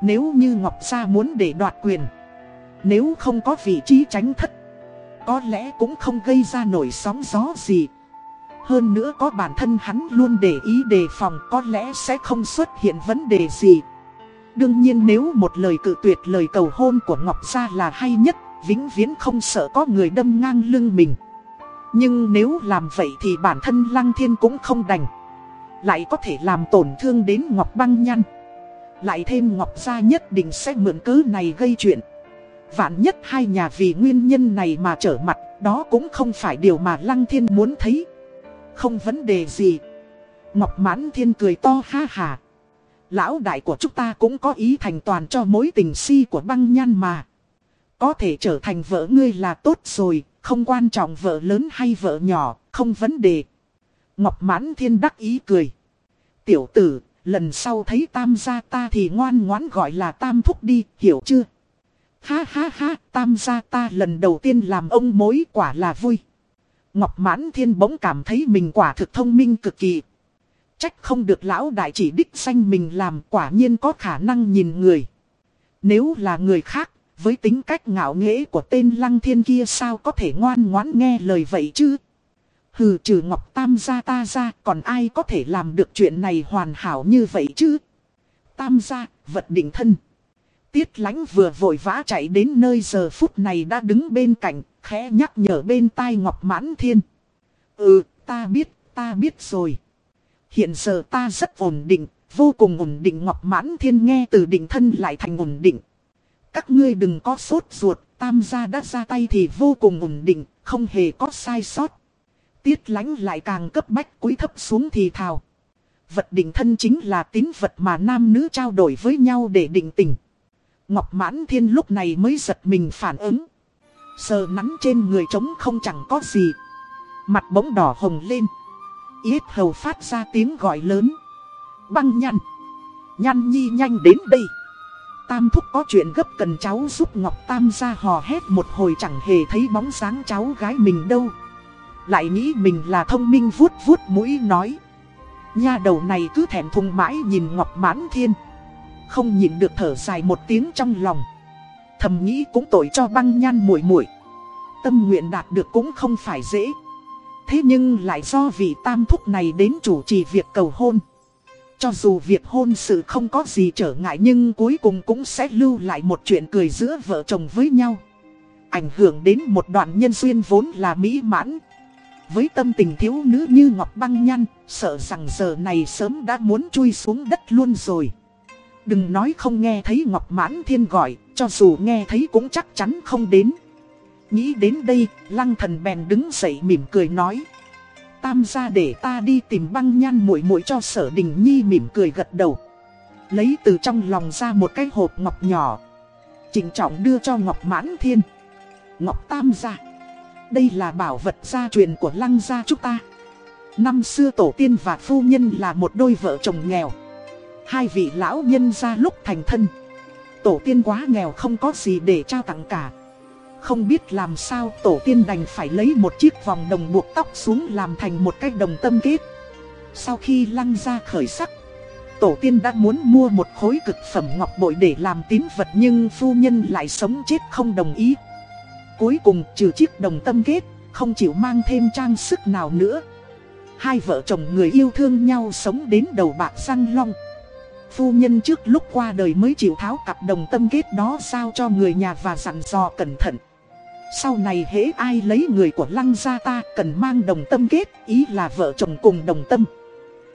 Nếu như Ngọc Gia muốn để đoạt quyền, Nếu không có vị trí tránh thất, Có lẽ cũng không gây ra nổi sóng gió gì. Hơn nữa có bản thân hắn luôn để ý đề phòng, Có lẽ sẽ không xuất hiện vấn đề gì. Đương nhiên nếu một lời cự tuyệt lời cầu hôn của Ngọc Gia là hay nhất, vĩnh viễn không sợ có người đâm ngang lưng mình. Nhưng nếu làm vậy thì bản thân Lăng Thiên cũng không đành. Lại có thể làm tổn thương đến Ngọc Băng Nhăn Lại thêm Ngọc Gia nhất định sẽ mượn cớ này gây chuyện. Vạn nhất hai nhà vì nguyên nhân này mà trở mặt Đó cũng không phải điều mà Lăng Thiên muốn thấy. Không vấn đề gì. Ngọc Mãn Thiên cười to ha hà. Lão đại của chúng ta cũng có ý thành toàn cho mối tình si của băng nhan mà. Có thể trở thành vợ ngươi là tốt rồi, Không quan trọng vợ lớn hay vợ nhỏ, Không vấn đề. Ngọc Mãn Thiên đắc ý cười. Tiểu tử, Lần sau thấy tam gia ta thì ngoan ngoãn gọi là tam thúc đi, Hiểu chưa? Ha ha ha, tam gia ta lần đầu tiên làm ông mối quả là vui. Ngọc Mãn Thiên bỗng cảm thấy mình quả thực thông minh cực kỳ. Trách không được lão đại chỉ đích danh mình làm quả nhiên có khả năng nhìn người. Nếu là người khác, với tính cách ngạo nghễ của tên lăng thiên kia sao có thể ngoan ngoãn nghe lời vậy chứ? Hừ trừ Ngọc Tam gia ta ra còn ai có thể làm được chuyện này hoàn hảo như vậy chứ? Tam gia, vật định thân. Tiết lánh vừa vội vã chạy đến nơi giờ phút này đã đứng bên cạnh, khẽ nhắc nhở bên tai Ngọc Mãn Thiên. Ừ, ta biết, ta biết rồi. Hiện giờ ta rất ổn định, vô cùng ổn định Ngọc Mãn Thiên nghe từ định thân lại thành ổn định. Các ngươi đừng có sốt ruột, tam gia đã ra tay thì vô cùng ổn định, không hề có sai sót. Tiết lánh lại càng cấp bách cúi thấp xuống thì thào. Vật định thân chính là tín vật mà nam nữ trao đổi với nhau để định tình. Ngọc Mãn Thiên lúc này mới giật mình phản ứng. Sờ nắn trên người trống không chẳng có gì. Mặt bỗng đỏ hồng lên. Yết hầu phát ra tiếng gọi lớn. Băng nhăn. Nhăn nhi nhanh đến đây. Tam thúc có chuyện gấp cần cháu giúp Ngọc Tam ra hò hét một hồi chẳng hề thấy bóng dáng cháu gái mình đâu. Lại nghĩ mình là thông minh vuốt vuốt mũi nói. Nha đầu này cứ thèm thùng mãi nhìn Ngọc Mãn Thiên. Không nhìn được thở dài một tiếng trong lòng. Thầm nghĩ cũng tội cho băng nhan muội muội Tâm nguyện đạt được cũng không phải dễ. Thế nhưng lại do vị tam thúc này đến chủ trì việc cầu hôn. Cho dù việc hôn sự không có gì trở ngại nhưng cuối cùng cũng sẽ lưu lại một chuyện cười giữa vợ chồng với nhau. Ảnh hưởng đến một đoạn nhân duyên vốn là mỹ mãn. Với tâm tình thiếu nữ như Ngọc Băng Nhăn, sợ rằng giờ này sớm đã muốn chui xuống đất luôn rồi. Đừng nói không nghe thấy Ngọc Mãn Thiên gọi, cho dù nghe thấy cũng chắc chắn không đến. Nghĩ đến đây, lăng thần bèn đứng dậy mỉm cười nói. Tam gia để ta đi tìm băng nhan muội muội cho sở đình nhi mỉm cười gật đầu. Lấy từ trong lòng ra một cái hộp ngọc nhỏ. Trịnh trọng đưa cho Ngọc Mãn Thiên. Ngọc Tam gia. Đây là bảo vật gia truyền của lăng gia chúng ta. Năm xưa tổ tiên và phu nhân là một đôi vợ chồng nghèo. Hai vị lão nhân ra lúc thành thân. Tổ tiên quá nghèo không có gì để trao tặng cả. Không biết làm sao tổ tiên đành phải lấy một chiếc vòng đồng buộc tóc xuống làm thành một cái đồng tâm kết. Sau khi lăng ra khởi sắc, tổ tiên đã muốn mua một khối cực phẩm ngọc bội để làm tín vật nhưng phu nhân lại sống chết không đồng ý. Cuối cùng trừ chiếc đồng tâm kết, không chịu mang thêm trang sức nào nữa. Hai vợ chồng người yêu thương nhau sống đến đầu bạc răng long. Phu nhân trước lúc qua đời mới chịu tháo cặp đồng tâm kết đó sao cho người nhà và dặn dò cẩn thận. Sau này hễ ai lấy người của lăng gia ta cần mang đồng tâm kết, ý là vợ chồng cùng đồng tâm.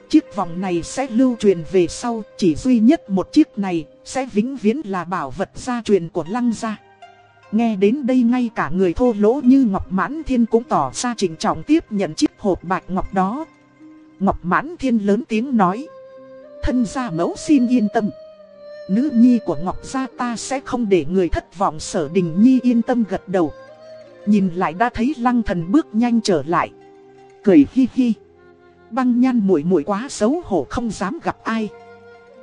Chiếc vòng này sẽ lưu truyền về sau, chỉ duy nhất một chiếc này, sẽ vĩnh viễn là bảo vật gia truyền của lăng gia. Nghe đến đây ngay cả người thô lỗ như Ngọc Mãn Thiên cũng tỏ ra trình trọng tiếp nhận chiếc hộp bạch ngọc đó. Ngọc Mãn Thiên lớn tiếng nói. Thân gia mẫu xin yên tâm. Nữ nhi của Ngọc gia ta sẽ không để người thất vọng sở đình nhi yên tâm gật đầu. Nhìn lại đã thấy lăng thần bước nhanh trở lại. Cười hi hi. Băng nhan muội muội quá xấu hổ không dám gặp ai.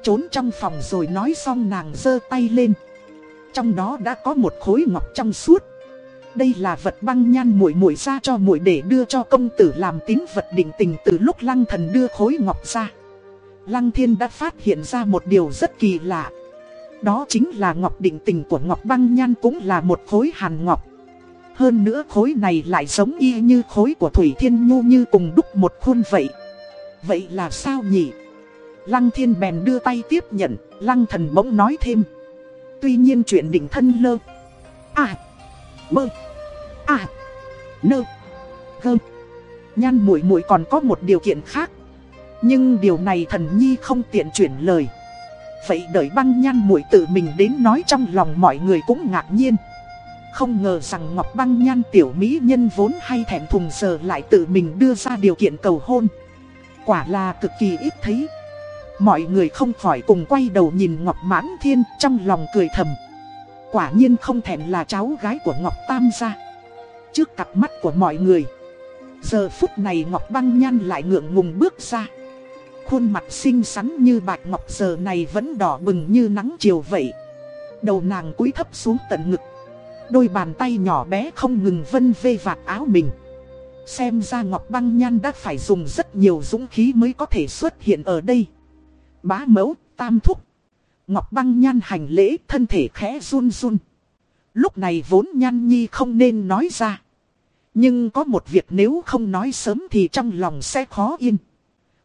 Trốn trong phòng rồi nói xong nàng giơ tay lên. Trong đó đã có một khối ngọc trong suốt. Đây là vật băng nhan muội muội ra cho muội để đưa cho công tử làm tín vật định tình từ lúc lăng thần đưa khối ngọc ra. Lăng thiên đã phát hiện ra một điều rất kỳ lạ. Đó chính là ngọc định tình của ngọc băng nhan cũng là một khối hàn ngọc. Hơn nữa khối này lại giống y như khối của Thủy Thiên Nhu như cùng đúc một khuôn vậy. Vậy là sao nhỉ? Lăng thiên bèn đưa tay tiếp nhận, lăng thần bỗng nói thêm. Tuy nhiên chuyện định thân lơ. À. mơ, À. Nơ. Gơ. Nhan muội muội còn có một điều kiện khác. Nhưng điều này thần nhi không tiện chuyển lời. Vậy đợi băng nhan muội tự mình đến nói trong lòng mọi người cũng ngạc nhiên. Không ngờ rằng Ngọc Băng Nhan tiểu mỹ nhân vốn hay thẹn thùng giờ lại tự mình đưa ra điều kiện cầu hôn. Quả là cực kỳ ít thấy. Mọi người không khỏi cùng quay đầu nhìn Ngọc Mãn Thiên trong lòng cười thầm. Quả nhiên không thèm là cháu gái của Ngọc Tam gia. Trước cặp mắt của mọi người. Giờ phút này Ngọc Băng Nhan lại ngượng ngùng bước ra. Khuôn mặt xinh xắn như bạch ngọc giờ này vẫn đỏ bừng như nắng chiều vậy. Đầu nàng cúi thấp xuống tận ngực. Đôi bàn tay nhỏ bé không ngừng vân vê vạt áo mình. Xem ra Ngọc Băng Nhan đã phải dùng rất nhiều dũng khí mới có thể xuất hiện ở đây. Bá mẫu, tam thúc. Ngọc Băng Nhan hành lễ thân thể khẽ run run. Lúc này vốn Nhan Nhi không nên nói ra. Nhưng có một việc nếu không nói sớm thì trong lòng sẽ khó yên.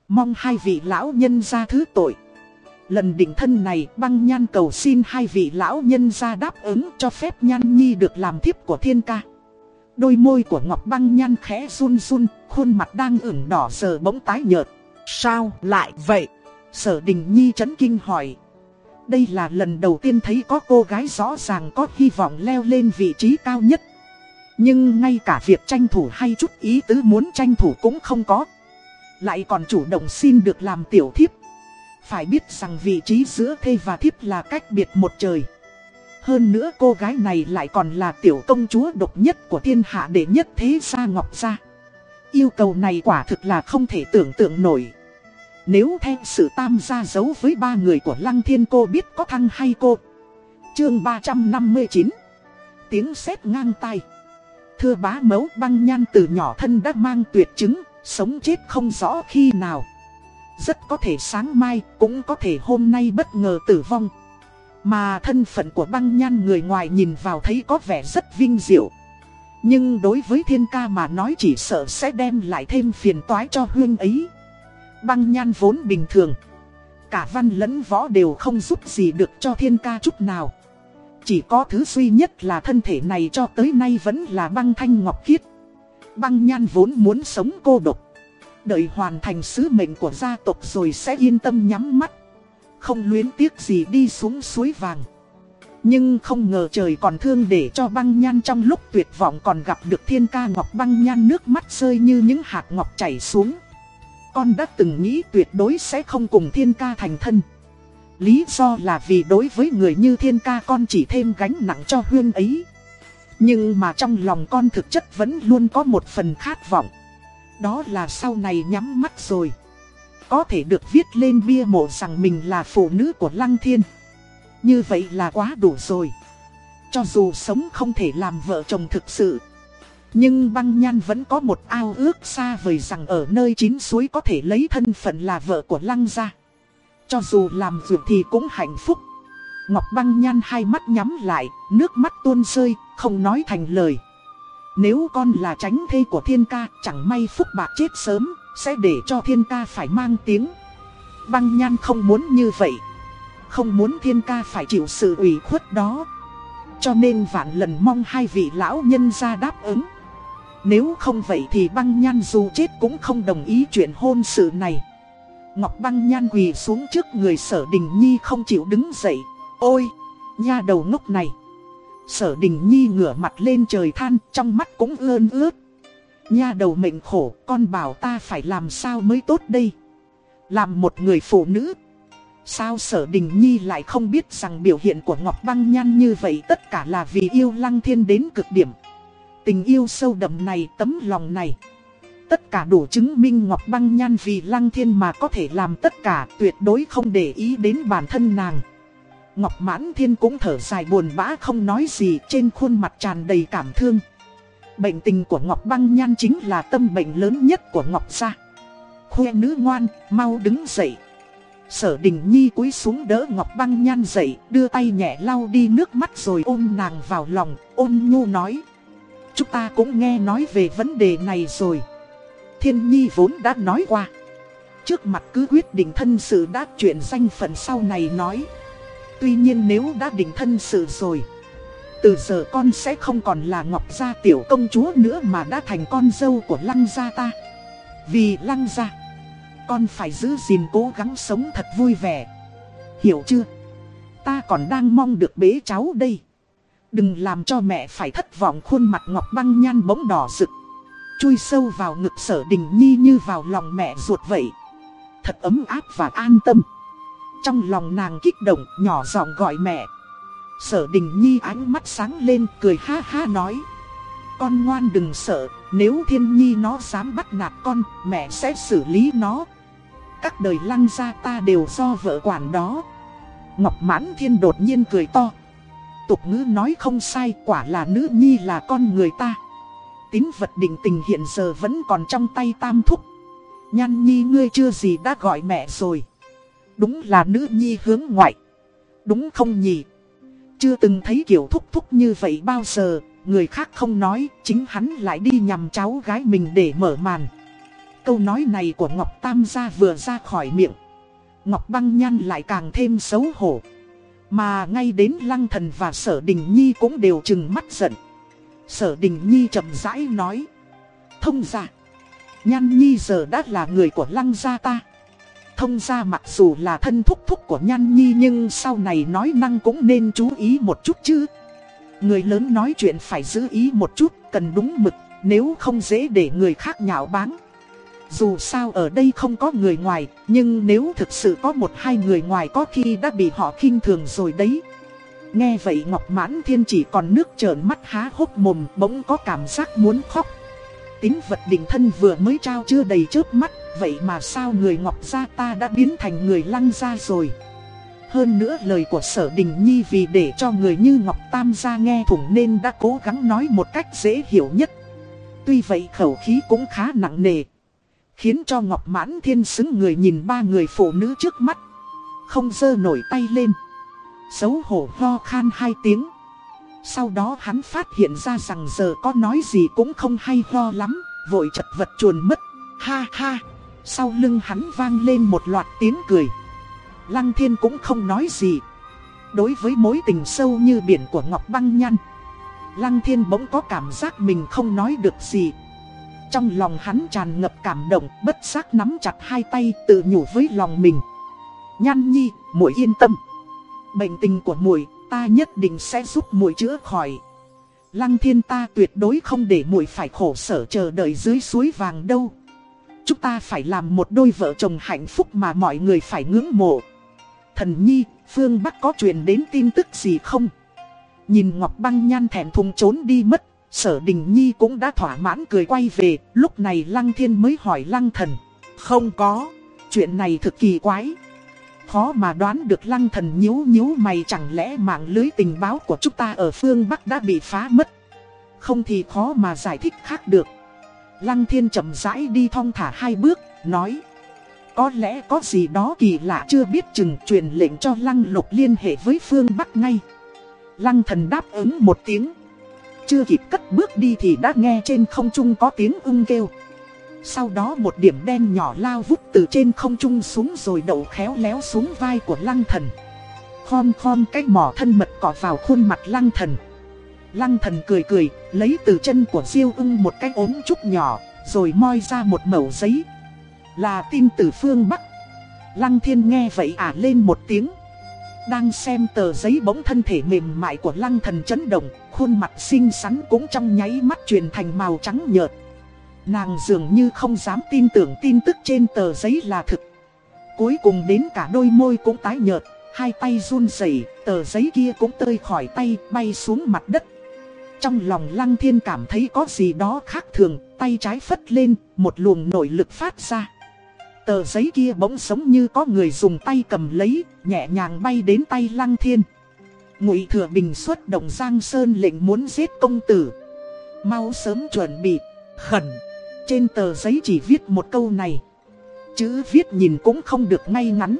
Mong hai vị lão nhân ra thứ tội. Lần định thân này băng nhan cầu xin hai vị lão nhân ra đáp ứng cho phép nhan nhi được làm thiếp của thiên ca. Đôi môi của Ngọc băng nhan khẽ run run, khuôn mặt đang ửng đỏ giờ bỗng tái nhợt. Sao lại vậy? Sở đình nhi chấn kinh hỏi. Đây là lần đầu tiên thấy có cô gái rõ ràng có hy vọng leo lên vị trí cao nhất. Nhưng ngay cả việc tranh thủ hay chút ý tứ muốn tranh thủ cũng không có. Lại còn chủ động xin được làm tiểu thiếp. Phải biết rằng vị trí giữa thê và thiếp là cách biệt một trời. Hơn nữa cô gái này lại còn là tiểu công chúa độc nhất của thiên hạ đệ nhất thế gia Ngọc Gia. Yêu cầu này quả thực là không thể tưởng tượng nổi. Nếu theo sự tam gia giấu với ba người của Lăng Thiên cô biết có thăng hay cô. Chương 359 Tiếng sét ngang tay. Thưa bá mẫu băng nhan từ nhỏ thân đã mang tuyệt chứng, sống chết không rõ khi nào. Rất có thể sáng mai, cũng có thể hôm nay bất ngờ tử vong. Mà thân phận của băng nhan người ngoài nhìn vào thấy có vẻ rất vinh diệu. Nhưng đối với thiên ca mà nói chỉ sợ sẽ đem lại thêm phiền toái cho huyên ấy. Băng nhan vốn bình thường. Cả văn lẫn võ đều không giúp gì được cho thiên ca chút nào. Chỉ có thứ duy nhất là thân thể này cho tới nay vẫn là băng thanh ngọc khiết. Băng nhan vốn muốn sống cô độc. Đợi hoàn thành sứ mệnh của gia tộc rồi sẽ yên tâm nhắm mắt. Không luyến tiếc gì đi xuống suối vàng. Nhưng không ngờ trời còn thương để cho băng nhan trong lúc tuyệt vọng còn gặp được thiên ca ngọc băng nhan nước mắt rơi như những hạt ngọc chảy xuống. Con đã từng nghĩ tuyệt đối sẽ không cùng thiên ca thành thân. Lý do là vì đối với người như thiên ca con chỉ thêm gánh nặng cho huyên ấy. Nhưng mà trong lòng con thực chất vẫn luôn có một phần khát vọng. Đó là sau này nhắm mắt rồi. Có thể được viết lên bia mộ rằng mình là phụ nữ của Lăng Thiên. Như vậy là quá đủ rồi. Cho dù sống không thể làm vợ chồng thực sự. Nhưng băng nhan vẫn có một ao ước xa vời rằng ở nơi chín suối có thể lấy thân phận là vợ của Lăng gia. Cho dù làm việc thì cũng hạnh phúc. Ngọc băng nhan hai mắt nhắm lại, nước mắt tuôn rơi, không nói thành lời. Nếu con là tránh thê của thiên ca, chẳng may phúc bạc chết sớm, sẽ để cho thiên ca phải mang tiếng. Băng nhan không muốn như vậy. Không muốn thiên ca phải chịu sự ủy khuất đó. Cho nên vạn lần mong hai vị lão nhân ra đáp ứng. Nếu không vậy thì băng nhan dù chết cũng không đồng ý chuyện hôn sự này. Ngọc băng nhan quỳ xuống trước người sở đình nhi không chịu đứng dậy. Ôi, nha đầu ngốc này. Sở đình nhi ngửa mặt lên trời than, trong mắt cũng ơn ướt. Nha đầu mệnh khổ, con bảo ta phải làm sao mới tốt đây. Làm một người phụ nữ. Sao sở đình nhi lại không biết rằng biểu hiện của Ngọc Băng Nhan như vậy tất cả là vì yêu lăng thiên đến cực điểm. Tình yêu sâu đậm này, tấm lòng này. Tất cả đủ chứng minh Ngọc Băng Nhan vì lăng thiên mà có thể làm tất cả tuyệt đối không để ý đến bản thân nàng. Ngọc Mãn Thiên cũng thở dài buồn bã không nói gì trên khuôn mặt tràn đầy cảm thương. Bệnh tình của Ngọc Băng Nhan chính là tâm bệnh lớn nhất của Ngọc Gia. Khuê nữ ngoan, mau đứng dậy. Sở Đình Nhi cúi xuống đỡ Ngọc Băng Nhan dậy, đưa tay nhẹ lau đi nước mắt rồi ôm nàng vào lòng, ôn nhu nói. Chúng ta cũng nghe nói về vấn đề này rồi. Thiên Nhi vốn đã nói qua. Trước mặt cứ quyết định thân sự đã chuyện danh phận sau này nói. Tuy nhiên nếu đã định thân sự rồi Từ giờ con sẽ không còn là Ngọc Gia tiểu công chúa nữa mà đã thành con dâu của Lăng Gia ta. Vì Lăng Gia, con phải giữ gìn cố gắng sống thật vui vẻ. Hiểu chưa? Ta còn đang mong được bế cháu đây. Đừng làm cho mẹ phải thất vọng khuôn mặt Ngọc Băng Nhan bỗng đỏ rực. Chui sâu vào ngực sở đình nhi như vào lòng mẹ ruột vậy. Thật ấm áp và an tâm. Trong lòng nàng kích động, nhỏ giọng gọi mẹ. Sở đình nhi ánh mắt sáng lên, cười ha ha nói. Con ngoan đừng sợ, Nếu thiên nhi nó dám bắt nạt con, Mẹ sẽ xử lý nó. Các đời lăng gia ta đều do vợ quản đó. Ngọc mãn thiên đột nhiên cười to. Tục ngữ nói không sai, quả là nữ nhi là con người ta. Tín vật định tình hiện giờ vẫn còn trong tay tam thúc. Nhan nhi ngươi chưa gì đã gọi mẹ rồi. Đúng là nữ nhi hướng ngoại Đúng không nhỉ chưa từng thấy kiểu thúc thúc như vậy bao giờ, người khác không nói, chính hắn lại đi nhằm cháu gái mình để mở màn. Câu nói này của Ngọc Tam gia vừa ra khỏi miệng. Ngọc Băng Nhan lại càng thêm xấu hổ. Mà ngay đến Lăng Thần và Sở Đình Nhi cũng đều chừng mắt giận. Sở Đình Nhi chậm rãi nói. Thông ra, Nhan Nhi giờ đã là người của Lăng gia ta. Thông ra mặc dù là thân thúc thúc của Nhan Nhi nhưng sau này nói năng cũng nên chú ý một chút chứ. Người lớn nói chuyện phải giữ ý một chút, cần đúng mực, nếu không dễ để người khác nhạo báng. Dù sao ở đây không có người ngoài, nhưng nếu thực sự có một hai người ngoài có khi đã bị họ khinh thường rồi đấy. Nghe vậy Ngọc Mãn Thiên chỉ còn nước trợn mắt há hốc mồm bỗng có cảm giác muốn khóc. Tính vật định thân vừa mới trao chưa đầy chớp mắt, Vậy mà sao người Ngọc Gia ta đã biến thành người Lăng Gia rồi? Hơn nữa lời của Sở Đình Nhi vì để cho người như Ngọc Tam Gia nghe thủng nên đã cố gắng nói một cách dễ hiểu nhất. Tuy vậy khẩu khí cũng khá nặng nề, Khiến cho Ngọc Mãn Thiên xứng người nhìn ba người phụ nữ trước mắt, Không dơ nổi tay lên. Xấu hổ ho khan hai tiếng. Sau đó hắn phát hiện ra rằng giờ có nói gì cũng không hay ho lắm Vội chật vật chuồn mất. Ha ha! Sau lưng hắn vang lên một loạt tiếng cười. Lăng thiên cũng không nói gì. Đối với mối tình sâu như biển của Ngọc Băng Nhăn Lăng thiên bỗng có cảm giác mình không nói được gì. Trong lòng hắn tràn ngập cảm động Bất giác nắm chặt hai tay tự nhủ với lòng mình. Nhăn nhi, muội yên tâm. Bệnh tình của muội ta nhất định sẽ giúp muội chữa khỏi Lăng thiên ta tuyệt đối không để muội phải khổ sở chờ đợi dưới suối vàng đâu Chúng ta phải làm một đôi vợ chồng hạnh phúc mà mọi người phải ngưỡng mộ. Thần Nhi, phương Bắc có truyền đến tin tức gì không? Nhìn Ngọc Băng Nhan thèm thùng trốn đi mất, sở đình Nhi cũng đã thỏa mãn cười quay về, lúc này Lăng Thiên mới hỏi Lăng Thần. Không có, chuyện này thực kỳ quái. Khó mà đoán được Lăng Thần nhíu nhíu mày chẳng lẽ mạng lưới tình báo của chúng ta ở phương Bắc đã bị phá mất. Không thì khó mà giải thích khác được. Lăng thiên chậm rãi đi thong thả hai bước, nói Có lẽ có gì đó kỳ lạ chưa biết chừng truyền lệnh cho lăng lục liên hệ với phương Bắc ngay Lăng thần đáp ứng một tiếng Chưa kịp cất bước đi thì đã nghe trên không trung có tiếng ưng kêu sau đó một điểm đen nhỏ lao vút từ trên không trung xuống rồi đậu khéo léo xuống vai của lăng thần Khom khom cái mỏ thân mật cọ vào khuôn mặt lăng thần Lăng thần cười cười, lấy từ chân của Diêu ưng một cái ốm trúc nhỏ, rồi moi ra một mẩu giấy. Là tin từ phương Bắc. Lăng thiên nghe vậy ả lên một tiếng. Đang xem tờ giấy bỗng thân thể mềm mại của lăng thần chấn động, khuôn mặt xinh xắn cũng trong nháy mắt truyền thành màu trắng nhợt. Nàng dường như không dám tin tưởng tin tức trên tờ giấy là thực. Cuối cùng đến cả đôi môi cũng tái nhợt, hai tay run rẩy, tờ giấy kia cũng tơi khỏi tay, bay xuống mặt đất. Trong lòng lăng thiên cảm thấy có gì đó khác thường, tay trái phất lên, một luồng nội lực phát ra. Tờ giấy kia bỗng sống như có người dùng tay cầm lấy, nhẹ nhàng bay đến tay lăng thiên. Ngụy Thừa Bình xuất động Giang Sơn lệnh muốn giết công tử. Mau sớm chuẩn bị, khẩn. Trên tờ giấy chỉ viết một câu này. Chữ viết nhìn cũng không được ngay ngắn.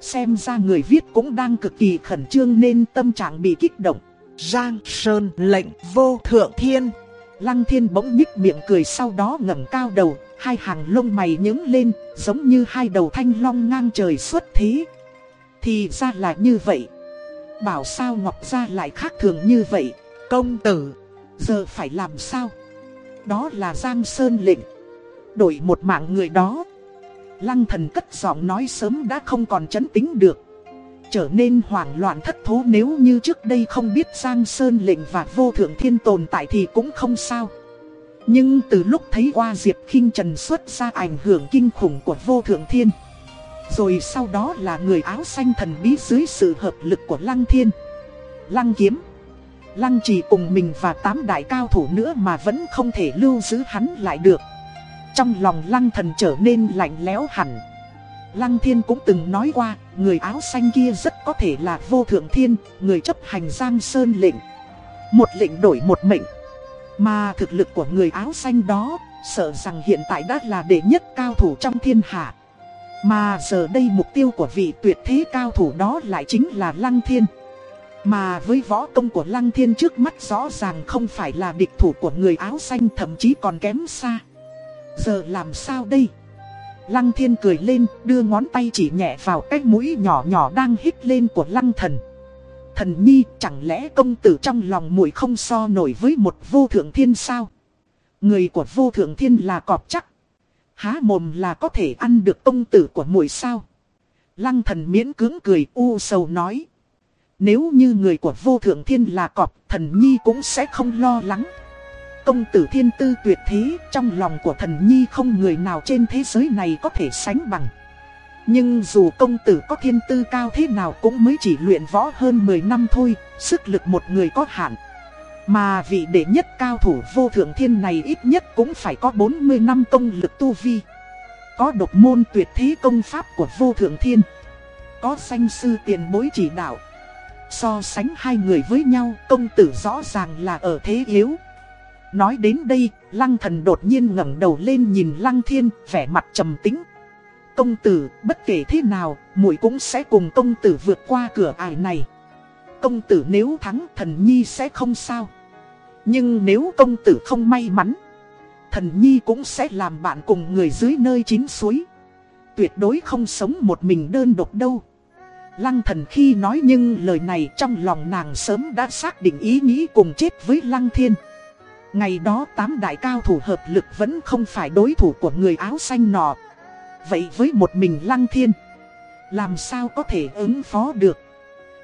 Xem ra người viết cũng đang cực kỳ khẩn trương nên tâm trạng bị kích động. Giang Sơn lệnh vô thượng thiên. Lăng thiên bỗng nhích miệng cười sau đó ngẩng cao đầu, hai hàng lông mày nhướng lên, giống như hai đầu thanh long ngang trời xuất thế. Thì ra là như vậy. Bảo sao Ngọc Gia lại khác thường như vậy, công tử. Giờ phải làm sao? Đó là Giang Sơn lệnh. Đổi một mạng người đó. Lăng thần cất giọng nói sớm đã không còn chấn tính được. Trở nên hoảng loạn thất thố nếu như trước đây không biết Giang Sơn lệnh và vô thượng thiên tồn tại thì cũng không sao. Nhưng từ lúc thấy qua Diệp khinh Trần xuất ra ảnh hưởng kinh khủng của vô thượng thiên. Rồi sau đó là người áo xanh thần bí dưới sự hợp lực của Lăng Thiên. Lăng Kiếm. Lăng Trì cùng mình và tám đại cao thủ nữa mà vẫn không thể lưu giữ hắn lại được. Trong lòng Lăng Thần trở nên lạnh lẽo hẳn. Lăng Thiên cũng từng nói qua, người áo xanh kia rất có thể là vô thượng thiên, người chấp hành giang sơn lệnh. Một lệnh đổi một mệnh. Mà thực lực của người áo xanh đó, sợ rằng hiện tại đã là đệ nhất cao thủ trong thiên hạ. Mà giờ đây mục tiêu của vị tuyệt thế cao thủ đó lại chính là Lăng Thiên. Mà với võ công của Lăng Thiên trước mắt rõ ràng không phải là địch thủ của người áo xanh thậm chí còn kém xa. Giờ làm sao đây? Lăng Thiên cười lên, đưa ngón tay chỉ nhẹ vào cái mũi nhỏ nhỏ đang hít lên của Lăng Thần. Thần nhi, chẳng lẽ công tử trong lòng muội không so nổi với một vô thượng thiên sao? Người của vô thượng thiên là cọp chắc. Há mồm là có thể ăn được công tử của muội sao? Lăng thần miễn cưỡng cười u sầu nói. Nếu như người của vô thượng thiên là cọp, thần nhi cũng sẽ không lo lắng. Công tử thiên tư tuyệt thế, trong lòng của thần nhi không người nào trên thế giới này có thể sánh bằng. Nhưng dù công tử có thiên tư cao thế nào cũng mới chỉ luyện võ hơn 10 năm thôi, sức lực một người có hạn. Mà vị đệ nhất cao thủ vô thượng thiên này ít nhất cũng phải có 40 năm công lực tu vi. Có độc môn tuyệt thế công pháp của vô thượng thiên. Có danh sư tiền bối chỉ đạo. So sánh hai người với nhau, công tử rõ ràng là ở thế yếu. Nói đến đây, lăng thần đột nhiên ngẩng đầu lên nhìn lăng thiên, vẻ mặt trầm tính. Công tử, bất kể thế nào, muội cũng sẽ cùng công tử vượt qua cửa ải này. Công tử nếu thắng, thần nhi sẽ không sao. Nhưng nếu công tử không may mắn, thần nhi cũng sẽ làm bạn cùng người dưới nơi chín suối. Tuyệt đối không sống một mình đơn độc đâu. Lăng thần khi nói nhưng lời này trong lòng nàng sớm đã xác định ý nghĩ cùng chết với lăng thiên. Ngày đó tám đại cao thủ hợp lực vẫn không phải đối thủ của người áo xanh nọ. Vậy với một mình lăng thiên, làm sao có thể ứng phó được?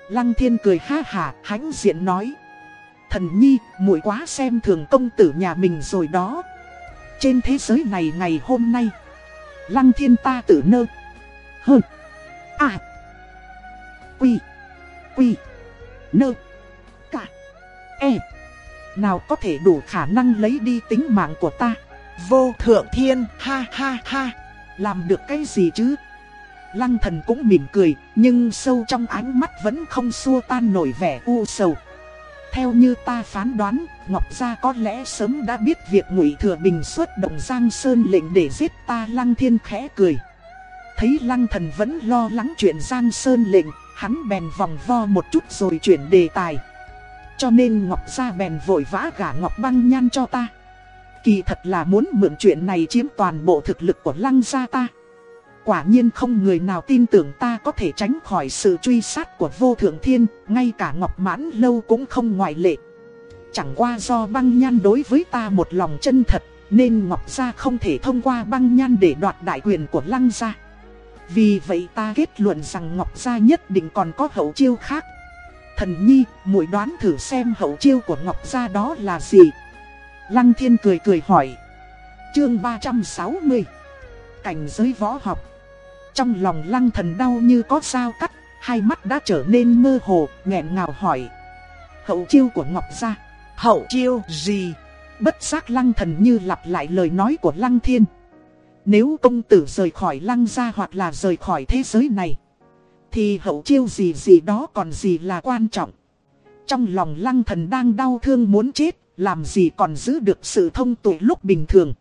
Lăng thiên cười ha hà, hãnh diện nói. Thần nhi, muội quá xem thường công tử nhà mình rồi đó. Trên thế giới này ngày hôm nay, lăng thiên ta tự nơ. Hơn. À. Quy. Quy. Nơ. Cả. E. Nào có thể đủ khả năng lấy đi tính mạng của ta. Vô thượng thiên, ha ha ha. Làm được cái gì chứ? Lăng thần cũng mỉm cười, nhưng sâu trong ánh mắt vẫn không xua tan nổi vẻ u sầu. Theo như ta phán đoán, Ngọc Gia có lẽ sớm đã biết việc ngụy Thừa Bình xuất động Giang Sơn lệnh để giết ta Lăng Thiên khẽ cười. Thấy Lăng Thần vẫn lo lắng chuyện Giang Sơn lệnh, hắn bèn vòng vo một chút rồi chuyển đề tài. Cho nên Ngọc Gia bèn vội vã gả Ngọc Băng Nhan cho ta. Kỳ thật là muốn mượn chuyện này chiếm toàn bộ thực lực của Lăng Gia ta. Quả nhiên không người nào tin tưởng ta có thể tránh khỏi sự truy sát của vô thượng thiên, ngay cả Ngọc Mãn Lâu cũng không ngoại lệ. Chẳng qua do băng nhan đối với ta một lòng chân thật, nên Ngọc Gia không thể thông qua băng nhan để đoạt đại quyền của Lăng Gia. Vì vậy ta kết luận rằng Ngọc Gia nhất định còn có hậu chiêu khác. Thần Nhi, muội đoán thử xem hậu chiêu của Ngọc Gia đó là gì. Lăng Thiên cười cười hỏi. Chương 360 Cảnh giới võ học trong lòng lăng thần đau như có sao cắt, hai mắt đã trở nên mơ hồ, nghẹn ngào hỏi. Hậu chiêu của Ngọc Gia. Hậu chiêu gì? Bất giác lăng thần như lặp lại lời nói của lăng thiên. Nếu công tử rời khỏi lăng gia hoặc là rời khỏi thế giới này. Thì hậu chiêu gì gì đó còn gì là quan trọng. Trong lòng lăng thần đang đau thương muốn chết, làm gì còn giữ được sự thông tuệ lúc bình thường.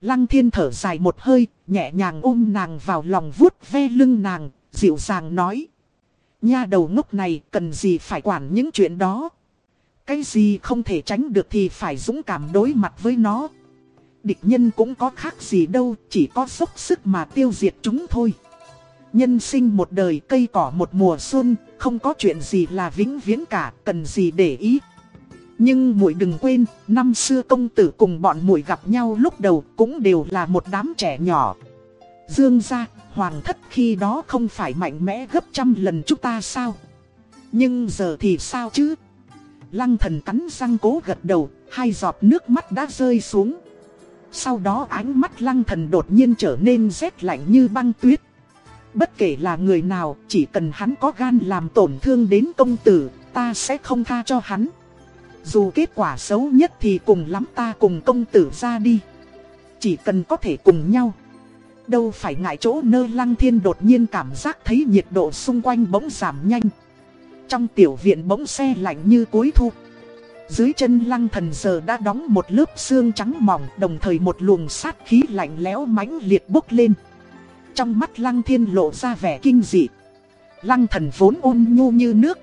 Lăng thiên thở dài một hơi, nhẹ nhàng ôm nàng vào lòng vuốt ve lưng nàng, dịu dàng nói. Nha đầu ngốc này cần gì phải quản những chuyện đó. Cái gì không thể tránh được thì phải dũng cảm đối mặt với nó. Địch nhân cũng có khác gì đâu, chỉ có dốc sức mà tiêu diệt chúng thôi. Nhân sinh một đời cây cỏ một mùa xuân, không có chuyện gì là vĩnh viễn cả, cần gì để ý. Nhưng muội đừng quên, năm xưa công tử cùng bọn muội gặp nhau lúc đầu cũng đều là một đám trẻ nhỏ. Dương gia, hoàng thất khi đó không phải mạnh mẽ gấp trăm lần chúng ta sao? Nhưng giờ thì sao chứ? Lăng thần cắn răng cố gật đầu, hai giọt nước mắt đã rơi xuống. Sau đó ánh mắt lăng thần đột nhiên trở nên rét lạnh như băng tuyết. Bất kể là người nào, chỉ cần hắn có gan làm tổn thương đến công tử, ta sẽ không tha cho hắn. Dù kết quả xấu nhất thì cùng lắm ta cùng công tử ra đi. Chỉ cần có thể cùng nhau. Đâu phải ngại chỗ nơi lăng thiên đột nhiên cảm giác thấy nhiệt độ xung quanh bỗng giảm nhanh. Trong tiểu viện bỗng xe lạnh như cuối thu. Dưới chân lăng thần giờ đã đóng một lớp xương trắng mỏng đồng thời một luồng sát khí lạnh lẽo mãnh liệt bốc lên. Trong mắt lăng thiên lộ ra vẻ kinh dị. Lăng thần vốn ôn nhu như nước.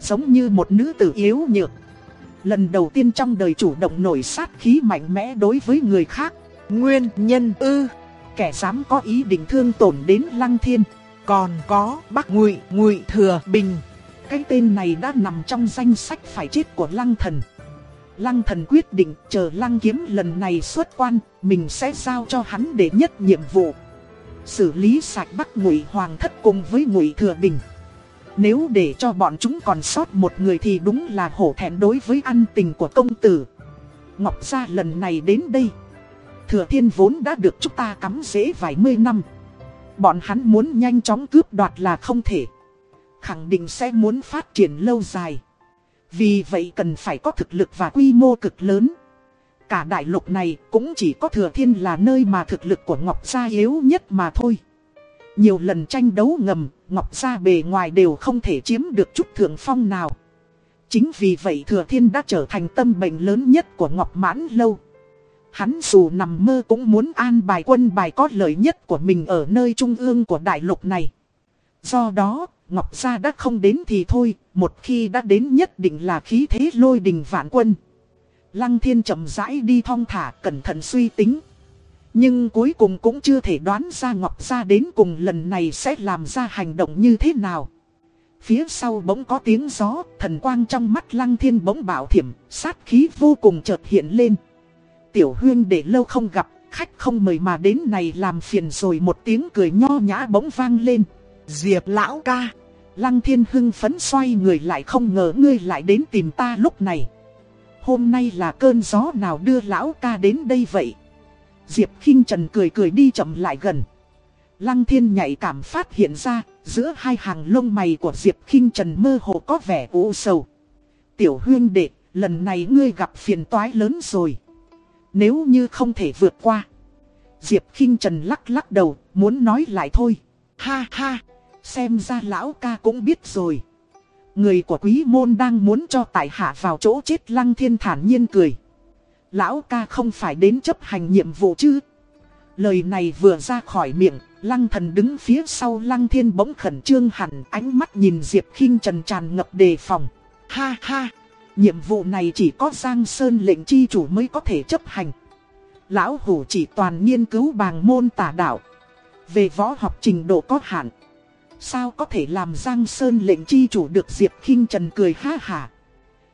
Giống như một nữ tử yếu nhược. Lần đầu tiên trong đời chủ động nổi sát khí mạnh mẽ đối với người khác. Nguyên nhân ư. Kẻ dám có ý định thương tổn đến lăng thiên. Còn có Bắc Ngụy, Ngụy Thừa Bình. Cái tên này đã nằm trong danh sách phải chết của lăng thần. Lăng thần quyết định chờ lăng kiếm lần này xuất quan, mình sẽ giao cho hắn để nhất nhiệm vụ. Xử lý sạch Bắc Ngụy Hoàng thất cùng với Ngụy Thừa Bình. Nếu để cho bọn chúng còn sót một người thì đúng là hổ thẹn đối với ăn tình của công tử. Ngọc Gia lần này đến đây. Thừa Thiên vốn đã được chúng ta cắm rễ vài mươi năm. Bọn hắn muốn nhanh chóng cướp đoạt là không thể. Khẳng định sẽ muốn phát triển lâu dài. Vì vậy cần phải có thực lực và quy mô cực lớn. Cả đại lục này cũng chỉ có Thừa Thiên là nơi mà thực lực của Ngọc Gia yếu nhất mà thôi. Nhiều lần tranh đấu ngầm, Ngọc Gia bề ngoài đều không thể chiếm được chút thượng phong nào. Chính vì vậy Thừa Thiên đã trở thành tâm bệnh lớn nhất của Ngọc Mãn Lâu. Hắn dù nằm mơ cũng muốn an bài quân bài có lợi nhất của mình ở nơi trung ương của đại lục này. Do đó, Ngọc Gia đã không đến thì thôi, một khi đã đến nhất định là khí thế lôi đình vạn quân. Lăng Thiên chậm rãi đi thong thả, cẩn thận suy tính. Nhưng cuối cùng cũng chưa thể đoán ra Ngọc Gia đến cùng lần này sẽ làm ra hành động như thế nào. Phía sau bỗng có tiếng gió, thần quang trong mắt Lăng Thiên bỗng bảo thiểm, sát khí vô cùng chợt hiện lên. Tiểu huyên để lâu không gặp, khách không mời mà đến này làm phiền rồi một tiếng cười nho nhã bỗng vang lên. Diệp lão ca. Lăng thiên hưng phấn xoay người lại không ngờ ngươi lại đến tìm ta lúc này. Hôm nay là cơn gió nào đưa lão ca đến đây vậy? Diệp khinh Trần cười cười đi chậm lại gần. Lăng thiên nhạy cảm phát hiện ra, giữa hai hàng lông mày của Diệp khinh Trần mơ hồ có vẻ u sầu. Tiểu huyên đệ, lần này ngươi gặp phiền toái lớn rồi. Nếu như không thể vượt qua. Diệp khinh Trần lắc lắc đầu, muốn nói lại thôi. Ha ha, xem ra lão ca cũng biết rồi. Người của quý môn đang muốn cho tại hạ vào chỗ chết lăng thiên thản nhiên cười. Lão ca không phải đến chấp hành nhiệm vụ chứ. Lời này vừa ra khỏi miệng, lăng thần đứng phía sau lăng thiên bỗng khẩn trương hẳn ánh mắt nhìn Diệp khinh Trần tràn ngập đề phòng. Ha ha, nhiệm vụ này chỉ có Giang Sơn lệnh chi chủ mới có thể chấp hành. Lão hủ chỉ toàn nghiên cứu bàng môn tả đạo. Về võ học trình độ có hạn. Sao có thể làm Giang Sơn lệnh chi chủ được Diệp khinh Trần cười ha hả.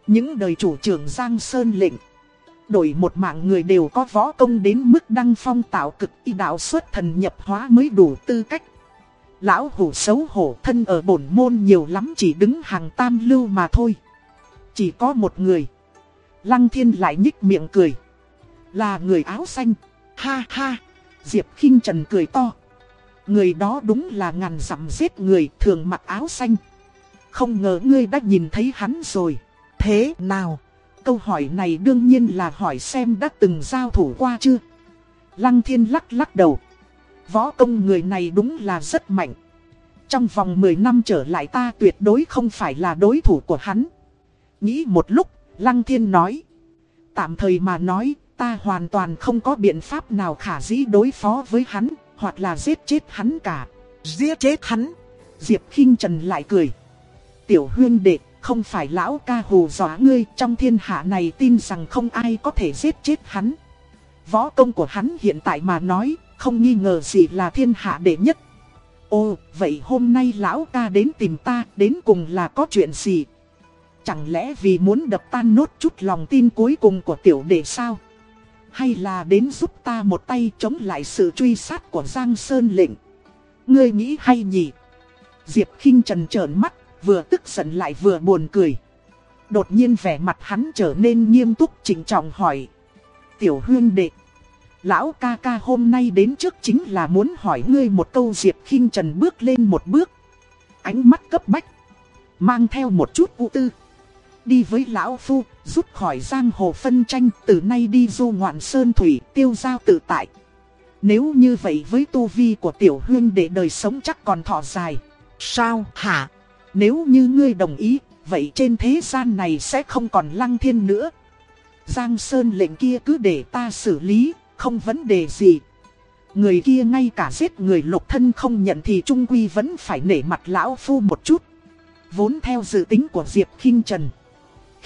Những đời chủ trưởng Giang Sơn lệnh. Đổi một mạng người đều có võ công đến mức đăng phong tạo cực, y đạo xuất thần nhập hóa mới đủ tư cách. Lão hủ xấu hổ, thân ở bổn môn nhiều lắm chỉ đứng hàng tam lưu mà thôi. Chỉ có một người. Lăng thiên lại nhích miệng cười. Là người áo xanh. Ha ha. Diệp khinh Trần cười to. Người đó đúng là ngàn dặm giết người thường mặc áo xanh. Không ngờ ngươi đã nhìn thấy hắn rồi. Thế nào? Câu hỏi này đương nhiên là hỏi xem đã từng giao thủ qua chưa. Lăng thiên lắc lắc đầu. Võ công người này đúng là rất mạnh. Trong vòng 10 năm trở lại ta tuyệt đối không phải là đối thủ của hắn. Nghĩ một lúc, Lăng thiên nói. Tạm thời mà nói, ta hoàn toàn không có biện pháp nào khả dĩ đối phó với hắn, hoặc là giết chết hắn cả. Giết chết hắn. Diệp khinh Trần lại cười. Tiểu huyên đệ, không phải lão ca hù dọa ngươi trong thiên hạ này tin rằng không ai có thể giết chết hắn. Võ công của hắn hiện tại mà nói, không nghi ngờ gì là thiên hạ đệ nhất. ô, vậy hôm nay lão ca đến tìm ta, đến cùng là có chuyện gì? Chẳng lẽ vì muốn đập tan nốt chút lòng tin cuối cùng của tiểu đệ sao? Hay là đến giúp ta một tay chống lại sự truy sát của Giang Sơn lệnh? Ngươi nghĩ hay nhỉ? Diệp khinh Trần trợn mắt, vừa tức giận lại vừa buồn cười. Đột nhiên vẻ mặt hắn trở nên nghiêm túc chỉnh trọng hỏi. Tiểu huyên đệ. Lão ca ca hôm nay đến trước chính là muốn hỏi ngươi một câu Diệp khinh Trần bước lên một bước. Ánh mắt cấp bách. Mang theo một chút u tư. Đi với lão phu, rút khỏi giang hồ phân tranh, từ nay đi du ngoạn sơn thủy, tiêu giao tự tại. Nếu như vậy với tu vi của tiểu huyên để đời sống chắc còn thọ dài. Sao hả? Nếu như ngươi đồng ý, vậy trên thế gian này sẽ không còn lăng thiên nữa. Giang Sơn lệnh kia cứ để ta xử lý, không vấn đề gì. Người kia ngay cả giết người lục thân không nhận thì trung quy vẫn phải nể mặt lão phu một chút. Vốn theo dự tính của Diệp khinh Trần.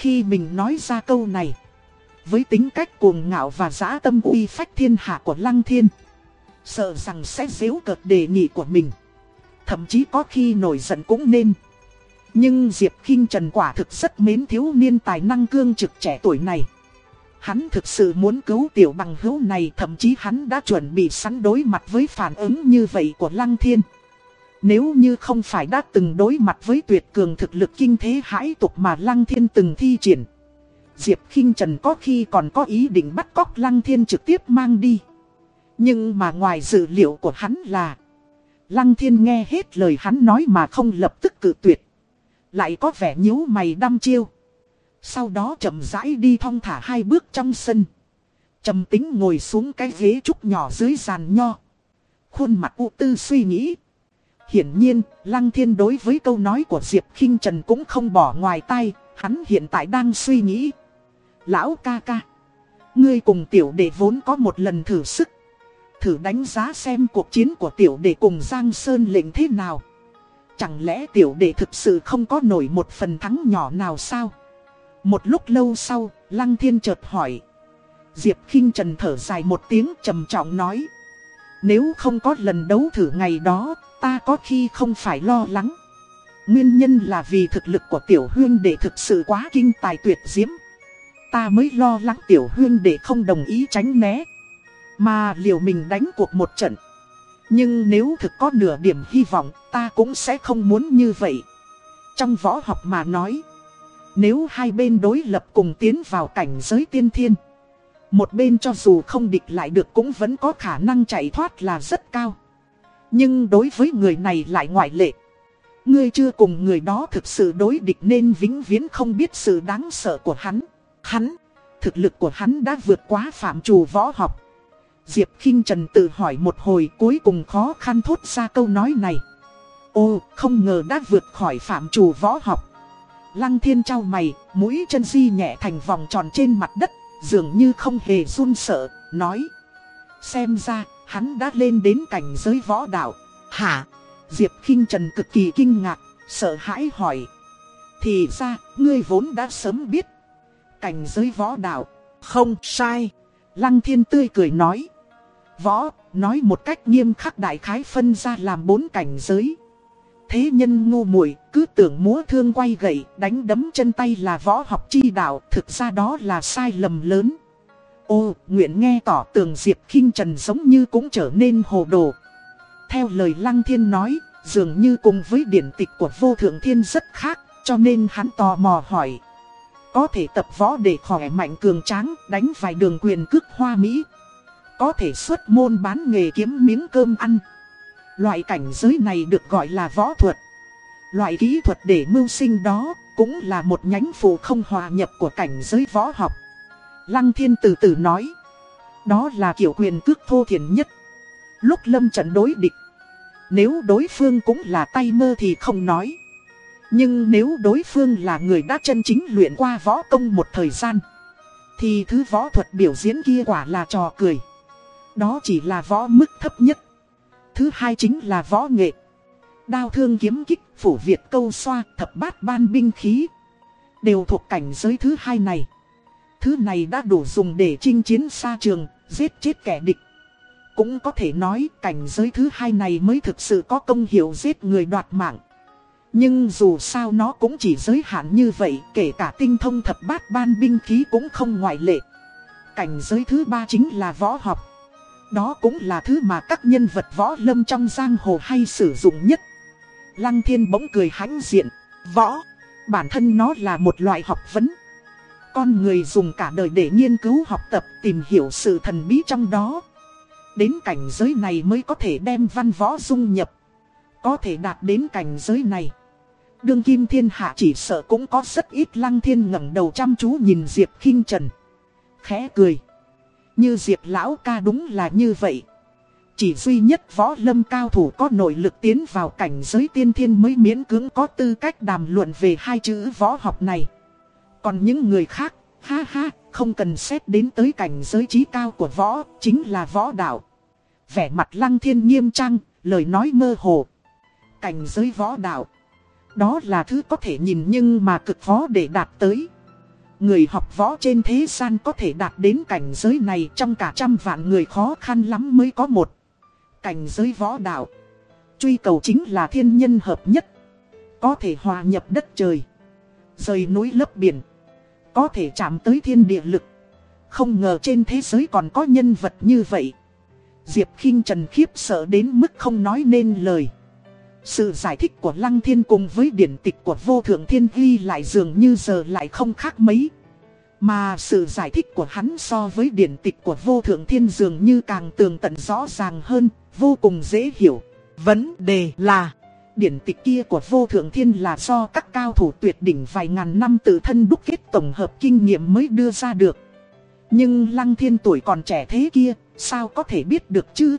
Khi mình nói ra câu này, với tính cách cuồng ngạo và giã tâm uy phách thiên hạ của Lăng Thiên, sợ rằng sẽ dễu cợt đề nghị của mình. Thậm chí có khi nổi giận cũng nên. Nhưng Diệp khinh Trần quả thực rất mến thiếu niên tài năng cương trực trẻ tuổi này. Hắn thực sự muốn cứu tiểu bằng hữu này thậm chí hắn đã chuẩn bị sẵn đối mặt với phản ứng như vậy của Lăng Thiên. Nếu như không phải đã từng đối mặt với tuyệt cường thực lực kinh thế hãi tục mà Lăng Thiên từng thi triển. Diệp khinh Trần có khi còn có ý định bắt cóc Lăng Thiên trực tiếp mang đi. Nhưng mà ngoài dự liệu của hắn là, Lăng Thiên nghe hết lời hắn nói mà không lập tức cự tuyệt. Lại có vẻ nhíu mày đăm chiêu. Sau đó chậm rãi đi thong thả hai bước trong sân. trầm tính ngồi xuống cái ghế trúc nhỏ dưới giàn nho. Khuôn mặt u tư suy nghĩ. Hiển nhiên, Lăng Thiên đối với câu nói của Diệp khinh Trần cũng không bỏ ngoài tai hắn hiện tại đang suy nghĩ. Lão ca ca, ngươi cùng tiểu đệ vốn có một lần thử sức. Thử đánh giá xem cuộc chiến của tiểu đệ cùng Giang Sơn lệnh thế nào. Chẳng lẽ tiểu đệ thực sự không có nổi một phần thắng nhỏ nào sao? Một lúc lâu sau, Lăng Thiên chợt hỏi. Diệp khinh Trần thở dài một tiếng trầm trọng nói. Nếu không có lần đấu thử ngày đó, ta có khi không phải lo lắng. Nguyên nhân là vì thực lực của tiểu huyên đệ thực sự quá kinh tài tuyệt diễm. Ta mới lo lắng tiểu huyên đệ không đồng ý tránh né. Mà liều mình đánh cuộc một trận. Nhưng nếu thực có nửa điểm hy vọng, ta cũng sẽ không muốn như vậy. Trong võ học mà nói, nếu hai bên đối lập cùng tiến vào cảnh giới tiên thiên, một bên cho dù không địch lại được cũng vẫn có khả năng chạy thoát là rất cao. Nhưng đối với người này lại ngoại lệ. Ngươi chưa cùng người đó thực sự đối địch nên vĩnh viễn không biết sự đáng sợ của hắn. Hắn, thực lực của hắn đã vượt quá phạm trù võ học. Diệp khinh Trần tự hỏi một hồi cuối cùng khó khăn thốt ra câu nói này. Ô, không ngờ đã vượt khỏi phạm trù võ học. Lăng thiên trao mày, mũi chân di nhẹ thành vòng tròn trên mặt đất, dường như không hề run sợ, nói. Xem ra, hắn đã lên đến cảnh giới võ đạo. Hả? Diệp kinh Trần cực kỳ kinh ngạc, sợ hãi hỏi. Thì ra, ngươi vốn đã sớm biết. Cảnh giới võ đạo, không sai. Lăng thiên tươi cười nói. Võ, nói một cách nghiêm khắc đại khái phân ra làm bốn cảnh giới. Thế nhân ngu muội cứ tưởng múa thương quay gậy, đánh đấm chân tay là võ học chi đạo, thực ra đó là sai lầm lớn. Ô, nguyện nghe tỏ tường Diệp khinh Trần giống như cũng trở nên hồ đồ. Theo lời Lăng Thiên nói, dường như cùng với điển tịch của vô thượng thiên rất khác, cho nên hắn tò mò hỏi. Có thể tập võ để khỏe mạnh cường tráng, đánh vài đường quyền cước hoa Mỹ. Có thể xuất môn bán nghề kiếm miếng cơm ăn. Loại cảnh giới này được gọi là võ thuật. Loại kỹ thuật để mưu sinh đó cũng là một nhánh phụ không hòa nhập của cảnh giới võ học. Lăng thiên từ từ nói. Đó là kiểu quyền cước thô thiển nhất. Lúc lâm trận đối địch. Nếu đối phương cũng là tay mơ thì không nói. Nhưng nếu đối phương là người đã chân chính luyện qua võ công một thời gian. Thì thứ võ thuật biểu diễn kia quả là trò cười. Đó chỉ là võ mức thấp nhất. Thứ hai chính là võ nghệ. Đao thương kiếm kích, phủ Việt câu xoa, thập bát ban binh khí. Đều thuộc cảnh giới thứ hai này. Thứ này đã đủ dùng để chinh chiến xa trường, giết chết kẻ địch. Cũng có thể nói cảnh giới thứ hai này mới thực sự có công hiệu giết người đoạt mạng. Nhưng dù sao nó cũng chỉ giới hạn như vậy, kể cả tinh thông thập bát ban binh khí cũng không ngoại lệ. Cảnh giới thứ ba chính là võ học. Đó cũng là thứ mà các nhân vật võ lâm trong giang hồ hay sử dụng nhất. Lăng thiên bỗng cười hãnh diện, võ, bản thân nó là một loại học vấn. Con người dùng cả đời để nghiên cứu học tập, tìm hiểu sự thần bí trong đó. Đến cảnh giới này mới có thể đem văn võ dung nhập. Có thể đạt đến cảnh giới này. Đương kim thiên hạ chỉ sợ cũng có rất ít lăng thiên ngẩng đầu chăm chú nhìn Diệp khinh Trần. Khẽ cười. Như Diệp lão ca đúng là như vậy. Chỉ duy nhất võ lâm cao thủ có nội lực tiến vào cảnh giới tiên thiên mới miễn cưỡng có tư cách đàm luận về hai chữ võ học này. Còn những người khác, ha ha, không cần xét đến tới cảnh giới trí cao của võ, chính là võ đạo. Vẻ mặt lăng thiên nghiêm trang, lời nói mơ hồ. Cảnh giới võ đạo. Đó là thứ có thể nhìn nhưng mà cực khó để đạt tới. Người học võ trên thế gian có thể đạt đến cảnh giới này trong cả trăm vạn người khó khăn lắm mới có một. Cảnh giới võ đạo. Truy cầu chính là thiên nhân hợp nhất. Có thể hòa nhập đất trời. Rời núi lấp biển. Có thể chạm tới thiên địa lực. Không ngờ trên thế giới còn có nhân vật như vậy. Diệp khinh Trần khiếp sợ đến mức không nói nên lời. Sự giải thích của Lăng Thiên cùng với điển tịch của vô thượng thiên ghi lại dường như giờ lại không khác mấy. Mà sự giải thích của hắn so với điển tịch của vô thượng thiên dường như càng tường tận rõ ràng hơn, vô cùng dễ hiểu. Vấn đề là, điển tịch kia của vô thượng thiên là do các cao thủ tuyệt đỉnh vài ngàn năm tự thân đúc kết tổng hợp kinh nghiệm mới đưa ra được. Nhưng lăng thiên tuổi còn trẻ thế kia, sao có thể biết được chứ?